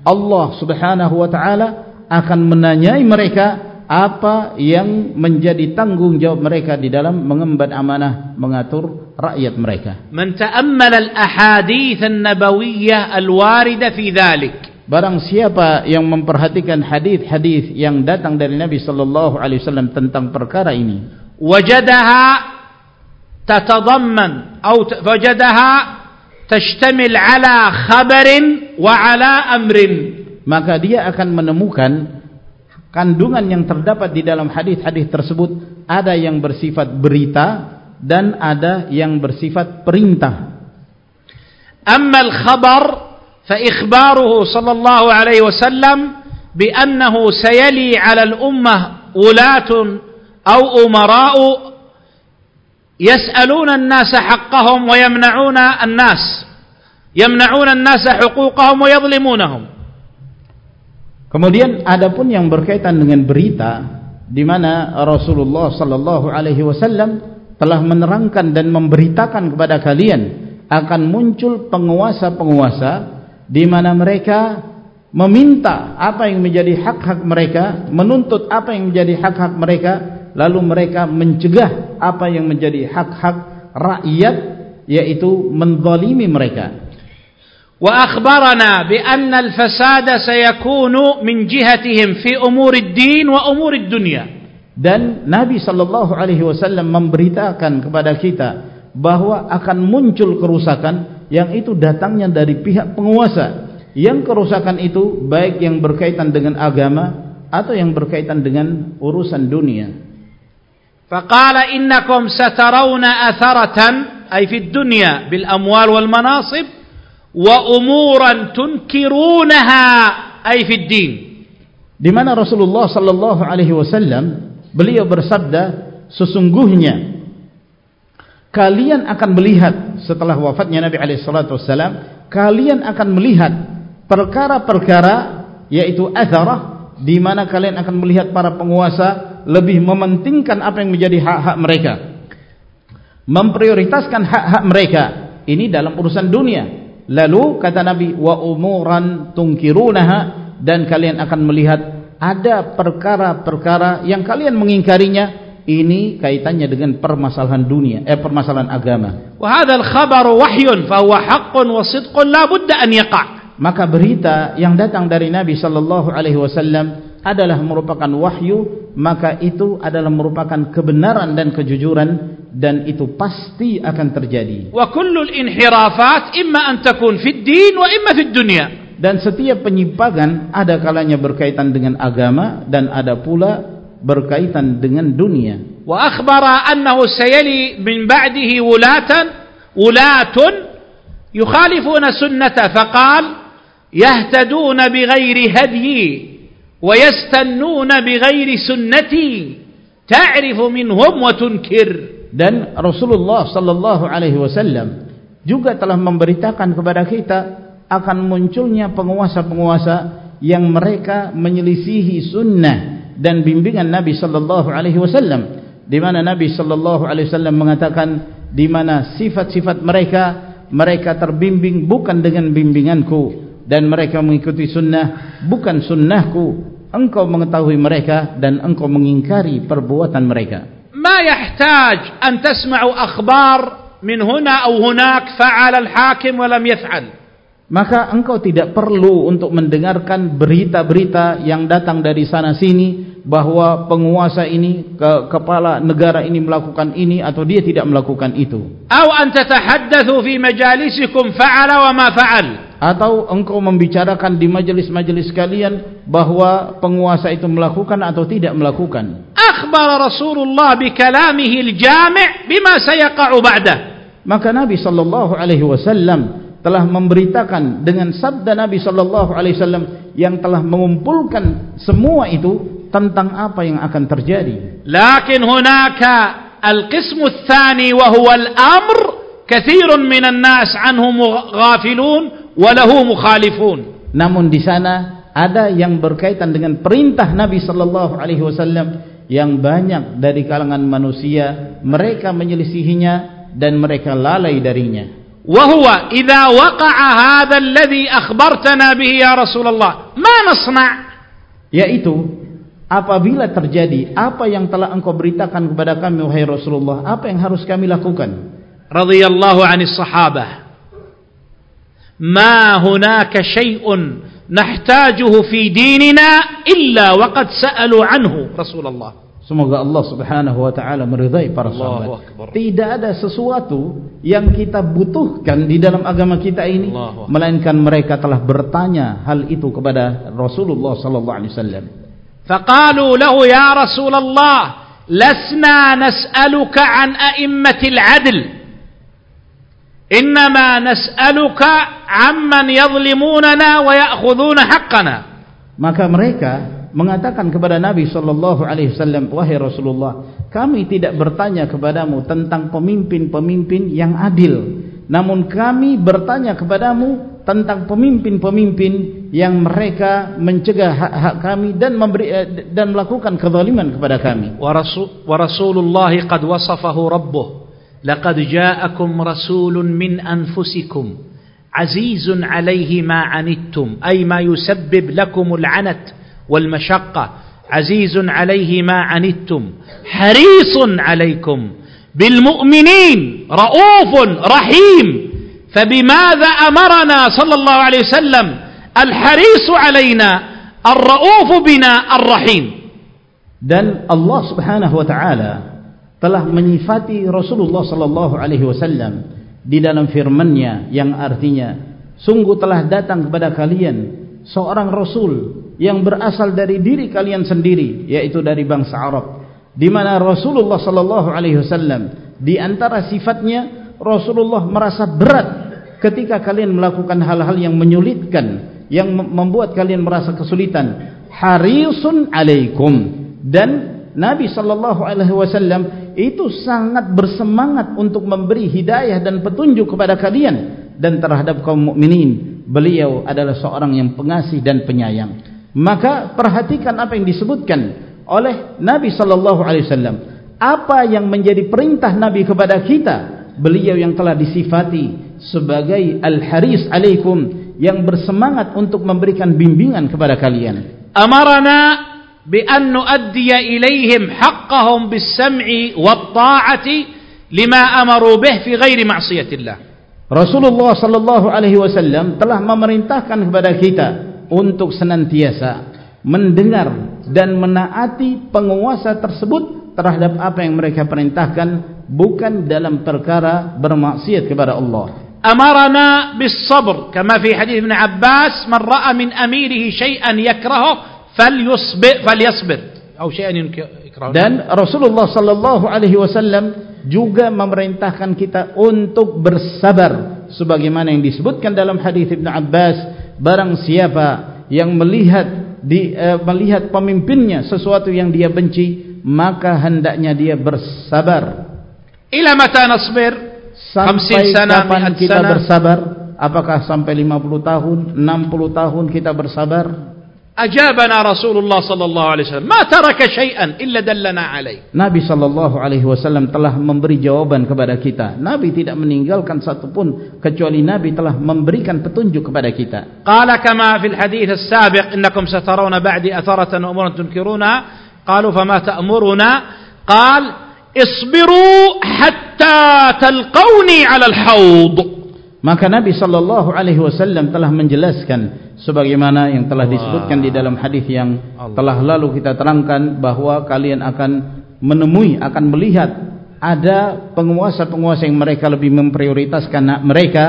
Allah Subhanahu wa taala akan menanyai mereka apa yang menjadi tanggung jawab mereka di dalam mengemban amanah mengatur rakyat mereka. Man ta'ammala al-ahadits an-nabawiyyah al-warida fi dhalik. Barang siapa yang memperhatikan hadis-hadis yang datang dari Nabi sallallahu alaihi wasallam tentang perkara ini, wajadaha tatadamman atau wajadaha tashtamil ala khabarin wa ala amrin maka dia akan menemukan kandungan yang terdapat di dalam hadis-hadis tersebut. Ada yang bersifat berita dan ada yang bersifat perintah. Amma al-khabar fa ikhbaruhu sallallahu alaihi wasallam bi annahu sayali 'ala al-ummah ulatun aw umara'u yas'aluna an-nasa haqqahum wa yamna'una an-nas. Yamna'una an-nasa huquqahum Kemudian adapun yang berkaitan dengan berita di mana Rasulullah sallallahu alaihi wasallam telah menerangkan dan memberitakan kepada kalian akan muncul penguasa-penguasa di mana mereka meminta apa yang menjadi hak-hak mereka, menuntut apa yang menjadi hak-hak mereka, lalu mereka mencegah apa yang menjadi hak-hak rakyat yaitu menzalimi mereka. وأخبرنا بأن الفساد سيكون من جهتهم في أمور الدين وأمور الدنيا dan Nabi sallallahu alaihi wasallam memberitakan kepada kita bahwa akan muncul kerusakan yang itu datangnya dari pihak penguasa yang kerusakan itu baik yang berkaitan dengan agama atau yang berkaitan dengan urusan dunia. Faqala innakum satarawna atharatan ay fi dunya bil amwal wal manasib wa umuran tunkirunaha ay fi din. Di mana Rasulullah sallallahu alaihi wasallam beliau bersabda sesungguhnya kalian akan melihat setelah wafatnya Nabi alaihi salatu wasallam kalian akan melihat perkara-perkara yaitu azarah di mana kalian akan melihat para penguasa lebih mementingkan apa yang menjadi hak-hak mereka memprioritaskan hak-hak mereka ini dalam urusan dunia lalu kata Nabi wa umuran tungkirunaha dan kalian akan melihat ada perkara-perkara yang kalian mengingkarinya. Ini kaitannya dengan permasalahan dunia eh permasalahan agama. Wa hadzal khabar wahyun fa huwa haqqun wa sidqun la budda an yaqa' maka berita yang datang dari Nabi sallallahu alaihi wasallam adalah merupakan wahyu maka itu adalah merupakan kebenaran dan kejujuran dan itu pasti akan terjadi. Wa kullu inhirafat imma an takun fi din wa imma fi dunya. Dan setiap penyimpangan ada kalanya berkaitan dengan agama dan ada pula berkaitan dengan dunia. Wa akhbara annahu sayali min ba'dihi wulatan wulatun yukhalifuna sunnata faqal yahtaduna bighairi hadyi wa yastannuna bighairi sunnati ta'rifu minhum wa tunkiru dan Rasulullah sallallahu alaihi wasallam juga telah memberitakan kepada kita akan munculnya penguasa-penguasa yang mereka menyelisihi sunnah dan bimbingan Nabi sallallahu alaihi wasallam di mana Nabi sallallahu alaihi wasallam mengatakan di mana sifat-sifat mereka mereka terbimbing bukan dengan bimbinganku dan mereka mengikuti sunnah bukan sunnahku. Engkau mengetahui mereka dan engkau mengingkari perbuatan mereka yahtaj an tasma'u akhbar min huna aw hunak fa'ala al-hakim wa lam yaf'al maka engkau tidak perlu untuk mendengarkan berita-berita yang datang dari sana sini bahwa penguasa ini ke kepala negara ini melakukan ini atau dia tidak melakukan itu. Aw an tatahaddathu fi majalisikum fa'ala wa ma fa'al. Atau engkau membicarakan di majelis-majelis kalian bahwa penguasa itu melakukan atau tidak melakukan akhbar Rasulullah bi kalamihi al-jami' bima sayaqa'u ba'da maka Nabi sallallahu alaihi wasallam telah memberitakan dengan sabda Nabi sallallahu alaihi wasallam yang telah mengumpulkan semua itu tentang apa yang akan terjadi. Lakin hunaka al-qismu ats-tsani wa huwa al-amr katsirun minan nas anhum ghafilun walahu mukhalifun. Namun di sana ada yang berkaitan dengan perintah Nabi sallallahu alaihi wasallam yang banyak dari kalangan manusia mereka menyelisihinya dan mereka lalai darinya wa huwa idza waqa'a hadha alladhi akhbartana bihi ya Rasulullah ma nasna' yaitu apabila terjadi apa yang telah engkau beritakan kepada kami wahai Rasulullah apa yang harus kami lakukan radhiyallahu 'anis sahabah ما هناك شيء nahtajuhu fi dinina illa waqad sa'alu anhu Rasulullah Semoga Allah Subhanahu wa taala meridai para sahabat. Tidak ada sesuatu yang kita butuhkan di dalam agama kita ini melainkan mereka telah bertanya hal itu kepada Rasulullah sallallahu alaihi wasallam. Faqalu lahu ya Rasulullah lasna nas'aluka an a'immatil 'adl innama nas'aluka amman عمن wa ويأخذون haqqana. Maka mereka mengatakan kepada Nabi sallallahu alaihi wasallam wahai Rasulullah kami tidak bertanya kepadamu tentang pemimpin-pemimpin yang adil. Namun kami bertanya kepadamu tentang pemimpin-pemimpin yang mereka mencegah hak-hak kami dan memberi eh, dan melakukan kezaliman kepada kami. Wa rasulullah qad wasafahu rabbuh. لقد جاءكم رسول من أنفسكم عزيز عليه ما عنتم أي ما يسبب لكم العنت والمشقة. عزيز عليه ما عنتم حريص عليكم. بالمؤمنين رؤوف رحيم. فبماذا أمرنا صلى الله عليه وسلم؟ الحريص علينا الرؤوف بنا الرحيم. Dan Allah subhanahu wa ta'ala telah menyifati Rasulullah sallallahu alaihi wasallam di dalam firman-Nya yang artinya sungguh telah datang kepada kalian seorang rasul yang berasal dari diri kalian sendiri yaitu dari bangsa Arab di mana Rasulullah sallallahu alaihi wasallam di antara sifatnya Rasulullah merasa berat ketika kalian melakukan hal-hal yang menyulitkan yang membuat kalian merasa kesulitan. Harisun alaikum. Dan Nabi sallallahu alaihi wasallam itu sangat bersemangat untuk memberi hidayah dan petunjuk kepada kalian dan terhadap kaum mukminin. Beliau adalah seorang yang pengasih dan penyayang. Maka perhatikan apa yang disebutkan oleh Nabi sallallahu alaihi wasallam. Apa yang menjadi perintah Nabi kepada kita beliau yang telah disifati sebagai al-haris alaikum yang bersemangat untuk memberikan bimbingan kepada kalian. Amarana بأن نؤدي إليهم حقهم بالسمع والطاعة لما أمروا به في غير معصية الله Rasulullah sallallahu alaihi wasallam telah memerintahkan kepada kita untuk senantiasa mendengar dan menaati penguasa tersebut terhadap apa yang mereka perintahkan bukan dalam perkara bermaksiat kepada Allah. Amarna bis sabr kama fi hadis Ibn Abbas man ra'a min amirihi shay'an yakrahu falyusbir falyasbir atau syai'an yukrahu dan Rasulullah sallallahu alaihi wasallam juga memerintahkan kita untuk bersabar. Sebagaimana yang disebutkan dalam hadis Ibnu Abbas barang siapa yang melihat di uh, melihat pemimpinnya sesuatu yang dia benci maka hendaknya dia bersabar. Ila mata nasbir? Sampai kapan kita bersabar? Apakah sampai 50 tahun 60 tahun kita bersabar أجابنا رسول الله صلى الله عليه وسلم ما ترك شيئا إلا دلنا عليه. نبي صلى الله عليه وسلم telah memberi jawaban kepada kita. Nabi tidak meninggalkan satupun kecuali Nabi telah memberikan petunjuk kepada kita. قال كما في الحديث السابق إنكم سترون بعد أثارة وأمورا تنكرونها قالوا فما تأمرنا قال اصبروا حتى تلقوني على الحوض maka Nabi sallallahu alaihi wasallam telah menjelaskan sebagaimana yang telah disebutkan di dalam hadis yang telah lalu kita terangkan bahwa kalian akan menemui akan melihat ada penguasa-penguasa yang mereka lebih memprioritaskan hak mereka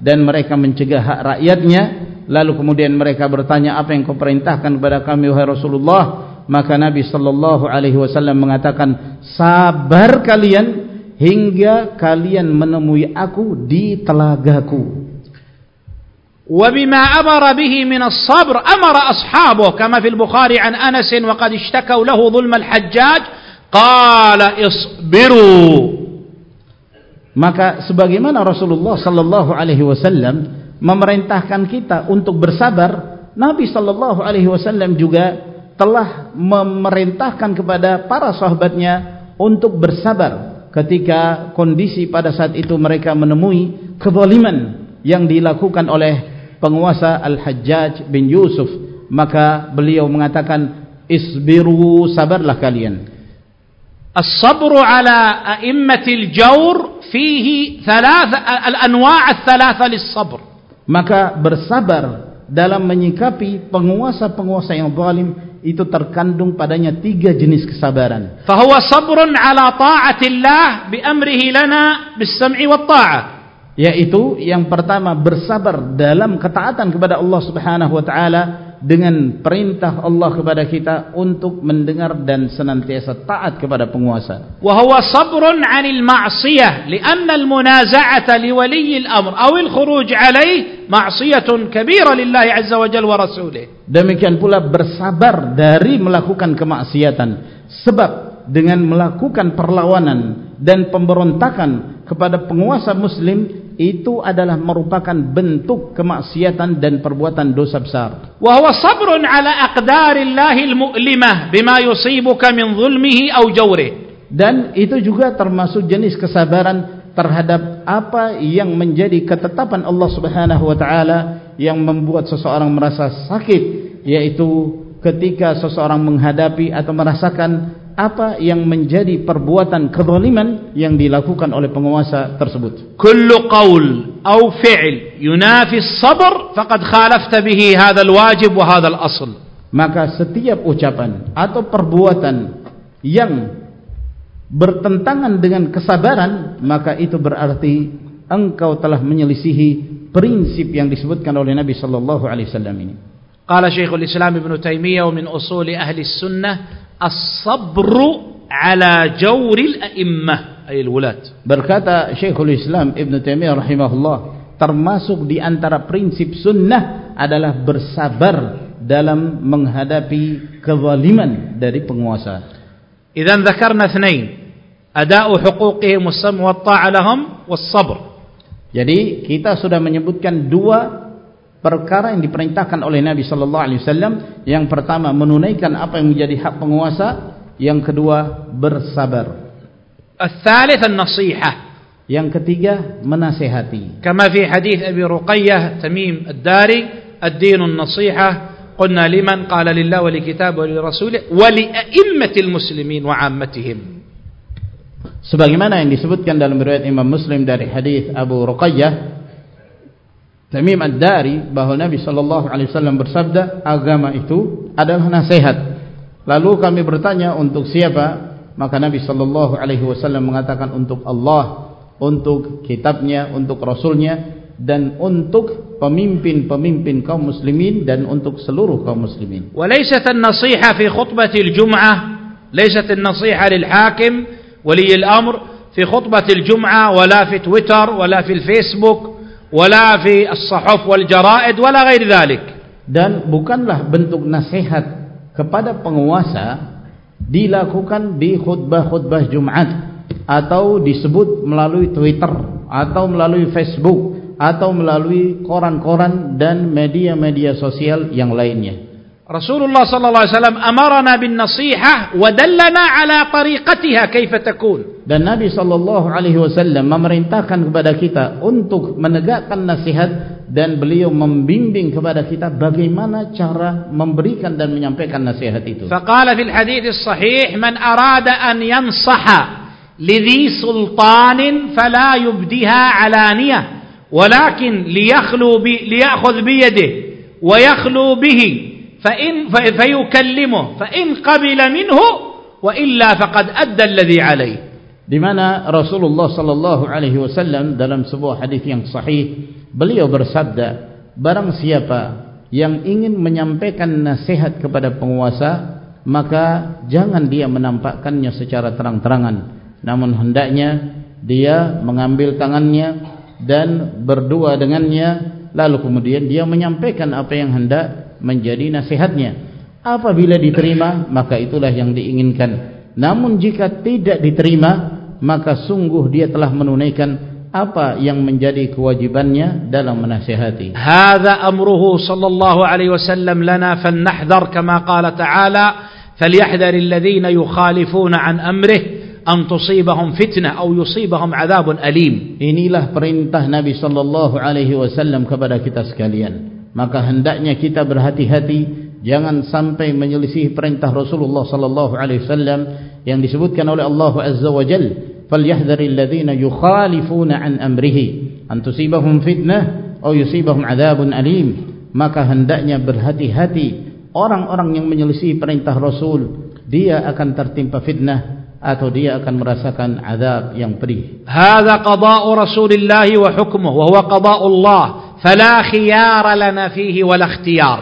dan mereka mencegah hak rakyatnya. Lalu kemudian mereka bertanya apa yang kau perintahkan kepada kami wahai Rasulullah? Maka Nabi sallallahu alaihi wasallam mengatakan sabar kalian hingga kalian menemui aku di telagaku. وبما أمر به من الصبر أمر أصحابه كما في البخاري عن أنس وقد اشتكوا له ظلم الحجاج قال اصبروا maka sebagaimana Rasulullah sallallahu alaihi wasallam memerintahkan kita untuk bersabar Nabi sallallahu alaihi wasallam juga telah memerintahkan kepada para sahabatnya untuk bersabar ketika kondisi pada saat itu mereka menemui kezaliman yang dilakukan oleh penguasa Al-Hajjaj bin Yusuf maka beliau mengatakan isbiru sabarlah kalian as-sabru ala a'immatil jawr fihi thalatha al-anwa' al-thalatha lis-sabr maka bersabar dalam menyikapi penguasa-penguasa yang zalim itu terkandung padanya tiga jenis kesabaran. Fahuwa sabrun ala ta'atillah bi amrihi lana bis sam'i wat ta'ah. Yaitu yang pertama bersabar dalam ketaatan kepada Allah Subhanahu wa taala dengan perintah Allah kepada kita untuk mendengar dan senantiasa taat kepada penguasa. Wa huwa sabrun 'anil ma'siyah li'anna al-munaza'ata li wali al-amr aw al-khuruj 'alayhi ma'siyatun kabira lillahi 'azza wa jalla wa rasulih. Demikian pula bersabar dari melakukan kemaksiatan sebab dengan melakukan perlawanan dan pemberontakan kepada penguasa muslim itu adalah merupakan bentuk kemaksiatan dan perbuatan dosa besar. Wa huwa sabrun ala aqdarillahil mu'limah bima yusibuka min zulmihi aw jawrihi. Dan itu juga termasuk jenis kesabaran terhadap apa yang menjadi ketetapan Allah Subhanahu wa taala yang membuat seseorang merasa sakit yaitu ketika seseorang menghadapi atau merasakan apa yang menjadi perbuatan kezaliman yang dilakukan oleh penguasa tersebut. Kullu qaul aw fi'l yunafi as-sabr faqad khalafta bihi hadha al-wajib wa hadha al-asl. Maka setiap ucapan atau perbuatan yang bertentangan dengan kesabaran maka itu berarti engkau telah menyelisihi prinsip yang disebutkan oleh Nabi sallallahu alaihi wasallam ini. Qala Syekhul Islam Ibn Taimiyah min usul ahli sunnah as-sabru ala jawril a'immah ay al-wulat. Berkata Syekhul Islam Ibn Taimiyah rahimahullah termasuk di antara prinsip sunnah adalah bersabar dalam menghadapi kezaliman dari penguasa. Idzan dzakarna ithnain ada'u huquqihim was-sam wa ta'a lahum was-sabr. Jadi kita sudah menyebutkan dua perkara yang diperintahkan oleh Nabi sallallahu alaihi wasallam. Yang pertama menunaikan apa yang menjadi hak penguasa, yang kedua bersabar. الثالث النصيحة Yang ketiga menasihati. كما في حديث أبي رقية تميم الداري الدين النصيحة قلنا لمن قال لله ولكتاب ولرسوله ولأئمة المسلمين وعامتهم Sebagaimana yang disebutkan dalam riwayat Imam Muslim dari hadis Abu Ruqayyah Tamim Ad-Dari bahawa Nabi sallallahu alaihi wasallam bersabda agama itu adalah nasihat. Lalu kami bertanya untuk siapa? Maka Nabi sallallahu alaihi wasallam mengatakan untuk Allah, untuk kitabnya, untuk rasulnya dan untuk pemimpin-pemimpin kaum muslimin dan untuk seluruh kaum muslimin. Wa laysat an-nasiha fi khutbati al-jum'ah, laysat an-nasiha lil hakim wa li al-amr fi khutbati al-jum'ah wa la fi Twitter wa la fi Facebook ولا في الصحف والجرائد ولا غير ذلك Dan bukanlah bentuk nasihat kepada penguasa dilakukan di khutbah-khutbah Jumat atau disebut melalui Twitter atau melalui Facebook atau melalui koran-koran dan media-media sosial yang lainnya. رسول الله صلى الله عليه وسلم أمرنا بالنصيحة ودلنا على طريقتها كيف تكون Dan Nabi sallallahu alaihi wasallam memerintahkan kepada kita untuk menegakkan nasihat dan beliau membimbing kepada kita bagaimana cara memberikan dan menyampaikan nasihat itu. فقال في الحديث الصحيح من أراد أن ينصح لذي سلطان فلا يبديها علانية ولكن ليخلو بي ليأخذ بيده ويخلو به فإن في- فيكلمه فإن قبل منه وإلا فقد أدى الذي عليه Di mana Rasulullah sallallahu alaihi wasallam dalam sebuah hadis yang sahih beliau bersabda barang siapa yang ingin menyampaikan nasihat kepada penguasa maka jangan dia menampakkannya secara terang-terangan namun hendaknya dia mengambil tangannya dan berdua dengannya lalu kemudian dia menyampaikan apa yang hendak menjadi nasihatnya. Apabila diterima maka itulah yang diinginkan. Namun jika tidak diterima maka sungguh dia telah menunaikan apa yang menjadi kewajibannya dalam menasihati. Hadza amruhu sallallahu alaihi wasallam lana falnahdhar kama qala ta'ala falyahdhar alladhina yukhalifuna an amrih an tusibahum fitnah aw yusibahum adzabun alim. Inilah perintah nabi sallallahu alaihi wasallam kepada kita sekalian maka hendaknya kita berhati-hati. Jangan sampai menyelisih perintah Rasulullah sallallahu alaihi wasallam yang disebutkan oleh Allah azza wa jal falyahdharil ladzina yukhalifuna an amrihi. An tusibahum fitnah aw yusibahum adzabun alim. Maka hendaknya berhati-hati. Orang-orang yang menyelisih perintah Rasul dia akan tertimpa fitnah atau dia akan merasakan azab yang pedih hadza qada'u rasulillah wa hukmuhu wa huwa qada'ullah fala khiyara lana fihi wala ikhtiyar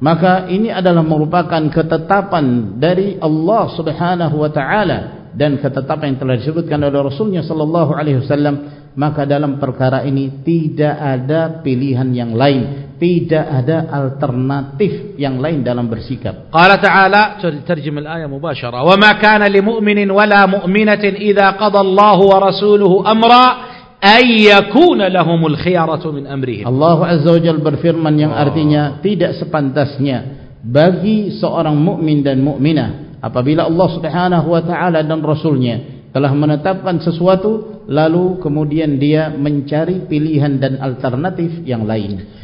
maka ini adalah merupakan ketetapan dari Allah Subhanahu wa taala dan ketetapan yang telah disebutkan oleh Rasulnya sallallahu alaihi wasallam maka dalam perkara ini tidak ada pilihan yang lain tidak ada alternatif yang lain dalam bersikap. Qala ta'ala terjemah al-ayah mubashara wa ma kana li mu'minin wala mu'minatin idha qada Allah wa rasuluhu amra أن يكون لهم الخيارة من أمرهم Allah Azza wa Jalla berfirman yang artinya tidak sepantasnya bagi seorang mukmin dan mukminah apabila Allah Subhanahu wa taala dan rasulnya telah menetapkan sesuatu lalu kemudian dia mencari pilihan dan alternatif yang lain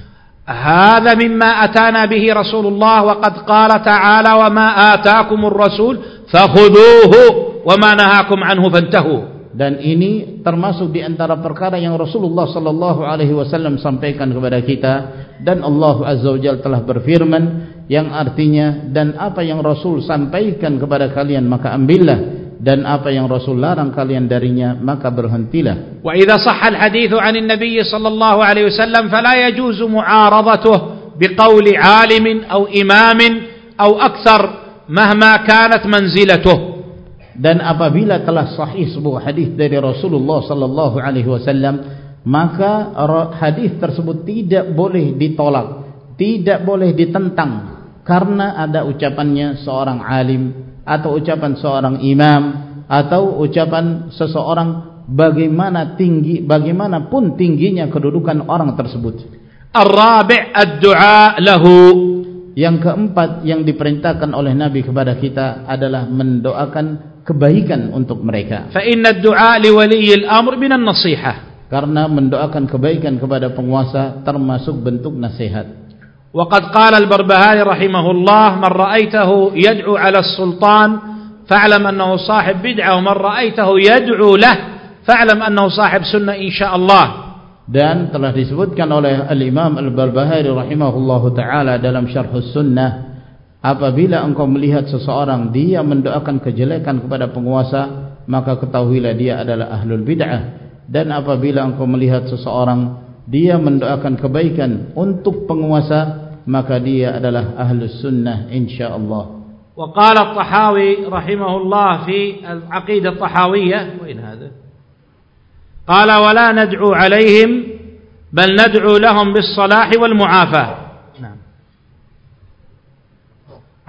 هذا مما أتانا به رسول الله وقد قال تعالى وما آتاكم الرسول فخذوه وما نهاكم عنه فانتهوا dan ini termasuk di antara perkara yang Rasulullah sallallahu alaihi wasallam sampaikan kepada kita. Dan Allah azza wajalla telah berfirman yang artinya dan apa yang Rasul sampaikan kepada kalian maka ambillah. Dan apa yang Rasul larang kalian darinya maka berhentilah. Wa idza sahha al hadits 'an an-nabiy sallallahu alaihi wasallam fala yajuzu mu'aradatuhu biqawli 'alim aw imam aw akthar mahma kanat manzilatuhu dan apabila telah sahih sebuah hadis dari Rasulullah sallallahu alaihi wasallam maka hadis tersebut tidak boleh ditolak tidak boleh ditentang karena ada ucapannya seorang alim atau ucapan seorang imam atau ucapan seseorang bagaimana tinggi bagaimanapun tingginya kedudukan orang tersebut. Ar-rabi' ad-du'a lahu. Yang keempat yang diperintahkan oleh Nabi kepada kita adalah mendoakan kebaikan untuk mereka. Fa inna ad-du'a li waliyil amr min an-nasihah. Karena mendoakan kebaikan kepada penguasa termasuk bentuk nasihat. وقد قال البربهاري رحمه الله من رأيته يدعو على السلطان فاعلم أنه صاحب بدعة ومن رأيته يدعو له فاعلم أنه صاحب سنة إن شاء الله dan telah disebutkan oleh al-Imam al-Barbahari rahimahullahu taala dalam Syarh Sunnah apabila engkau melihat seseorang dia mendoakan kejelekan kepada penguasa maka ketahuilah dia adalah ahlul bid'ah dan apabila engkau melihat seseorang dia mendoakan kebaikan untuk penguasa maka dia adalah ahlus sunnah insyaallah wa qala at-tahawi rahimahullah fi al-aqidah at-tahawiyah وين هذا قال ولا ندعو عليهم بل ندعو لهم بالصلاح والمعافاه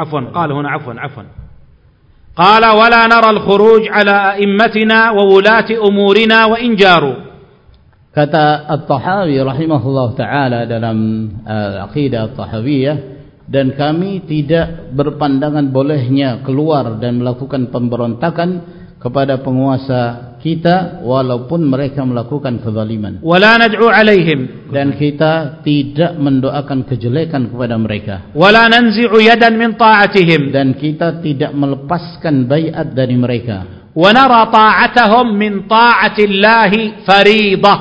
عفوا قال هنا عفوا عفوا قال ولا نرى الخروج على ائمتنا وولاة امورنا وان جاروا Kata At-Tahawi rahimahullah ta'ala dalam uh, Aqidah At-Tahawiyah Dan kami tidak berpandangan bolehnya keluar dan melakukan pemberontakan kepada penguasa kita walaupun mereka melakukan kezaliman. Wala nad'u alaihim dan kita tidak mendoakan kejelekan kepada mereka. Wala nanzi'u yadan min ta'atihim dan kita tidak melepaskan bayat dari mereka. Wa nara ta'atahum min ta'ati Allahi fariidah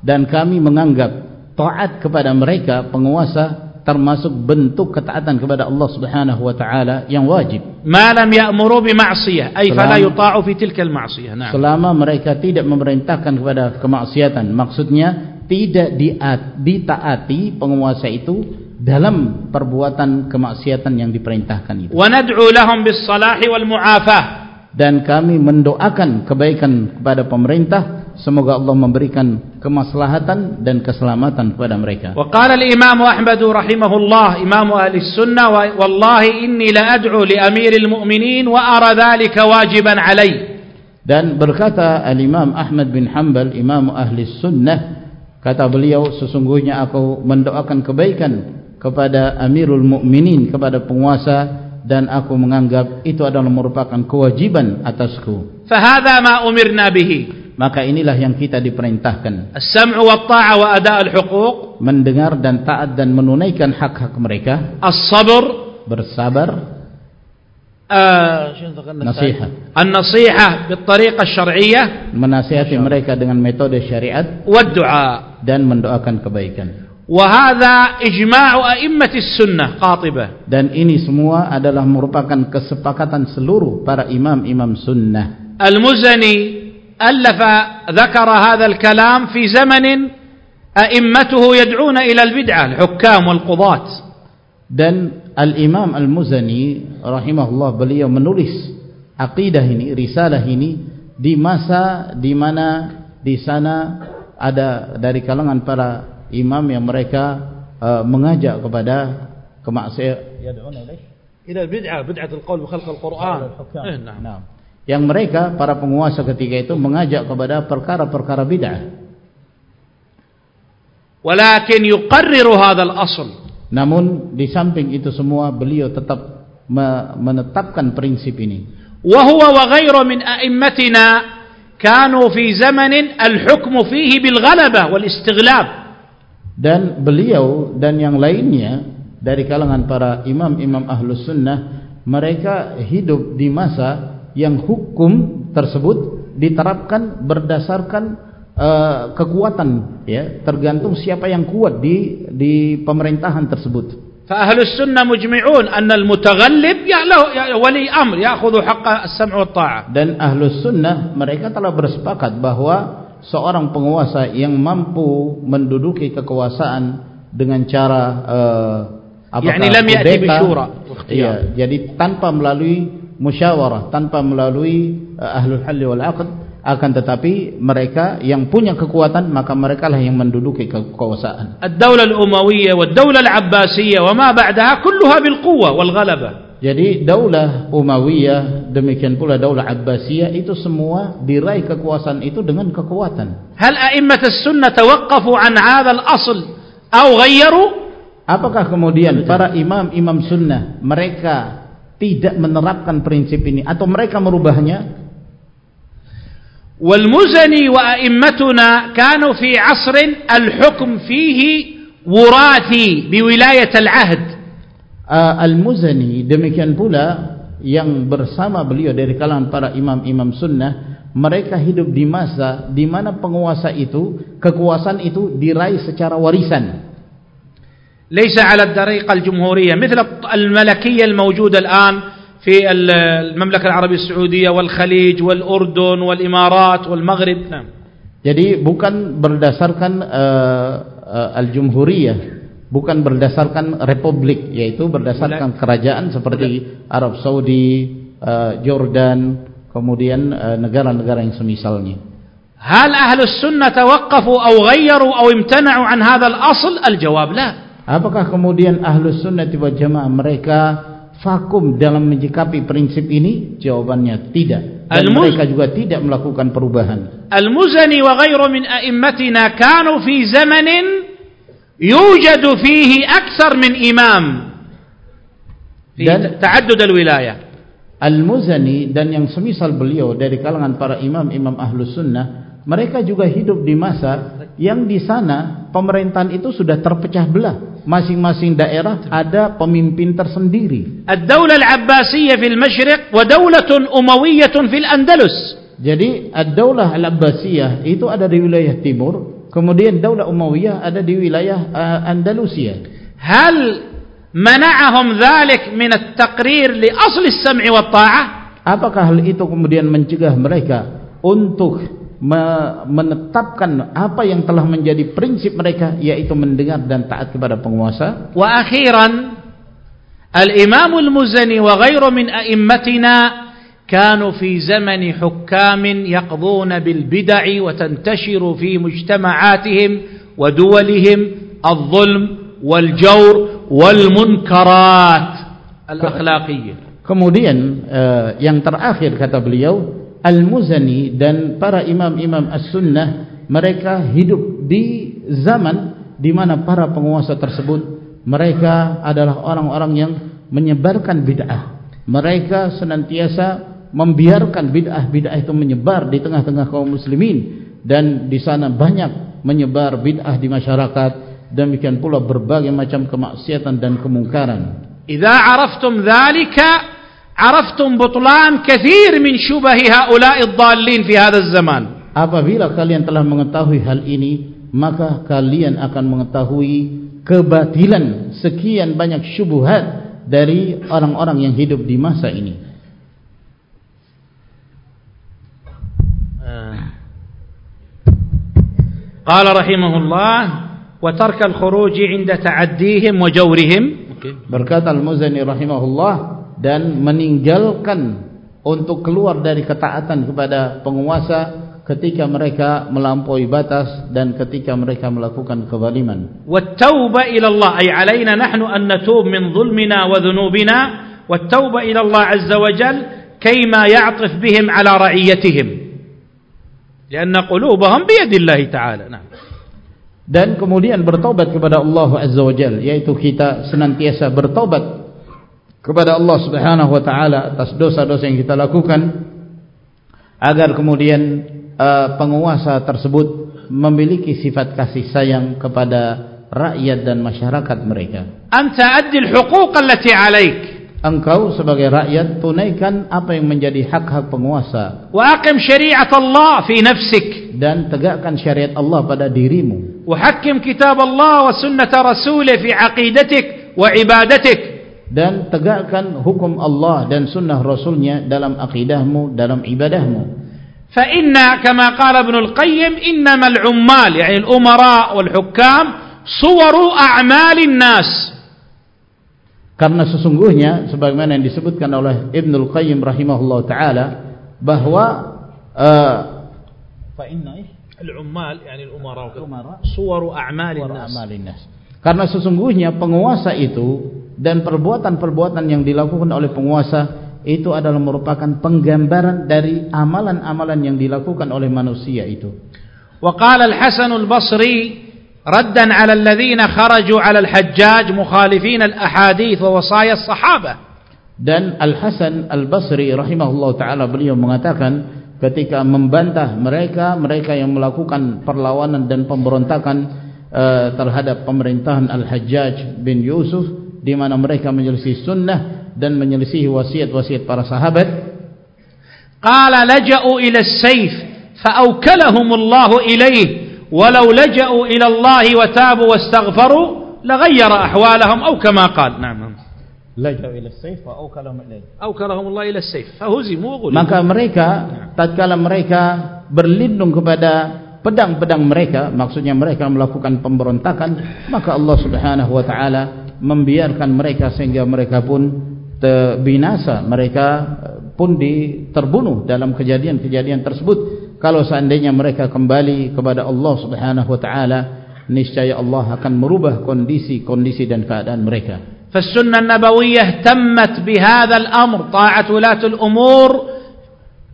dan kami menganggap taat kepada mereka penguasa termasuk bentuk ketaatan kepada Allah Subhanahu wa taala yang wajib. Ma lam ya'muru bi ma'siyah, ay fala yuta'u fi tilka al-ma'siyah. Naam. Selama mereka tidak memerintahkan kepada kemaksiatan, maksudnya tidak diat, ditaati penguasa itu dalam perbuatan kemaksiatan yang diperintahkan itu. Wa nad'u lahum bis salahi wal mu'afah. Dan kami mendoakan kebaikan kepada pemerintah semoga Allah memberikan kemaslahatan dan keselamatan kepada mereka. Wa qala al-Imam Ahmad rahimahullah, Imam ahli sunnah, wallahi inni la ad'u li amiril mu'minin wa ara dhalika wajiban alai. Dan berkata al-Imam Ahmad bin Hanbal, Imam ahli sunnah, kata beliau sesungguhnya aku mendoakan kebaikan kepada amirul mu'minin, kepada penguasa dan aku menganggap itu adalah merupakan kewajiban atasku. Fahadha ma umirna bihi maka inilah yang kita diperintahkan as-sam'u wat-ta'a wa ada' al-huquq mendengar dan taat dan menunaikan hak-hak mereka as-sabr bersabar uh, nasihat an-nasihah bil-tariqah syar'iyyah menasihati mereka dengan metode syariat wad-du'a dan mendoakan kebaikan وهذا إجماع أئمة السنة قاطبة dan ini semua adalah merupakan kesepakatan seluruh para imam-imam sunnah Al-Muzani ألف ذكر هذا الكلام في زمن أئمته يدعون إلى البدعة الحكام والقضاة dan Al-Imam Al-Muzani rahimahullah beliau menulis aqidah ini, risalah ini di masa di mana di sana ada dari kalangan para imam yang mereka uh, mengajak kepada kemaksiatan yad'una ila al-bid'ah bid'atul qaul bi khalq al-Qur'an. Eh, nah yang mereka para penguasa ketika itu mengajak kepada perkara-perkara bid'ah. Walakin yuqarriru hadzal asl. Namun di samping itu semua beliau tetap menetapkan prinsip ini. Wa huwa wa ghairu min a'immatina kanu fi zamanin al-hukm fihi bil ghalabah wal istighlab. Dan beliau dan yang lainnya dari kalangan para imam-imam ahlus sunnah mereka hidup di masa yang hukum tersebut diterapkan berdasarkan uh, kekuatan ya tergantung siapa yang kuat di di pemerintahan tersebut فأهل السنة مجمعون أن المتغلب يا له يا ولي أمر يأخذ حق السمع والطاعة dan ahlus sunnah mereka telah bersepakat bahwa seorang penguasa yang mampu menduduki kekuasaan dengan cara uh, apakah يعني لم يأتي بشورى iya, jadi tanpa melalui musyawarah tanpa melalui eh, ahlul halli wal aqd akan tetapi mereka yang punya kekuatan maka mereka lah yang menduduki kekuasaan ad-daulah al-umawiyyah wa ad-daulah al-abbasiyyah wa ma ba'daha kulluha bil quwwa wal ghalaba jadi daulah Umayyah demikian pula daulah Abbasiyah itu semua diraih kekuasaan itu dengan kekuatan. Hal a'immat as-sunnah tawaqqafu an hadha al-asl aw ghayyaru? Apakah kemudian para imam-imam sunnah mereka tidak menerapkan prinsip ini atau mereka merubahnya والمزني وأئمتنا كانوا في عصر الحكم فيه وراثي بولاية العهد uh, Al-Muzani demikian pula yang bersama beliau dari kalangan para imam-imam sunnah mereka hidup di masa di mana penguasa itu kekuasaan itu diraih secara warisan ليس على الطريقة الجمهورية مثل الملكية الموجودة الآن في المملكة العربية السعودية والخليج والأردن والإمارات والمغرب. نعم. Jadi bukan berdasarkan uh, uh, al-jumhuriyah bukan berdasarkan republik yaitu berdasarkan kerajaan seperti Arab Saudi uh, Jordan kemudian negara-negara uh, yang semisalnya. هل أهل السنة توقفوا أو غيروا أو امتنعوا عن هذا الأصل؟ الجواب لا. Apakah kemudian ahlus sunnah wal jamaah mereka vakum dalam menyikapi prinsip ini? Jawabannya tidak. Dan mereka juga tidak melakukan perubahan. Al-Muzani wa ghairu min a'immatina kanu fi zamanin yujadu fihi aksar min imam. Fi ta'addud al-wilayah. Al-Muzani dan yang semisal beliau dari kalangan para imam-imam ahlus sunnah mereka juga hidup di masa yang di sana pemerintahan itu sudah terpecah belah masing-masing daerah ada pemimpin tersendiri. Ad-Daulah Al-Abbasiyah fil Masyriq wa daulatun Umayyah fil Andalus. Jadi Ad-Daulah Al-Abbasiyah itu ada di wilayah timur, kemudian Daulah Umayyah ada di wilayah uh, Andalusia. Hal mana'ahum dhalik min at-taqrir li asl as-sam' wa at-ta'ah? Apakah hal itu kemudian mencegah mereka untuk menetapkan apa yang telah menjadi prinsip mereka yaitu mendengar dan taat kepada penguasa. Wa akhiran al-imam al-muzani wa ghairu min a'immatina kanu fi zaman hukam yaqduna bil bid'i wa tantashiru fi mujtama'atihim wa duwalihim adh-dhulm wal jawr wal munkarat al-akhlaqiyah kemudian uh, yang terakhir kata beliau Al-Muzani dan para imam-imam as-sunnah mereka hidup di zaman di mana para penguasa tersebut mereka adalah orang-orang yang menyebarkan bid'ah. Mereka senantiasa membiarkan bid'ah-bid'ah itu menyebar di tengah-tengah kaum muslimin dan di sana banyak menyebar bid'ah di masyarakat. Demikian pula berbagai macam kemaksiatan dan kemungkaran. Idza araftum dzalika عرفتم بطلان كثير من شبه هؤلاء الضالين في هذا الزمان apabila kalian telah mengetahui hal ini maka kalian akan mengetahui kebatilan sekian banyak syubhat dari orang-orang yang hidup di masa ini قال رحمه الله وترك الخروج عند تعديهم وجورهم berkata al-muzani rahimahullah dan meninggalkan untuk keluar dari ketaatan kepada penguasa ketika mereka melampaui batas dan ketika mereka melakukan kezaliman. Wat-tauba ila Allah ay alaina nahnu an natub min dhulmina wa dhunubina wat-tauba ila Allah azza wa jal kayma ya'tif bihim ala ra'iyatihim. Karena qulubahum bi yadillah ta'ala. Nah. Dan kemudian bertobat kepada Allah azza wa jal yaitu kita senantiasa bertobat kepada Allah Subhanahu wa taala atas dosa-dosa yang kita lakukan agar kemudian uh, penguasa tersebut memiliki sifat kasih sayang kepada rakyat dan masyarakat mereka. Anta addi alhuquq allati alaik. Engkau sebagai rakyat tunaikan apa yang menjadi hak-hak penguasa. Wa aqim syari'at Allah fi nafsik. Dan tegakkan syariat Allah pada dirimu. Wa hakim kitab Allah wa sunnah rasul fi aqidatik wa ibadatik dan tegakkan hukum Allah dan sunnah Rasulnya dalam akidahmu dalam ibadahmu فإن كما قال ابن القيم إنما العمال يعني الأمراء والحكام صور أعمال الناس karena sesungguhnya sebagaimana yang disebutkan oleh Ibnul Qayyim rahimahullah taala bahwa uh, fa inna al-ummal yani al-umara suwaru a'malin nas karena sesungguhnya penguasa itu dan perbuatan-perbuatan yang dilakukan oleh penguasa itu adalah merupakan penggambaran dari amalan-amalan yang dilakukan oleh manusia itu. Wa qala al-Hasan al-Basri raddan 'ala alladhina kharaju 'ala al-Hajjaj mukhalifin al-ahadith wa wasaya as-sahabah. Dan Al-Hasan Al-Basri rahimahullah taala beliau mengatakan ketika membantah mereka mereka yang melakukan perlawanan dan pemberontakan uh, terhadap pemerintahan Al-Hajjaj bin Yusuf di mana mereka menyelisih sunnah dan menyelisihi wasiat-wasiat para sahabat. Qala laja'u ila as-sayf fa'awkalahum Allah ilayhi walau laja'u ila Allah wa tabu wastaghfaru laghayyara ahwalahum aw kama qala. Na'am laja'u ila as-sayf fa'awkalahum ilayhi. Awkalahum Allah ila as-sayf fahuzimu maka mereka tatkala mereka berlindung kepada pedang-pedang mereka maksudnya mereka melakukan pemberontakan maka Allah Subhanahu wa taala membiarkan mereka sehingga mereka pun binasa mereka eh, pun di, terbunuh dalam kejadian-kejadian tersebut kalau seandainya mereka kembali kepada Allah subhanahu wa ta'ala niscaya Allah akan merubah kondisi-kondisi dan keadaan mereka فالسنة النبوية تمت بهذا الأمر طاعة ولاة الأمور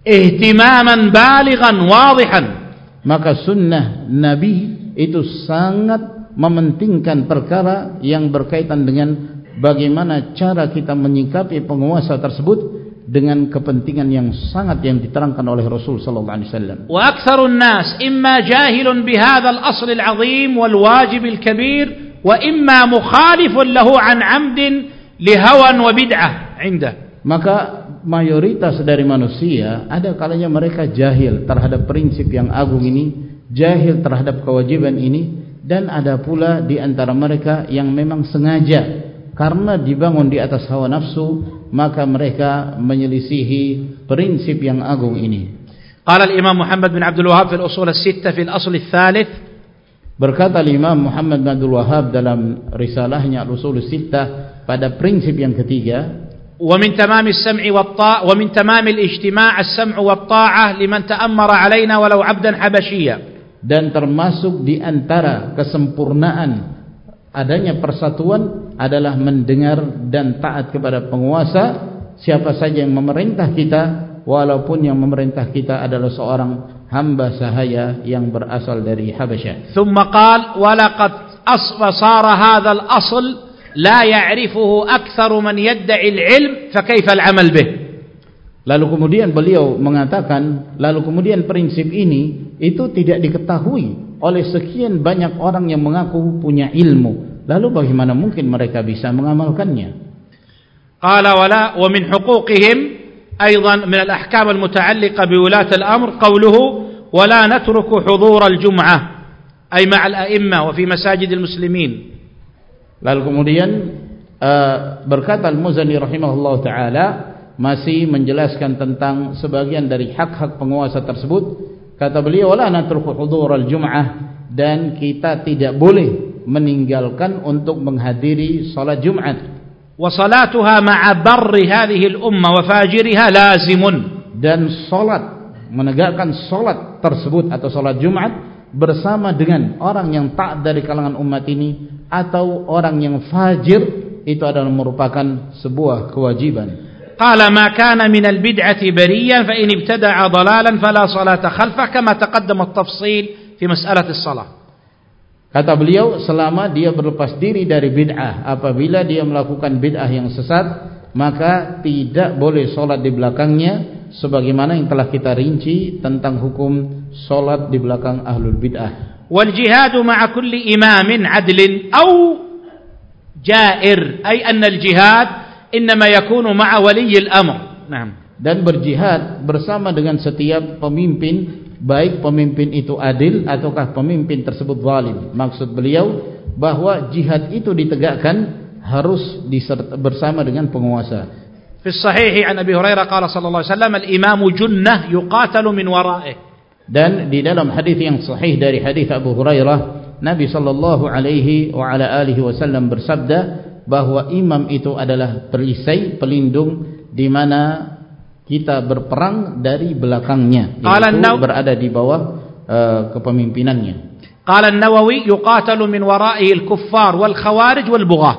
اهتماما بالغا واضحا maka sunnah Nabi itu sangat mementingkan perkara yang berkaitan dengan bagaimana cara kita menyikapi penguasa tersebut dengan kepentingan yang sangat yang diterangkan oleh Rasul sallallahu alaihi wasallam. Wa aktsarun nas imma jahilun bi hadzal asl al azim wal wajib al kabir wa imma mukhalifun lahu an 'amdin li hawan wa bid'ah 'inda. Maka mayoritas dari manusia ada kalanya mereka jahil terhadap prinsip yang agung ini, jahil terhadap kewajiban ini dan ada pula di antara mereka yang memang sengaja karena dibangun di atas hawa nafsu maka mereka menyelisihi prinsip yang agung ini قال الإمام محمد بن عبد الوهاب في الأصول الستة في الأصل الثالث berkata Imam Muhammad bin Abdul Wahab dalam risalahnya Al-Usul Sittah pada prinsip yang ketiga ومن تمام السمع والطاعة ومن تمام الاجتماع السمع والطاعة لمن تأمر علينا ولو عبدا حبشيا dan termasuk di antara kesempurnaan adanya persatuan adalah mendengar dan taat kepada penguasa siapa saja yang memerintah kita walaupun yang memerintah kita adalah seorang hamba sahaya yang berasal dari Habasyah. Walaqad asfa sara hadha al-asl la ya'rifuhu akthar man yad'i al-'ilm fa kayfa al-'amal bih lalu kemudian beliau mengatakan lalu kemudian prinsip ini itu tidak diketahui oleh sekian banyak orang yang mengaku punya ilmu. Lalu bagaimana mungkin mereka bisa mengamalkannya? Qala wala wa min huquqihim aidan min al-ahkam al-muta'alliqa bi ulat al-amr qawluhu wala natruku hudhur al-jum'ah ay ma' al-a'imma wa fi masajid al-muslimin. Lalu kemudian uh, berkata al-muzani rahimahullah taala masih menjelaskan tentang sebagian dari hak-hak penguasa tersebut. Kata beliau wala natruku hudur al-jum'ah. Dan kita tidak boleh meninggalkan untuk menghadiri salat Jumat. Wa salatuha ma'a barri hadhihi al-umma wa fajiriha lazimun. Dan salat menegakkan salat tersebut atau salat Jumat bersama dengan orang yang tak dari kalangan umat ini atau orang yang fajir itu adalah merupakan sebuah kewajiban قال ما كان من البدعة بريا فإن ابتدع ضلالا فلا صلاة خلفه كما تقدم التفصيل في مسألة الصلاة Kata beliau selama dia berlepas diri dari bid'ah apabila dia melakukan bid'ah yang sesat maka tidak boleh solat di belakangnya sebagaimana yang telah kita rinci tentang hukum solat di belakang ahlul bid'ah. Wal jihadu ma'a kulli imamin adlin aw jair ay anna al jihad innama yakunu ma'a waliyil amr. Naam. Dan berjihad bersama dengan setiap pemimpin baik pemimpin itu adil ataukah pemimpin tersebut zalim. Maksud beliau bahwa jihad itu ditegakkan harus bersama dengan penguasa في الصحيح عن أبي هريرة قال صلى الله عليه وسلم الإمام جنة يقاتل من ورائه dan di dalam hadis yang sahih dari hadis Abu Hurairah Nabi sallallahu alaihi wa ala alihi wasallam bersabda bahwa imam itu adalah perisai pelindung di mana kita berperang dari belakangnya yaitu berada di bawah uh, kepemimpinannya. Qala an-nawawi yuqatalu min wara'i al-kuffar wal khawarij wal bughah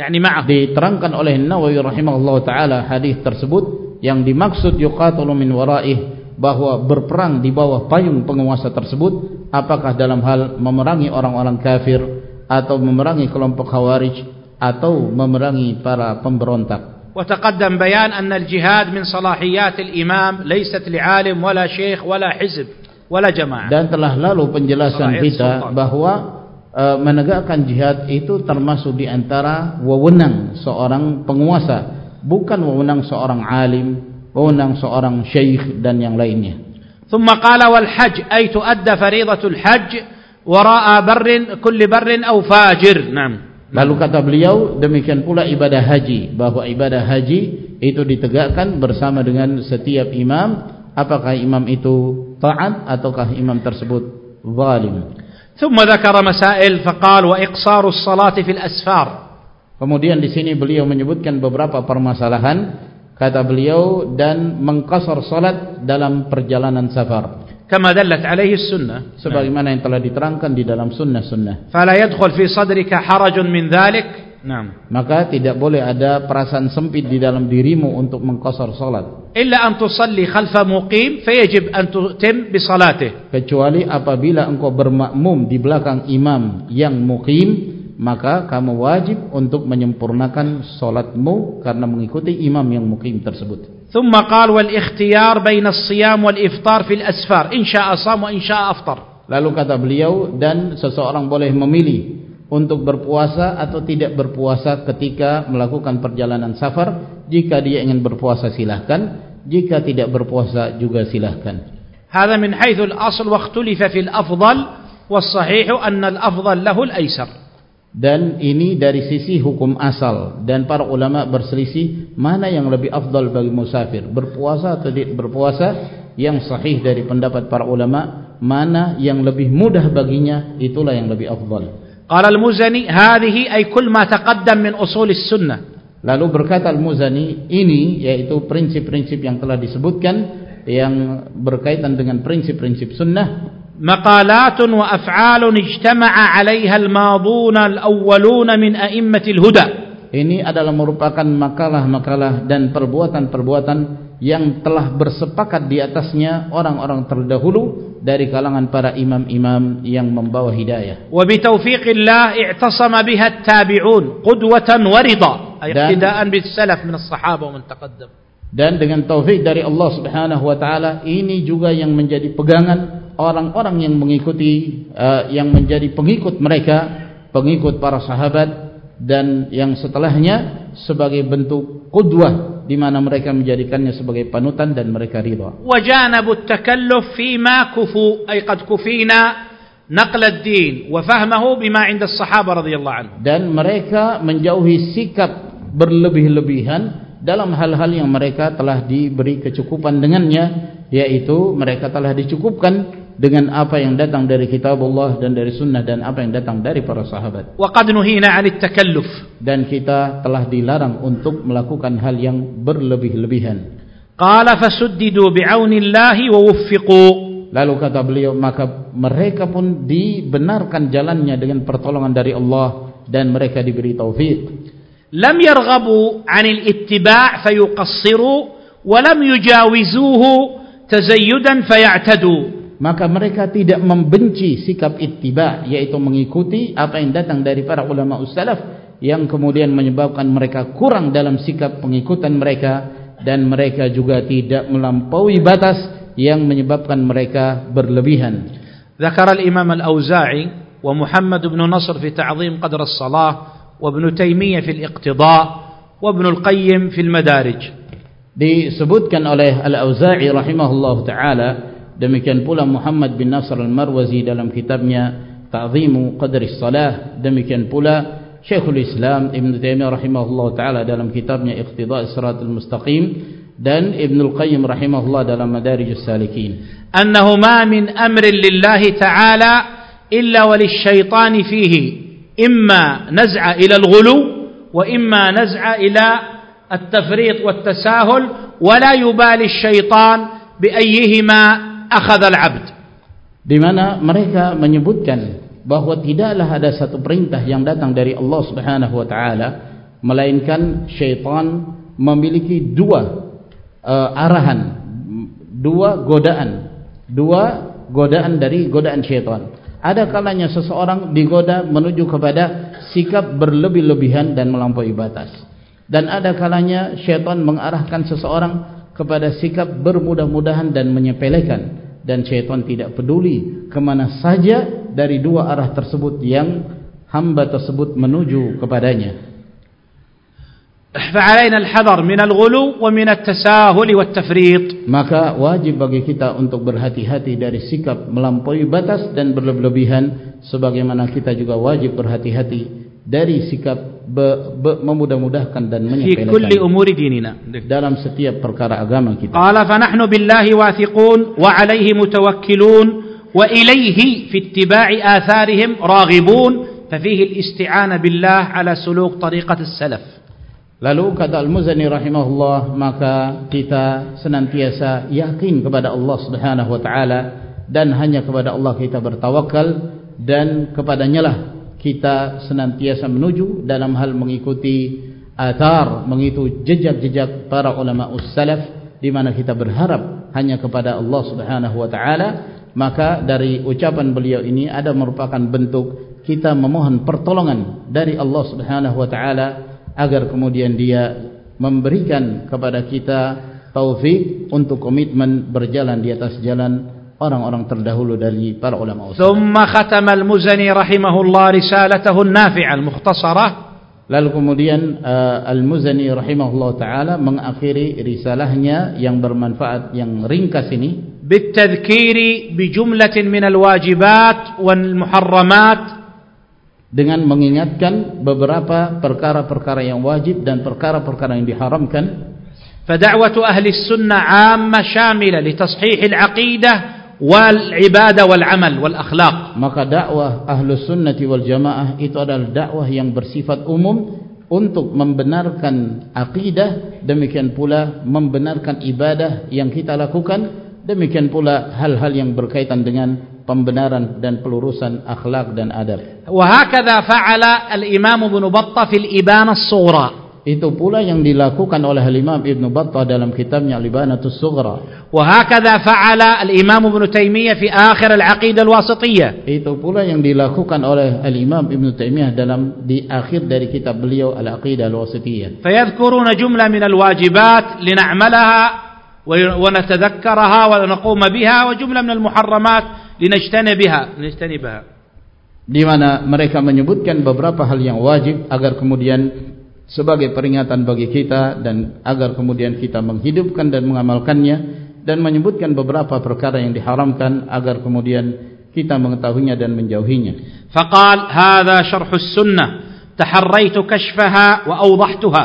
yani ma'a diterangkan oleh an-nawawi rahimahullahu taala hadis tersebut yang dimaksud yuqatalu min wara'i bahwa berperang di bawah payung penguasa tersebut apakah dalam hal memerangi orang-orang kafir atau memerangi kelompok khawarij atau memerangi para pemberontak وتقدم بيان أن الجهاد من صلاحيات الإمام ليست لعالم ولا شيخ ولا حزب ولا جماعة dan telah lalu penjelasan kita bahwa e, menegakkan jihad itu termasuk di antara wewenang seorang penguasa bukan wewenang seorang alim wewenang seorang syekh dan yang lainnya ثم قال والحج أي تؤدى فريضة الحج وراء بر كل بر أو فاجر نعم lalu kata beliau demikian pula ibadah haji bahwa ibadah haji itu ditegakkan bersama dengan setiap imam apakah imam itu taat ataukah imam tersebut zalim ثم ذكر مسائل فقال واقصار الصلاه في الاسفار kemudian di sini beliau menyebutkan beberapa permasalahan kata beliau dan mengqasar salat dalam perjalanan safar kama dallat alaihi sunnah sebagaimana yang telah diterangkan di dalam sunnah-sunnah fala yadkhul fi sadrika harajun min dhalik Naam. Maka tidak boleh ada perasaan sempit di dalam dirimu untuk mengkosar salat. Illa an tusalli khalfa muqim fayajib an tutim bi salatih. Kecuali apabila engkau bermakmum di belakang imam yang muqim, maka kamu wajib untuk menyempurnakan salatmu karena mengikuti imam yang mukim tersebut. Ikhtiyar baina as-siyam wal iftar fil asfar, in sha'a sham wa in sha'a aftar. Lalu kata beliau dan seseorang boleh memilih untuk berpuasa atau tidak berpuasa ketika melakukan perjalanan safar jika dia ingin berpuasa silahkan jika tidak berpuasa juga silahkan هذا من حيث الأصل واختلف في الأفضل والصحيح أن الأفضل له الأيسر dan ini dari sisi hukum asal dan para ulama berselisih mana yang lebih afdal bagi musafir berpuasa atau tidak berpuasa yang sahih dari pendapat para ulama mana yang lebih mudah baginya itulah yang lebih afdal قال المزني هذه أي كل ما تقدم من أصول السنة Lalu berkata Al-Muzani ini yaitu prinsip-prinsip yang telah disebutkan yang berkaitan dengan prinsip-prinsip sunnah مقالات وأفعال اجتمع عليها الماضون الأولون من أئمة الهدى ini adalah merupakan makalah-makalah dan perbuatan-perbuatan yang telah bersepakat di atasnya orang-orang terdahulu dari kalangan para imam-imam yang membawa hidayah. Wa bi taufiqillah i'tasama biha at-tabi'un qudwatan wa ridha iqtida'an bis salaf min as-sahaba wa man taqaddam. Dan dengan taufik dari Allah Subhanahu wa taala ini juga yang menjadi pegangan orang-orang yang mengikuti uh, yang menjadi pengikut mereka, pengikut para sahabat dan yang setelahnya sebagai bentuk qudwah di mana mereka menjadikannya sebagai panutan dan mereka ridha. Wajanabu at-takalluf fima kufu ay qad kufina naql ad-din wa fahmuhu bima 'inda as-sahaba radhiyallahu anhum. Dan mereka menjauhi sikap berlebih-lebihan dalam hal-hal yang mereka telah diberi kecukupan dengannya yaitu mereka telah dicukupkan dengan apa yang datang dari kitab Allah dan dari sunnah dan apa yang datang dari para sahabat. Wa qad nuhina 'anil takalluf dan kita telah dilarang untuk melakukan hal yang berlebih-lebihan. Qala fasuddidu bi'aunillahi wa wuffiqu. Lalu kata beliau maka mereka pun dibenarkan jalannya dengan pertolongan dari Allah dan mereka diberi taufik. Lam yarghabu 'anil ittiba' fayuqassiru wa lam yujawizuhu tazayyudan fayatadu maka mereka tidak membenci sikap ittiba yaitu mengikuti apa yang datang dari para ulama ussalaf yang kemudian menyebabkan mereka kurang dalam sikap pengikutan mereka dan mereka juga tidak melampaui batas yang menyebabkan mereka berlebihan. Zakar al-Imam al-Auza'i wa Muhammad bin Nasr fi ta'zim qadr as-salah Taymiyah fi al-Iqtida' wa Ibn al-Qayyim fi al-Madarij. Disebutkan oleh Al-Auza'i rahimahullah taala demikian pula Muhammad bin Nasr al-Marwazi dalam kitabnya Ta'zimu Qadri Salah demikian pula Syekhul Islam Ibn Taimiyah rahimahullah taala dalam kitabnya Iqtida' Siratal Mustaqim dan Ibn Al-Qayyim rahimahullah dalam Madarijus Salikin annahu ma min amrin lillahi ta'ala illa walisyaitan fihi al-ghulu wa imma naz'a ila at-tafriq wat-tasahul wa la yubali asy-syaitan bi ayyihima akhadha al-'abd. Di mana mereka menyebutkan bahawa tidaklah ada satu perintah yang datang dari Allah Subhanahu wa taala melainkan syaitan memiliki dua uh, arahan dua godaan dua godaan dari godaan syaitan ada kalanya seseorang digoda menuju kepada sikap berlebih-lebihan dan melampaui batas dan ada kalanya syaitan mengarahkan seseorang kepada sikap bermudah-mudahan dan menyepelekan dan syaitan tidak peduli kemana saja dari dua arah tersebut yang hamba tersebut menuju kepadanya. فعلينا الحذر من الغلو ومن التساهل والتفريط maka wajib bagi kita untuk berhati-hati dari sikap melampaui batas dan berlebihan sebagaimana kita juga wajib berhati-hati dari sikap memudah-mudahkan dan menyepelekan fi kulli umuri dinina dalam setiap perkara agama kita qala fa nahnu billahi wathiqun wa alayhi mutawakkilun wa ilayhi fi ittiba'i atharihim raghibun fa fihi al-isti'ana billah ala suluk tariqat as-salaf lalu kata al-muzani rahimahullah maka kita senantiasa yakin kepada Allah Subhanahu wa taala dan hanya kepada Allah kita bertawakal dan kepadanya lah kita senantiasa menuju dalam hal mengikuti athar mengikuti jejak-jejak para ulama ussalaf di mana kita berharap hanya kepada Allah Subhanahu wa taala. Maka dari ucapan beliau ini ada merupakan bentuk kita memohon pertolongan dari Allah Subhanahu wa taala agar kemudian dia memberikan kepada kita taufik untuk komitmen berjalan di atas jalan orang-orang terdahulu dari para ulama usul. Thumma khatama al-Muzani rahimahullah risalatahu an-nafi'ah al-mukhtasarah. Lalu kemudian uh, al-Muzani rahimahullah taala mengakhiri risalahnya yang bermanfaat yang ringkas ini بالتذكير بجملة من الواجبات والمحرمات dengan mengingatkan beberapa perkara-perkara yang wajib dan perkara-perkara yang diharamkan. فدعوة أهل السنة عامة شاملة لتصحيح العقيدة wal ibadah wal amal wal akhlaq maka dakwah ahlus sunnati wal jamaah itu adalah dakwah yang bersifat umum untuk membenarkan akidah demikian pula membenarkan ibadah yang kita lakukan demikian pula hal-hal yang berkaitan dengan pembenaran dan pelurusan akhlak dan adab wa hakadha fa'ala al-imam ibn battah fil ibana as-sughra itu pula yang dilakukan oleh Imam Ibn Battah dalam kitabnya Libanatus Sughra. Wahakadha fa'ala al-Imam Ibn Taymiyah fi akhir al-Aqidah al-Wasitiyah. Itu pula yang dilakukan oleh al-Imam Ibn Taymiyah dalam di akhir dari kitab beliau Al-Aqidah al-Wasitiyah. Fayadhkuruna jumla min al-wajibat lin'amalaha ونتذكرها ونقوم بها وجملة من المحرمات linajtanibaha linajtanibaha di mana mereka menyebutkan beberapa hal yang wajib agar kemudian sebagai peringatan bagi kita dan agar kemudian kita menghidupkan dan mengamalkannya dan menyebutkan beberapa perkara yang diharamkan agar kemudian kita mengetahuinya dan menjauhinya. Faqal hadha syarhus sunnah. Taharraitu kashfaha wa awdahtuha.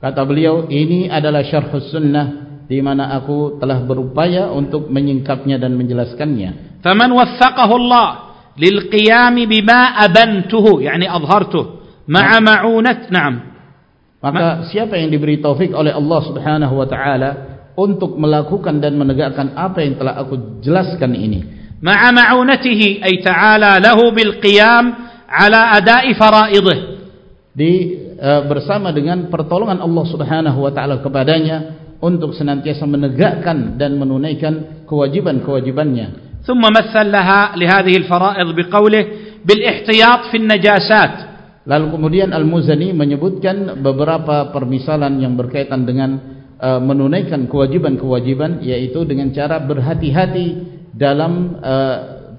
Kata beliau ini adalah syarh sunnah di mana aku telah berupaya untuk menyingkapnya dan menjelaskannya. Waffaqahu Allah lil qiyam bima abantuhu yani adhartuhu ma'a ma'unat na'am Maka siapa yang diberi taufik oleh Allah Subhanahu wa taala untuk melakukan dan menegakkan apa yang telah aku jelaskan ini. Ma'a ma'unatihi ay ta'ala lahu bil qiyam ala ada'i fara'idih. Di uh, bersama dengan pertolongan Allah Subhanahu wa taala kepadanya untuk senantiasa menegakkan dan menunaikan kewajiban-kewajibannya. ثم مثل لها لهذه الفرائض بقوله بالاحتياط في النجاسات Lalu kemudian Al-Muzani menyebutkan beberapa permisalan yang berkaitan dengan uh, menunaikan kewajiban-kewajiban yaitu dengan cara berhati-hati dalam uh,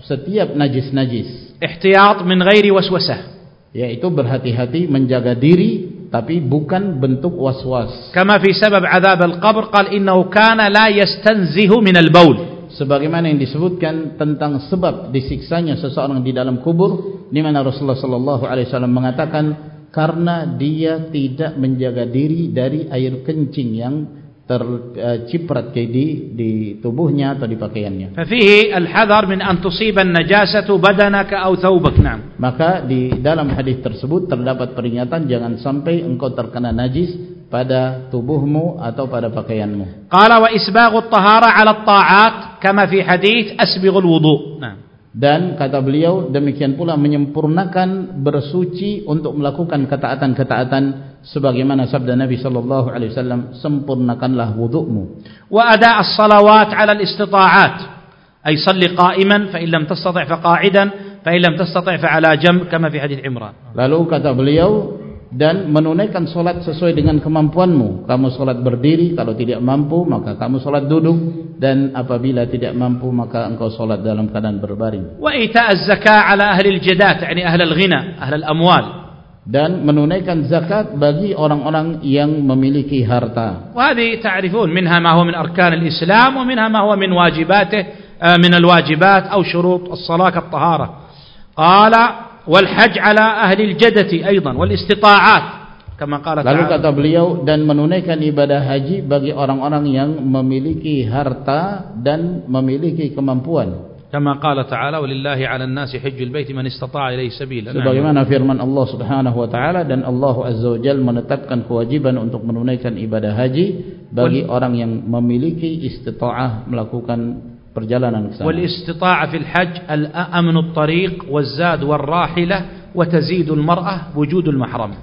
setiap najis-najis. Ihtiyat min ghairi waswasah. Yaitu berhati-hati menjaga diri tapi bukan bentuk waswas. Kama fi sabab azab al-qabr qal innahu kana la yastanzihu min al-baul. sebagaimana yang disebutkan tentang sebab disiksanya seseorang di dalam kubur di mana Rasulullah sallallahu alaihi wasallam mengatakan karena dia tidak menjaga diri dari air kencing yang terciprat eh, uh, di di tubuhnya atau di pakaiannya. Fihi al-hadar min an tusiba an-najasatu badanaka aw thawbak. Naam. Maka di dalam hadis tersebut terdapat peringatan jangan sampai engkau terkena najis pada tubuhmu atau pada pakaianmu. Qala wa isbaghu at-tahara 'ala at-ta'at كما في حديث أسبغ الوضوء. نعم. Dan kata beliau demikian pula menyempurnakan bersuci untuk melakukan ketaatan-ketaatan sebagaimana sabda Nabi sallallahu alaihi wasallam sempurnakanlah wudukmu wa ada as-salawat 'ala al-istita'at ay salli qa'iman fa in lam tastati' fa qa'idan fa in lam tastati' fa 'ala jamb kama fi hadits Imran lalu kata beliau dan menunaikan solat sesuai dengan kemampuanmu kamu solat berdiri kalau tidak mampu maka kamu solat duduk dan apabila tidak mampu maka engkau solat dalam keadaan berbaring wa ita az-zakah 'ala ahli al-jadat yani ahli al-ghina ahli al-amwal dan menunaikan zakat bagi orang-orang yang memiliki harta. وهذه تعرفون منها ما هو من أركان الإسلام ومنها ما هو من واجباته من الواجبات أو شروط الصلاة كالطهارة قال والحج على أهل الجدة أيضا والاستطاعات كما قال Lalu kata beliau dan menunaikan ibadah haji bagi orang-orang yang memiliki harta dan memiliki kemampuan. كما قال تعالى ولله على الناس حج البيت من استطاع إليه سبيلا sebagaimana firman Allah Subhanahu wa taala dan Allah Azza wa Jalla menetapkan kewajiban untuk menunaikan ibadah haji bagi Wal, orang yang memiliki istita'ah melakukan perjalanan ke sana. Wal istita'a fil hajj al amnu at-tariq waz zad wal rahilah wa tazid al mar'ah wujudul mahram.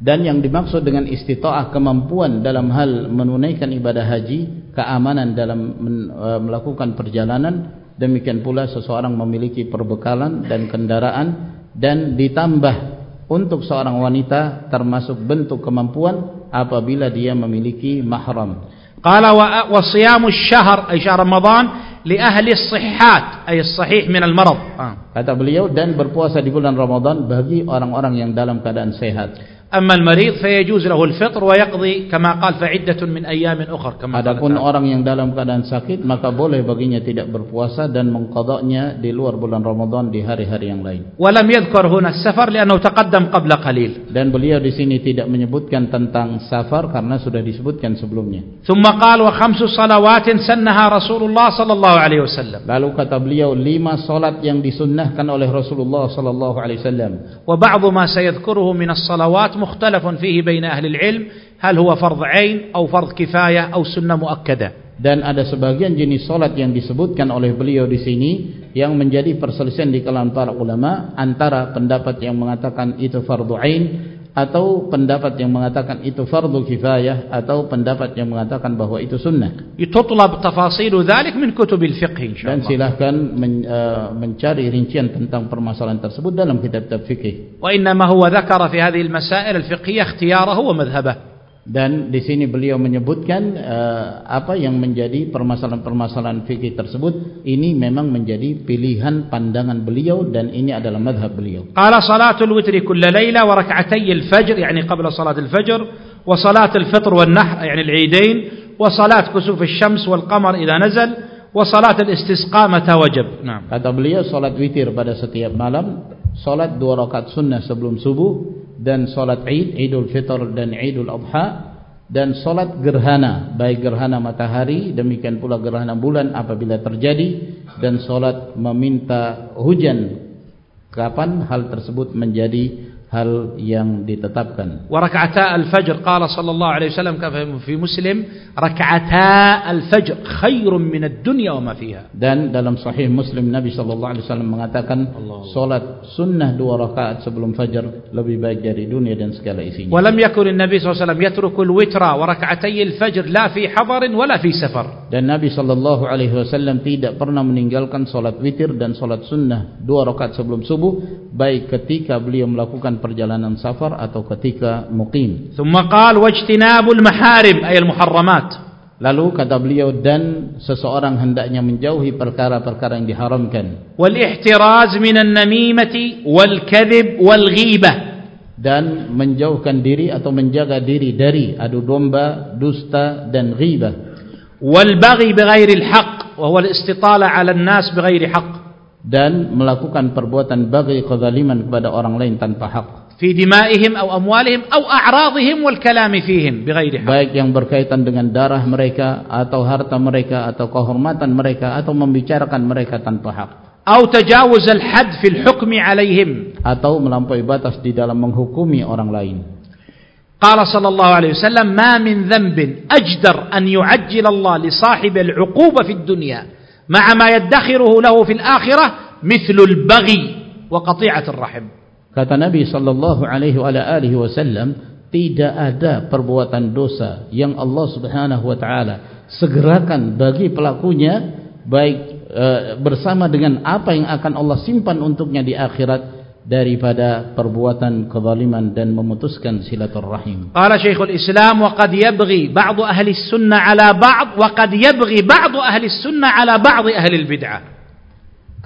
Dan yang dimaksud dengan istita'ah kemampuan dalam hal menunaikan ibadah haji, keamanan dalam e, melakukan perjalanan, demikian pula seseorang memiliki perbekalan dan kendaraan dan ditambah untuk seorang wanita termasuk bentuk kemampuan apabila dia memiliki mahram. Qala wa wa syahr ay Ramadan li ahli as-sihhat ay as-sahih min al-marad. Kata beliau dan berpuasa di bulan ramadan bagi orang-orang yang dalam keadaan sehat أما المريض فيجوز له الفطر ويقضي كما قال فعدة من أيام أخرى. Adapun orang yang dalam keadaan sakit maka boleh baginya tidak berpuasa dan mengkodoknya di luar bulan Ramadan di hari-hari yang lain. ولم يذكر هنا السفر لأنه تقدم قبل قليل. Dan beliau di sini tidak menyebutkan tentang safar karena sudah disebutkan sebelumnya. ثم قال وخمس صلوات سنها رسول الله صلى الله عليه Lalu kata beliau lima salat yang disunnahkan oleh Rasulullah صلى الله عليه وسلم. وبعض ما سيذكره من الصلوات مختلف فيه بين أهل العلم هل هو فرض عين أو فرض كفاية أو سنة مؤكدة dan ada sebagian jenis solat yang disebutkan oleh beliau di sini yang menjadi perselisihan di kalangan para ulama antara pendapat yang mengatakan itu fardu ain atau pendapat yang mengatakan itu fardu kifayah atau pendapat yang mengatakan bahwa itu sunnah. Tutlab tafasilu dzalik min kutubil fiqh insyaallah. Dan silakan men, uh, mencari rincian tentang permasalahan tersebut dalam kitab-kitab fikih. Wa inna ma huwa dzakara fi hadhihi al-masail al-fiqhiyah ikhtiyarahu wa madhhabahu dan di sini beliau menyebutkan uh, apa yang menjadi permasalahan-permasalahan fikih tersebut ini memang menjadi pilihan pandangan beliau dan ini adalah madhab beliau. Qala salatul witri kulla layla wa rak'atay al-fajr yani qabla salat al-fajr wa salat al-fitr wal nahr yani al-eidain wa salat kusuf asy-syams wal qamar idza nazal wa salat al-istisqa mata wajib. Naam. Kata beliau salat witir pada setiap malam, salat dua rakaat sunnah sebelum subuh dan solat Eid, Idul Fitr dan Idul Adha dan solat gerhana, baik gerhana matahari demikian pula gerhana bulan apabila terjadi dan solat meminta hujan. Kapan hal tersebut menjadi hal yang ditetapkan. Wa rak'ata al-fajr qala sallallahu alaihi wasallam kama fi Muslim rak'ata al-fajr khairun min ad-dunya wa ma fiha. Dan dalam sahih Muslim Nabi sallallahu alaihi wasallam mengatakan salat sunnah dua rakaat sebelum fajar lebih baik dari dunia dan segala isinya. Wa lam yakun an-nabi sallallahu alaihi wasallam yatruku al-witra wa rak'atay al-fajr la fi hadar wa la fi safar. Dan Nabi sallallahu alaihi wasallam tidak pernah meninggalkan salat witir dan salat sunnah dua rakaat sebelum subuh baik ketika beliau melakukan perjalanan safar atau ketika muqim. Thumma qal wajtinabul maharim ay al-muharramat. Lalu kata beliau dan seseorang hendaknya menjauhi perkara-perkara yang diharamkan. Wal ihtiraz min an-namimati wal kadhib wal ghibah dan menjauhkan diri atau menjaga diri dari adu domba, dusta dan ghibah. Wal baghi bighairi al-haq wa huwa al-istitala 'ala an-nas bighairi haqq dan melakukan perbuatan bagi kezaliman kepada orang lain tanpa hak في دمائهم أو أموالهم أو أعراضهم والكلام فيهم بغير حق baik yang berkaitan dengan darah mereka atau harta mereka atau kehormatan mereka atau membicarakan mereka tanpa hak أو تجاوز الحد في الحكم عليهم atau melampaui batas di dalam menghukumi orang lain قال صلى الله عليه وسلم ما من ذنب أجدر أن يعجل الله لصاحب العقوبة في الدنيا مع ما يدخره له في الآخرة مثل البغي وقطيعة الرحم kata Nabi sallallahu alaihi wa alihi wasallam tidak ada perbuatan dosa yang Allah Subhanahu wa taala segerakan bagi pelakunya baik e, bersama dengan apa yang akan Allah simpan untuknya di akhirat daripada perbuatan kezaliman dan memutuskan silaturrahim. Qala Syekhul Islam wa qad yabghi ba'd ahli sunnah ala ba'd wa qad yabghi ba'd ahli sunnah ala ba'd ahli bid'ah.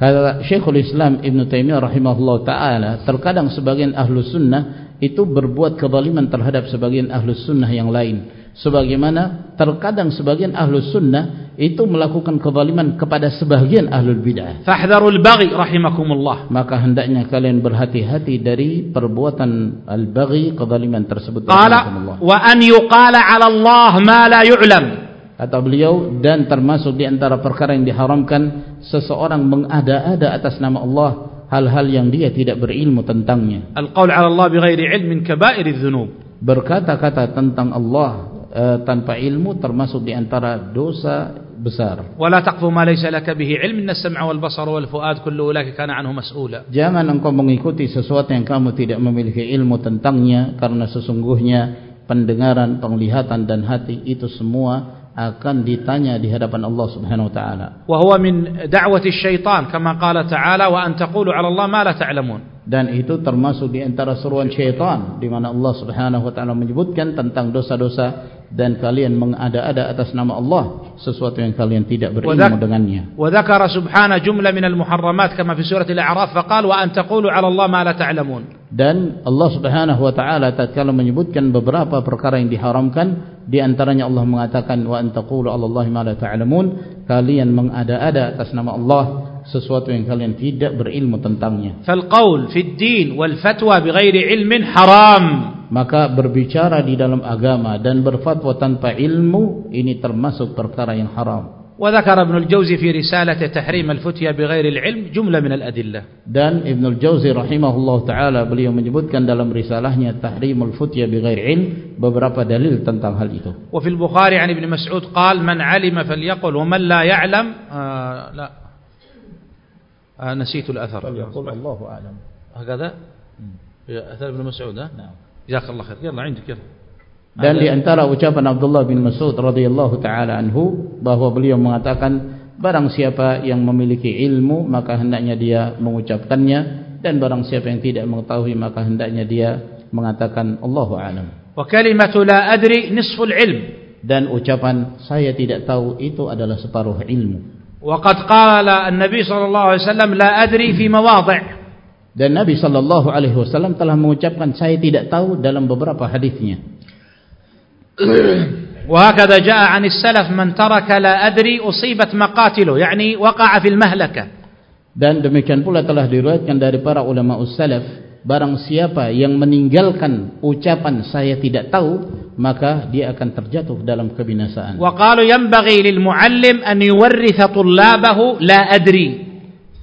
Kata Syekhul Islam Ibn Taimiyah rahimahullah taala terkadang sebagian ahlu sunnah itu berbuat kezaliman terhadap sebagian ahlu sunnah yang lain sebagaimana terkadang sebagian ahlu sunnah itu melakukan kezaliman kepada sebahagian ahlul bid'ah. Fahdharul baghi rahimakumullah. Maka hendaknya kalian berhati-hati dari perbuatan al-baghi kezaliman tersebut rahimakumullah. Wa an yuqala 'ala Allah ma la yu'lam. Kata beliau dan termasuk di antara perkara yang diharamkan seseorang mengada-ada atas nama Allah hal-hal yang dia tidak berilmu tentangnya. Al-qaul 'ala Allah bighairi 'ilmin kaba'iriz dzunub. Berkata-kata tentang Allah eh, tanpa ilmu termasuk diantara dosa besar. Wala taqfu ma laysa laka bihi ilm inna sam'a wal basara wal fu'ad kullu ulaka kana anhu mas'ula. Jangan engkau mengikuti sesuatu yang kamu tidak memiliki ilmu tentangnya karena sesungguhnya pendengaran, penglihatan dan hati itu semua akan ditanya di hadapan Allah Subhanahu wa taala. Wa huwa min da'wati syaitan kama qala ta'ala wa an taqulu 'ala Allah ma la ta'lamun. Dan itu termasuk di antara seruan syaitan di mana Allah Subhanahu wa taala menyebutkan tentang dosa-dosa dan kalian mengada-ada atas nama Allah sesuatu yang kalian tidak berilmu dengannya. Wa dzakara subhana jumla min al-muharramat kama fi surah al-A'raf fa qala wa an taqulu 'ala Allah ma la ta'lamun. Dan Allah Subhanahu wa taala tatkala menyebutkan beberapa perkara yang diharamkan di antaranya Allah mengatakan wa an taqulu 'ala Allah ma la ta'lamun kalian mengada-ada atas nama Allah sesuatu yang kalian tidak berilmu tentangnya. Fal qaul fi din wal fatwa bighairi 'ilmin haram Maka berbicara di dalam agama dan berfatwa tanpa ilmu ini termasuk perkara yang haram. وذكر ابن الجوزي في رسالة تحريم الفتيا بغير العلم جملة من الأدلة Dan Ibnul Jauzi rahimahullah taala beliau menyebutkan dalam risalahnya Tahrimul Futya bighair ilm beberapa dalil tentang hal itu. وفي البخاري عن ابن مسعود قال من علم فليقل ومن لا يعلم آه لا آه نسيت الأثر فليقول الله أعلم هكذا يا أثر ابن مسعود ها نعم Jazakallah khair. Yalla عندك ya. Dan di antara ucapan Abdullah bin Mas'ud radhiyallahu taala anhu bahwa beliau mengatakan barang siapa yang memiliki ilmu maka hendaknya dia mengucapkannya dan barang siapa yang tidak mengetahui maka hendaknya dia mengatakan Allahu a'lam. Wa kalimatu la adri nisful ilm dan ucapan saya tidak tahu itu adalah separuh ilmu. Wa qad qala an-nabi sallallahu alaihi wasallam la adri fi mawadhi' Dan Nabi sallallahu alaihi wasallam telah mengucapkan saya tidak tahu dalam beberapa hadisnya. وهكذا جاء عن السلف من ترك لا أدري أصيبت مقاتله يعني وقع في المهلكة Dan demikian pula telah diriwayatkan dari para ulama ussalaf barang siapa yang meninggalkan ucapan saya tidak tahu maka dia akan terjatuh dalam kebinasaan. وقالوا ينبغي للمعلم أن يورث طلابه لا أدري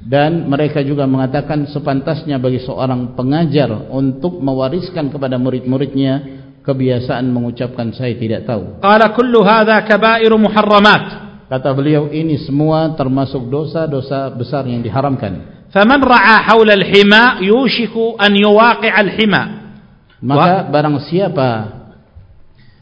dan mereka juga mengatakan sepantasnya bagi seorang pengajar untuk mewariskan kepada murid-muridnya kebiasaan mengucapkan saya tidak tahu. Qala kullu hadza kaba'ir muharramat. Kata beliau ini semua termasuk dosa-dosa besar yang diharamkan. Faman ra'a haula al-hima yushiku an yuwaqi' al-hima. Maka barang siapa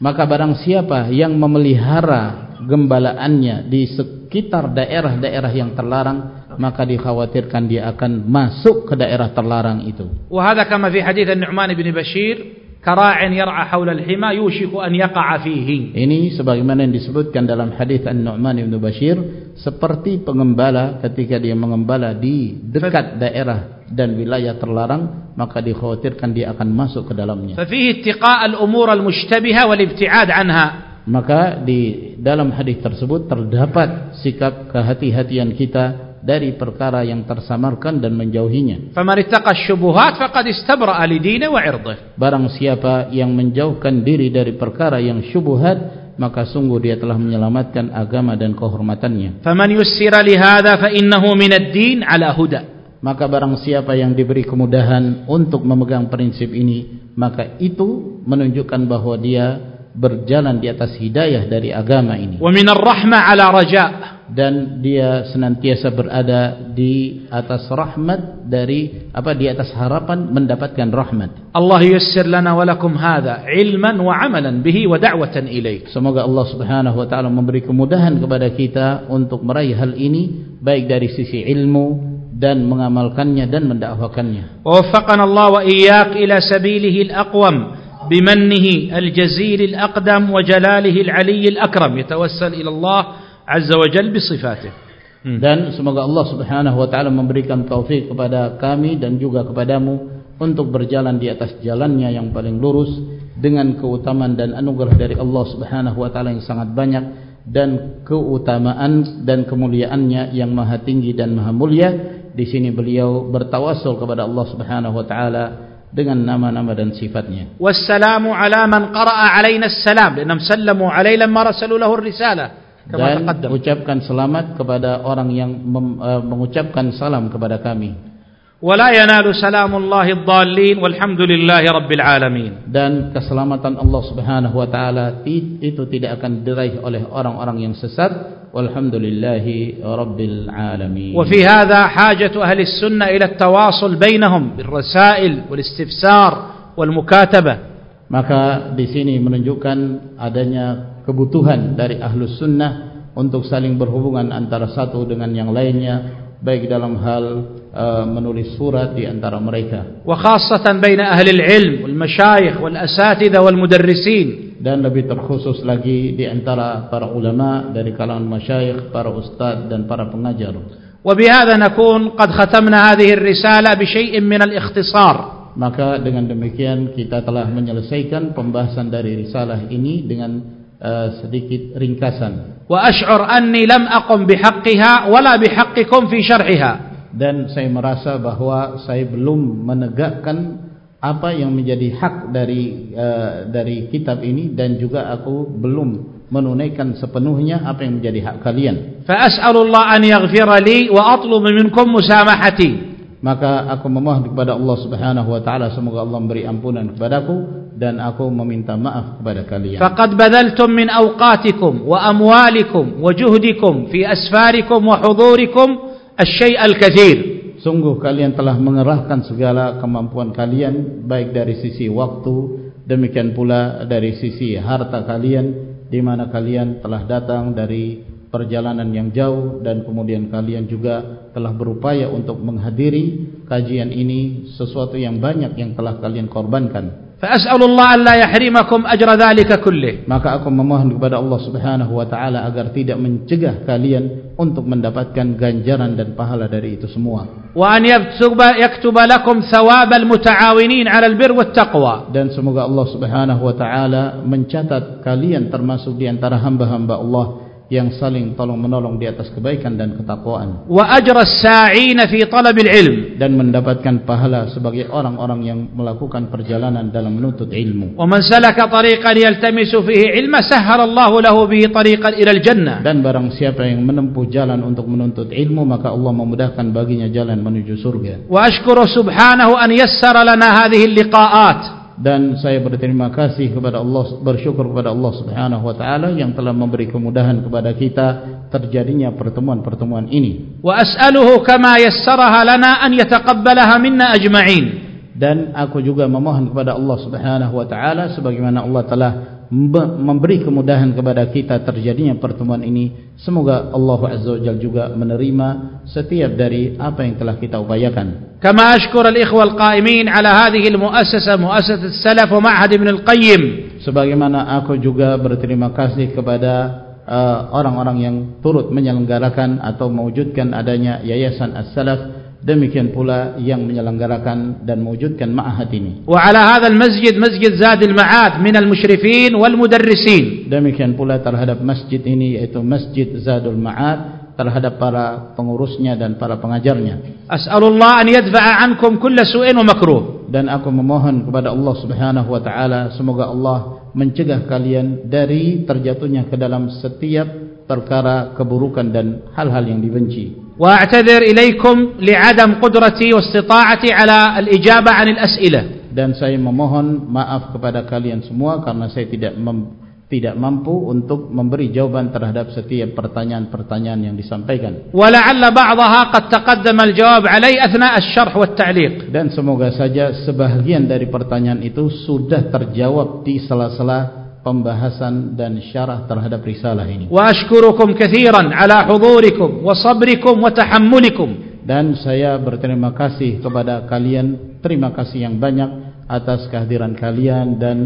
maka barang siapa yang memelihara gembalaannya di sekitar daerah-daerah yang terlarang maka dikhawatirkan dia akan masuk ke daerah terlarang itu. وهذا كما في حديث النعمان بن بشير كراع يرعى حول الحمى يوشك أن يقع فيه Ini sebagaimana yang disebutkan dalam hadis An-Nu'man bin Bashir seperti pengembala ketika dia mengembala di dekat daerah dan wilayah terlarang maka dikhawatirkan dia akan masuk ke dalamnya. ففيه اتقاء الأمور المشتبهة والابتعاد عنها Maka di dalam hadis tersebut terdapat sikap kehati-hatian kita dari perkara yang tersamarkan dan menjauhinya. Famaritaqa asyubuhat faqad istabra'a lidina wa 'irdih. Barang siapa yang menjauhkan diri dari perkara yang syubhat maka sungguh dia telah menyelamatkan agama dan kehormatannya. Faman yusira li hadza fa innahu min ad-din 'ala huda. Maka barang siapa yang diberi kemudahan untuk memegang prinsip ini maka itu menunjukkan bahwa dia berjalan di atas hidayah dari agama ini. Wa min ar-rahmah ala raja' dan dia senantiasa berada di atas rahmat dari apa di atas harapan mendapatkan rahmat. Allah yassir lana wa lakum hadha 'ilman wa 'amalan bihi wa da'watan ilayk. Semoga Allah Subhanahu wa taala memberi kemudahan kepada kita untuk meraih hal ini baik dari sisi ilmu dan mengamalkannya dan mendakwakannya. Wa waffaqana Allah wa iyyak ila sabilihi al-aqwam. بمنه الجزيل الأقدم وجلاله العلي الأكرم يتوسل إلى الله عز وجل بصفاته dan semoga Allah Subhanahu wa taala memberikan taufik kepada kami dan juga kepadamu untuk berjalan di atas jalannya yang paling lurus dengan keutamaan dan anugerah dari Allah Subhanahu wa taala yang sangat banyak dan keutamaan dan kemuliaannya yang maha tinggi dan maha mulia di sini beliau bertawasul kepada Allah Subhanahu wa taala dengan nama-nama dan sifatnya. Wassalamu ala man qara'a alaina assalam, lanam sallamu alaina lamma rasulullah ar-risalah. Dan ucapkan selamat kepada orang yang eh, mengucapkan salam kepada kami ولا ينال سلام الله الضالين والحمد لله رب العالمين dan keselamatan Allah Subhanahu wa taala itu tidak akan diraih oleh orang-orang yang sesat. Walhamdulillahi rabbil alamin. وفي هذا حاجة اهل السنه الى التواصل بينهم بالرسائل والاستفسار والمكاتبه maka di sini menunjukkan adanya kebutuhan dari ahlus sunnah untuk saling berhubungan antara satu dengan yang lainnya baik dalam hal uh, menulis surat di antara mereka وخاصة بين أهل العلم والمشايخ والأساتذة والمدرسين dan lebih terkhusus lagi di antara para ulama dari kalangan masyayikh, para ustadz dan para pengajar. وبهذا نكون قد ختمنا هذه الرسالة بشيء من الاختصار Maka dengan demikian kita telah menyelesaikan pembahasan dari risalah ini dengan Eh, sedikit ringkasan. Wa ashur anni lam akum bihakkiha wala bihakkikum fi syar'iha. Dan saya merasa bahawa saya belum menegakkan apa yang menjadi hak dari uh, dari kitab ini dan juga aku belum menunaikan sepenuhnya apa yang menjadi hak kalian. Fa'as'alullah an yaghfira li wa atlub minkum musamahati. Maka aku memohon kepada Allah Subhanahu wa taala semoga Allah memberi ampunan kepadaku dan aku meminta maaf kepada kalian. Faqad badaltum min awqatikum wa amwalikum wa juhdikum fi asfarikum wa hudurikum shay al-kathir. Sungguh kalian telah mengerahkan segala kemampuan kalian baik dari sisi waktu demikian pula dari sisi harta kalian di mana kalian telah datang dari perjalanan yang jauh dan kemudian kalian juga telah berupaya untuk menghadiri kajian ini sesuatu yang banyak yang telah kalian korbankan. Fa'as'alullah an la yahrimakum ajra dhalika kulli. Maka aku memohon kepada Allah subhanahu wa ta'ala agar tidak mencegah kalian untuk mendapatkan ganjaran dan pahala dari itu semua. Wa an yaktuba lakum thawab muta'awinin ala al-bir wa taqwa. Dan semoga Allah subhanahu wa ta'ala mencatat kalian termasuk di antara hamba-hamba Allah yang saling tolong menolong di atas kebaikan dan ketakwaan. Wa ajra sa'in fi talab ilm dan mendapatkan pahala sebagai orang-orang yang melakukan perjalanan dalam menuntut ilmu. Wa man salaka tariqan yaltamisu fihi ilma sahhara Allahu lahu bihi tariqan ila al-jannah. Dan barang siapa yang menempuh jalan untuk menuntut ilmu maka Allah memudahkan baginya jalan menuju surga. Wa ashkuru subhanahu an yassara lana hadhihi al-liqa'at dan saya berterima kasih kepada Allah bersyukur kepada Allah Subhanahu wa taala yang telah memberi kemudahan kepada kita terjadinya pertemuan-pertemuan ini. Wa as'aluhu kama yassaraha lana an yataqabbalaha minna ajma'in. Dan aku juga memohon kepada Allah Subhanahu wa taala sebagaimana Allah telah memberi kemudahan kepada kita terjadinya pertemuan ini. Semoga Allah Azza wa Jal juga menerima setiap dari apa yang telah kita upayakan. Kama ashkur al-ikhwa al-qaimin ala hadhihi al-muassasa muassasat al-salaf wa ma'had ibn al-qayyim. Sebagaimana aku juga berterima kasih kepada uh, orang-orang uh, yang turut menyelenggarakan atau mewujudkan adanya yayasan as-salaf demikian pula yang menyelenggarakan dan mewujudkan ma'ahat ini. Wa ala hadzal masjid masjid zadil ma'ad min al musyrifin wal mudarrisin. Demikian pula terhadap masjid ini yaitu masjid zadul ma'ad terhadap para pengurusnya dan para pengajarnya. As'alullah an yadfa'a ankum kulla su'in wa makruh. Dan aku memohon kepada Allah Subhanahu wa taala semoga Allah mencegah kalian dari terjatuhnya ke dalam setiap perkara keburukan dan hal-hal yang dibenci. Ilaikum li'adam qudrati wa istita'ati 'ala al-ijabah 'anil as'ilah. Dan saya memohon maaf kepada kalian semua karena saya tidak tidak mampu untuk memberi jawaban terhadap setiap pertanyaan-pertanyaan yang disampaikan. Wala'alla ba'daha qad taqaddama al-jawab 'alai athna' asy-syarh wa at-ta'liq. Dan semoga saja sebahagian dari pertanyaan itu sudah terjawab di sela-sela pembahasan dan syarah terhadap risalah ini. Wa ashkurukum katsiran 'ala hudurikum wa sabrikum wa tahammulikum. Dan saya berterima kasih kepada kalian, terima kasih yang banyak atas kehadiran kalian dan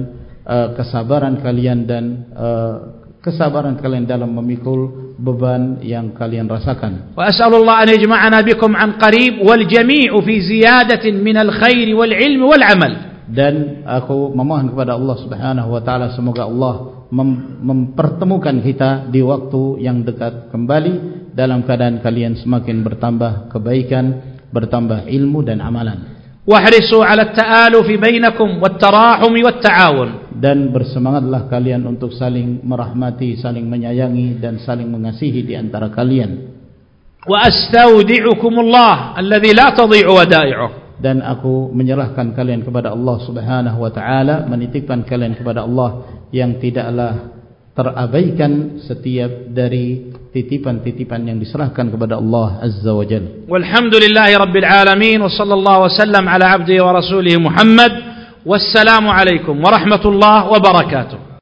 Uh, kesabaran kalian dan uh, kesabaran kalian dalam memikul beban yang kalian rasakan. Wa as'alullah an yajma'ana bikum an qarib wal jami'u fi ziyadatin min al khair wal ilm wal amal. Dan aku memohon kepada Allah Subhanahu wa taala semoga Allah mem mempertemukan kita di waktu yang dekat kembali dalam keadaan kalian semakin bertambah kebaikan, bertambah ilmu dan amalan. Wahrisu 'ala at-ta'aluf bainakum wat-tarahum wat-ta'awun dan bersemangatlah kalian untuk saling merahmati, saling menyayangi dan saling mengasihi di antara kalian. Wa astaudi'ukumullah alladhi la tadhi'u wada'i'uh dan aku menyerahkan kalian kepada Allah Subhanahu wa taala menitipkan kalian kepada Allah yang tidaklah terabaikan setiap dari titipan-titipan yang diserahkan kepada Allah Azza wa Jalla. Walhamdulillahirabbil alamin wa sallallahu wa sallam ala abdihi wa rasulih Muhammad wassalamu alaikum warahmatullahi wabarakatuh.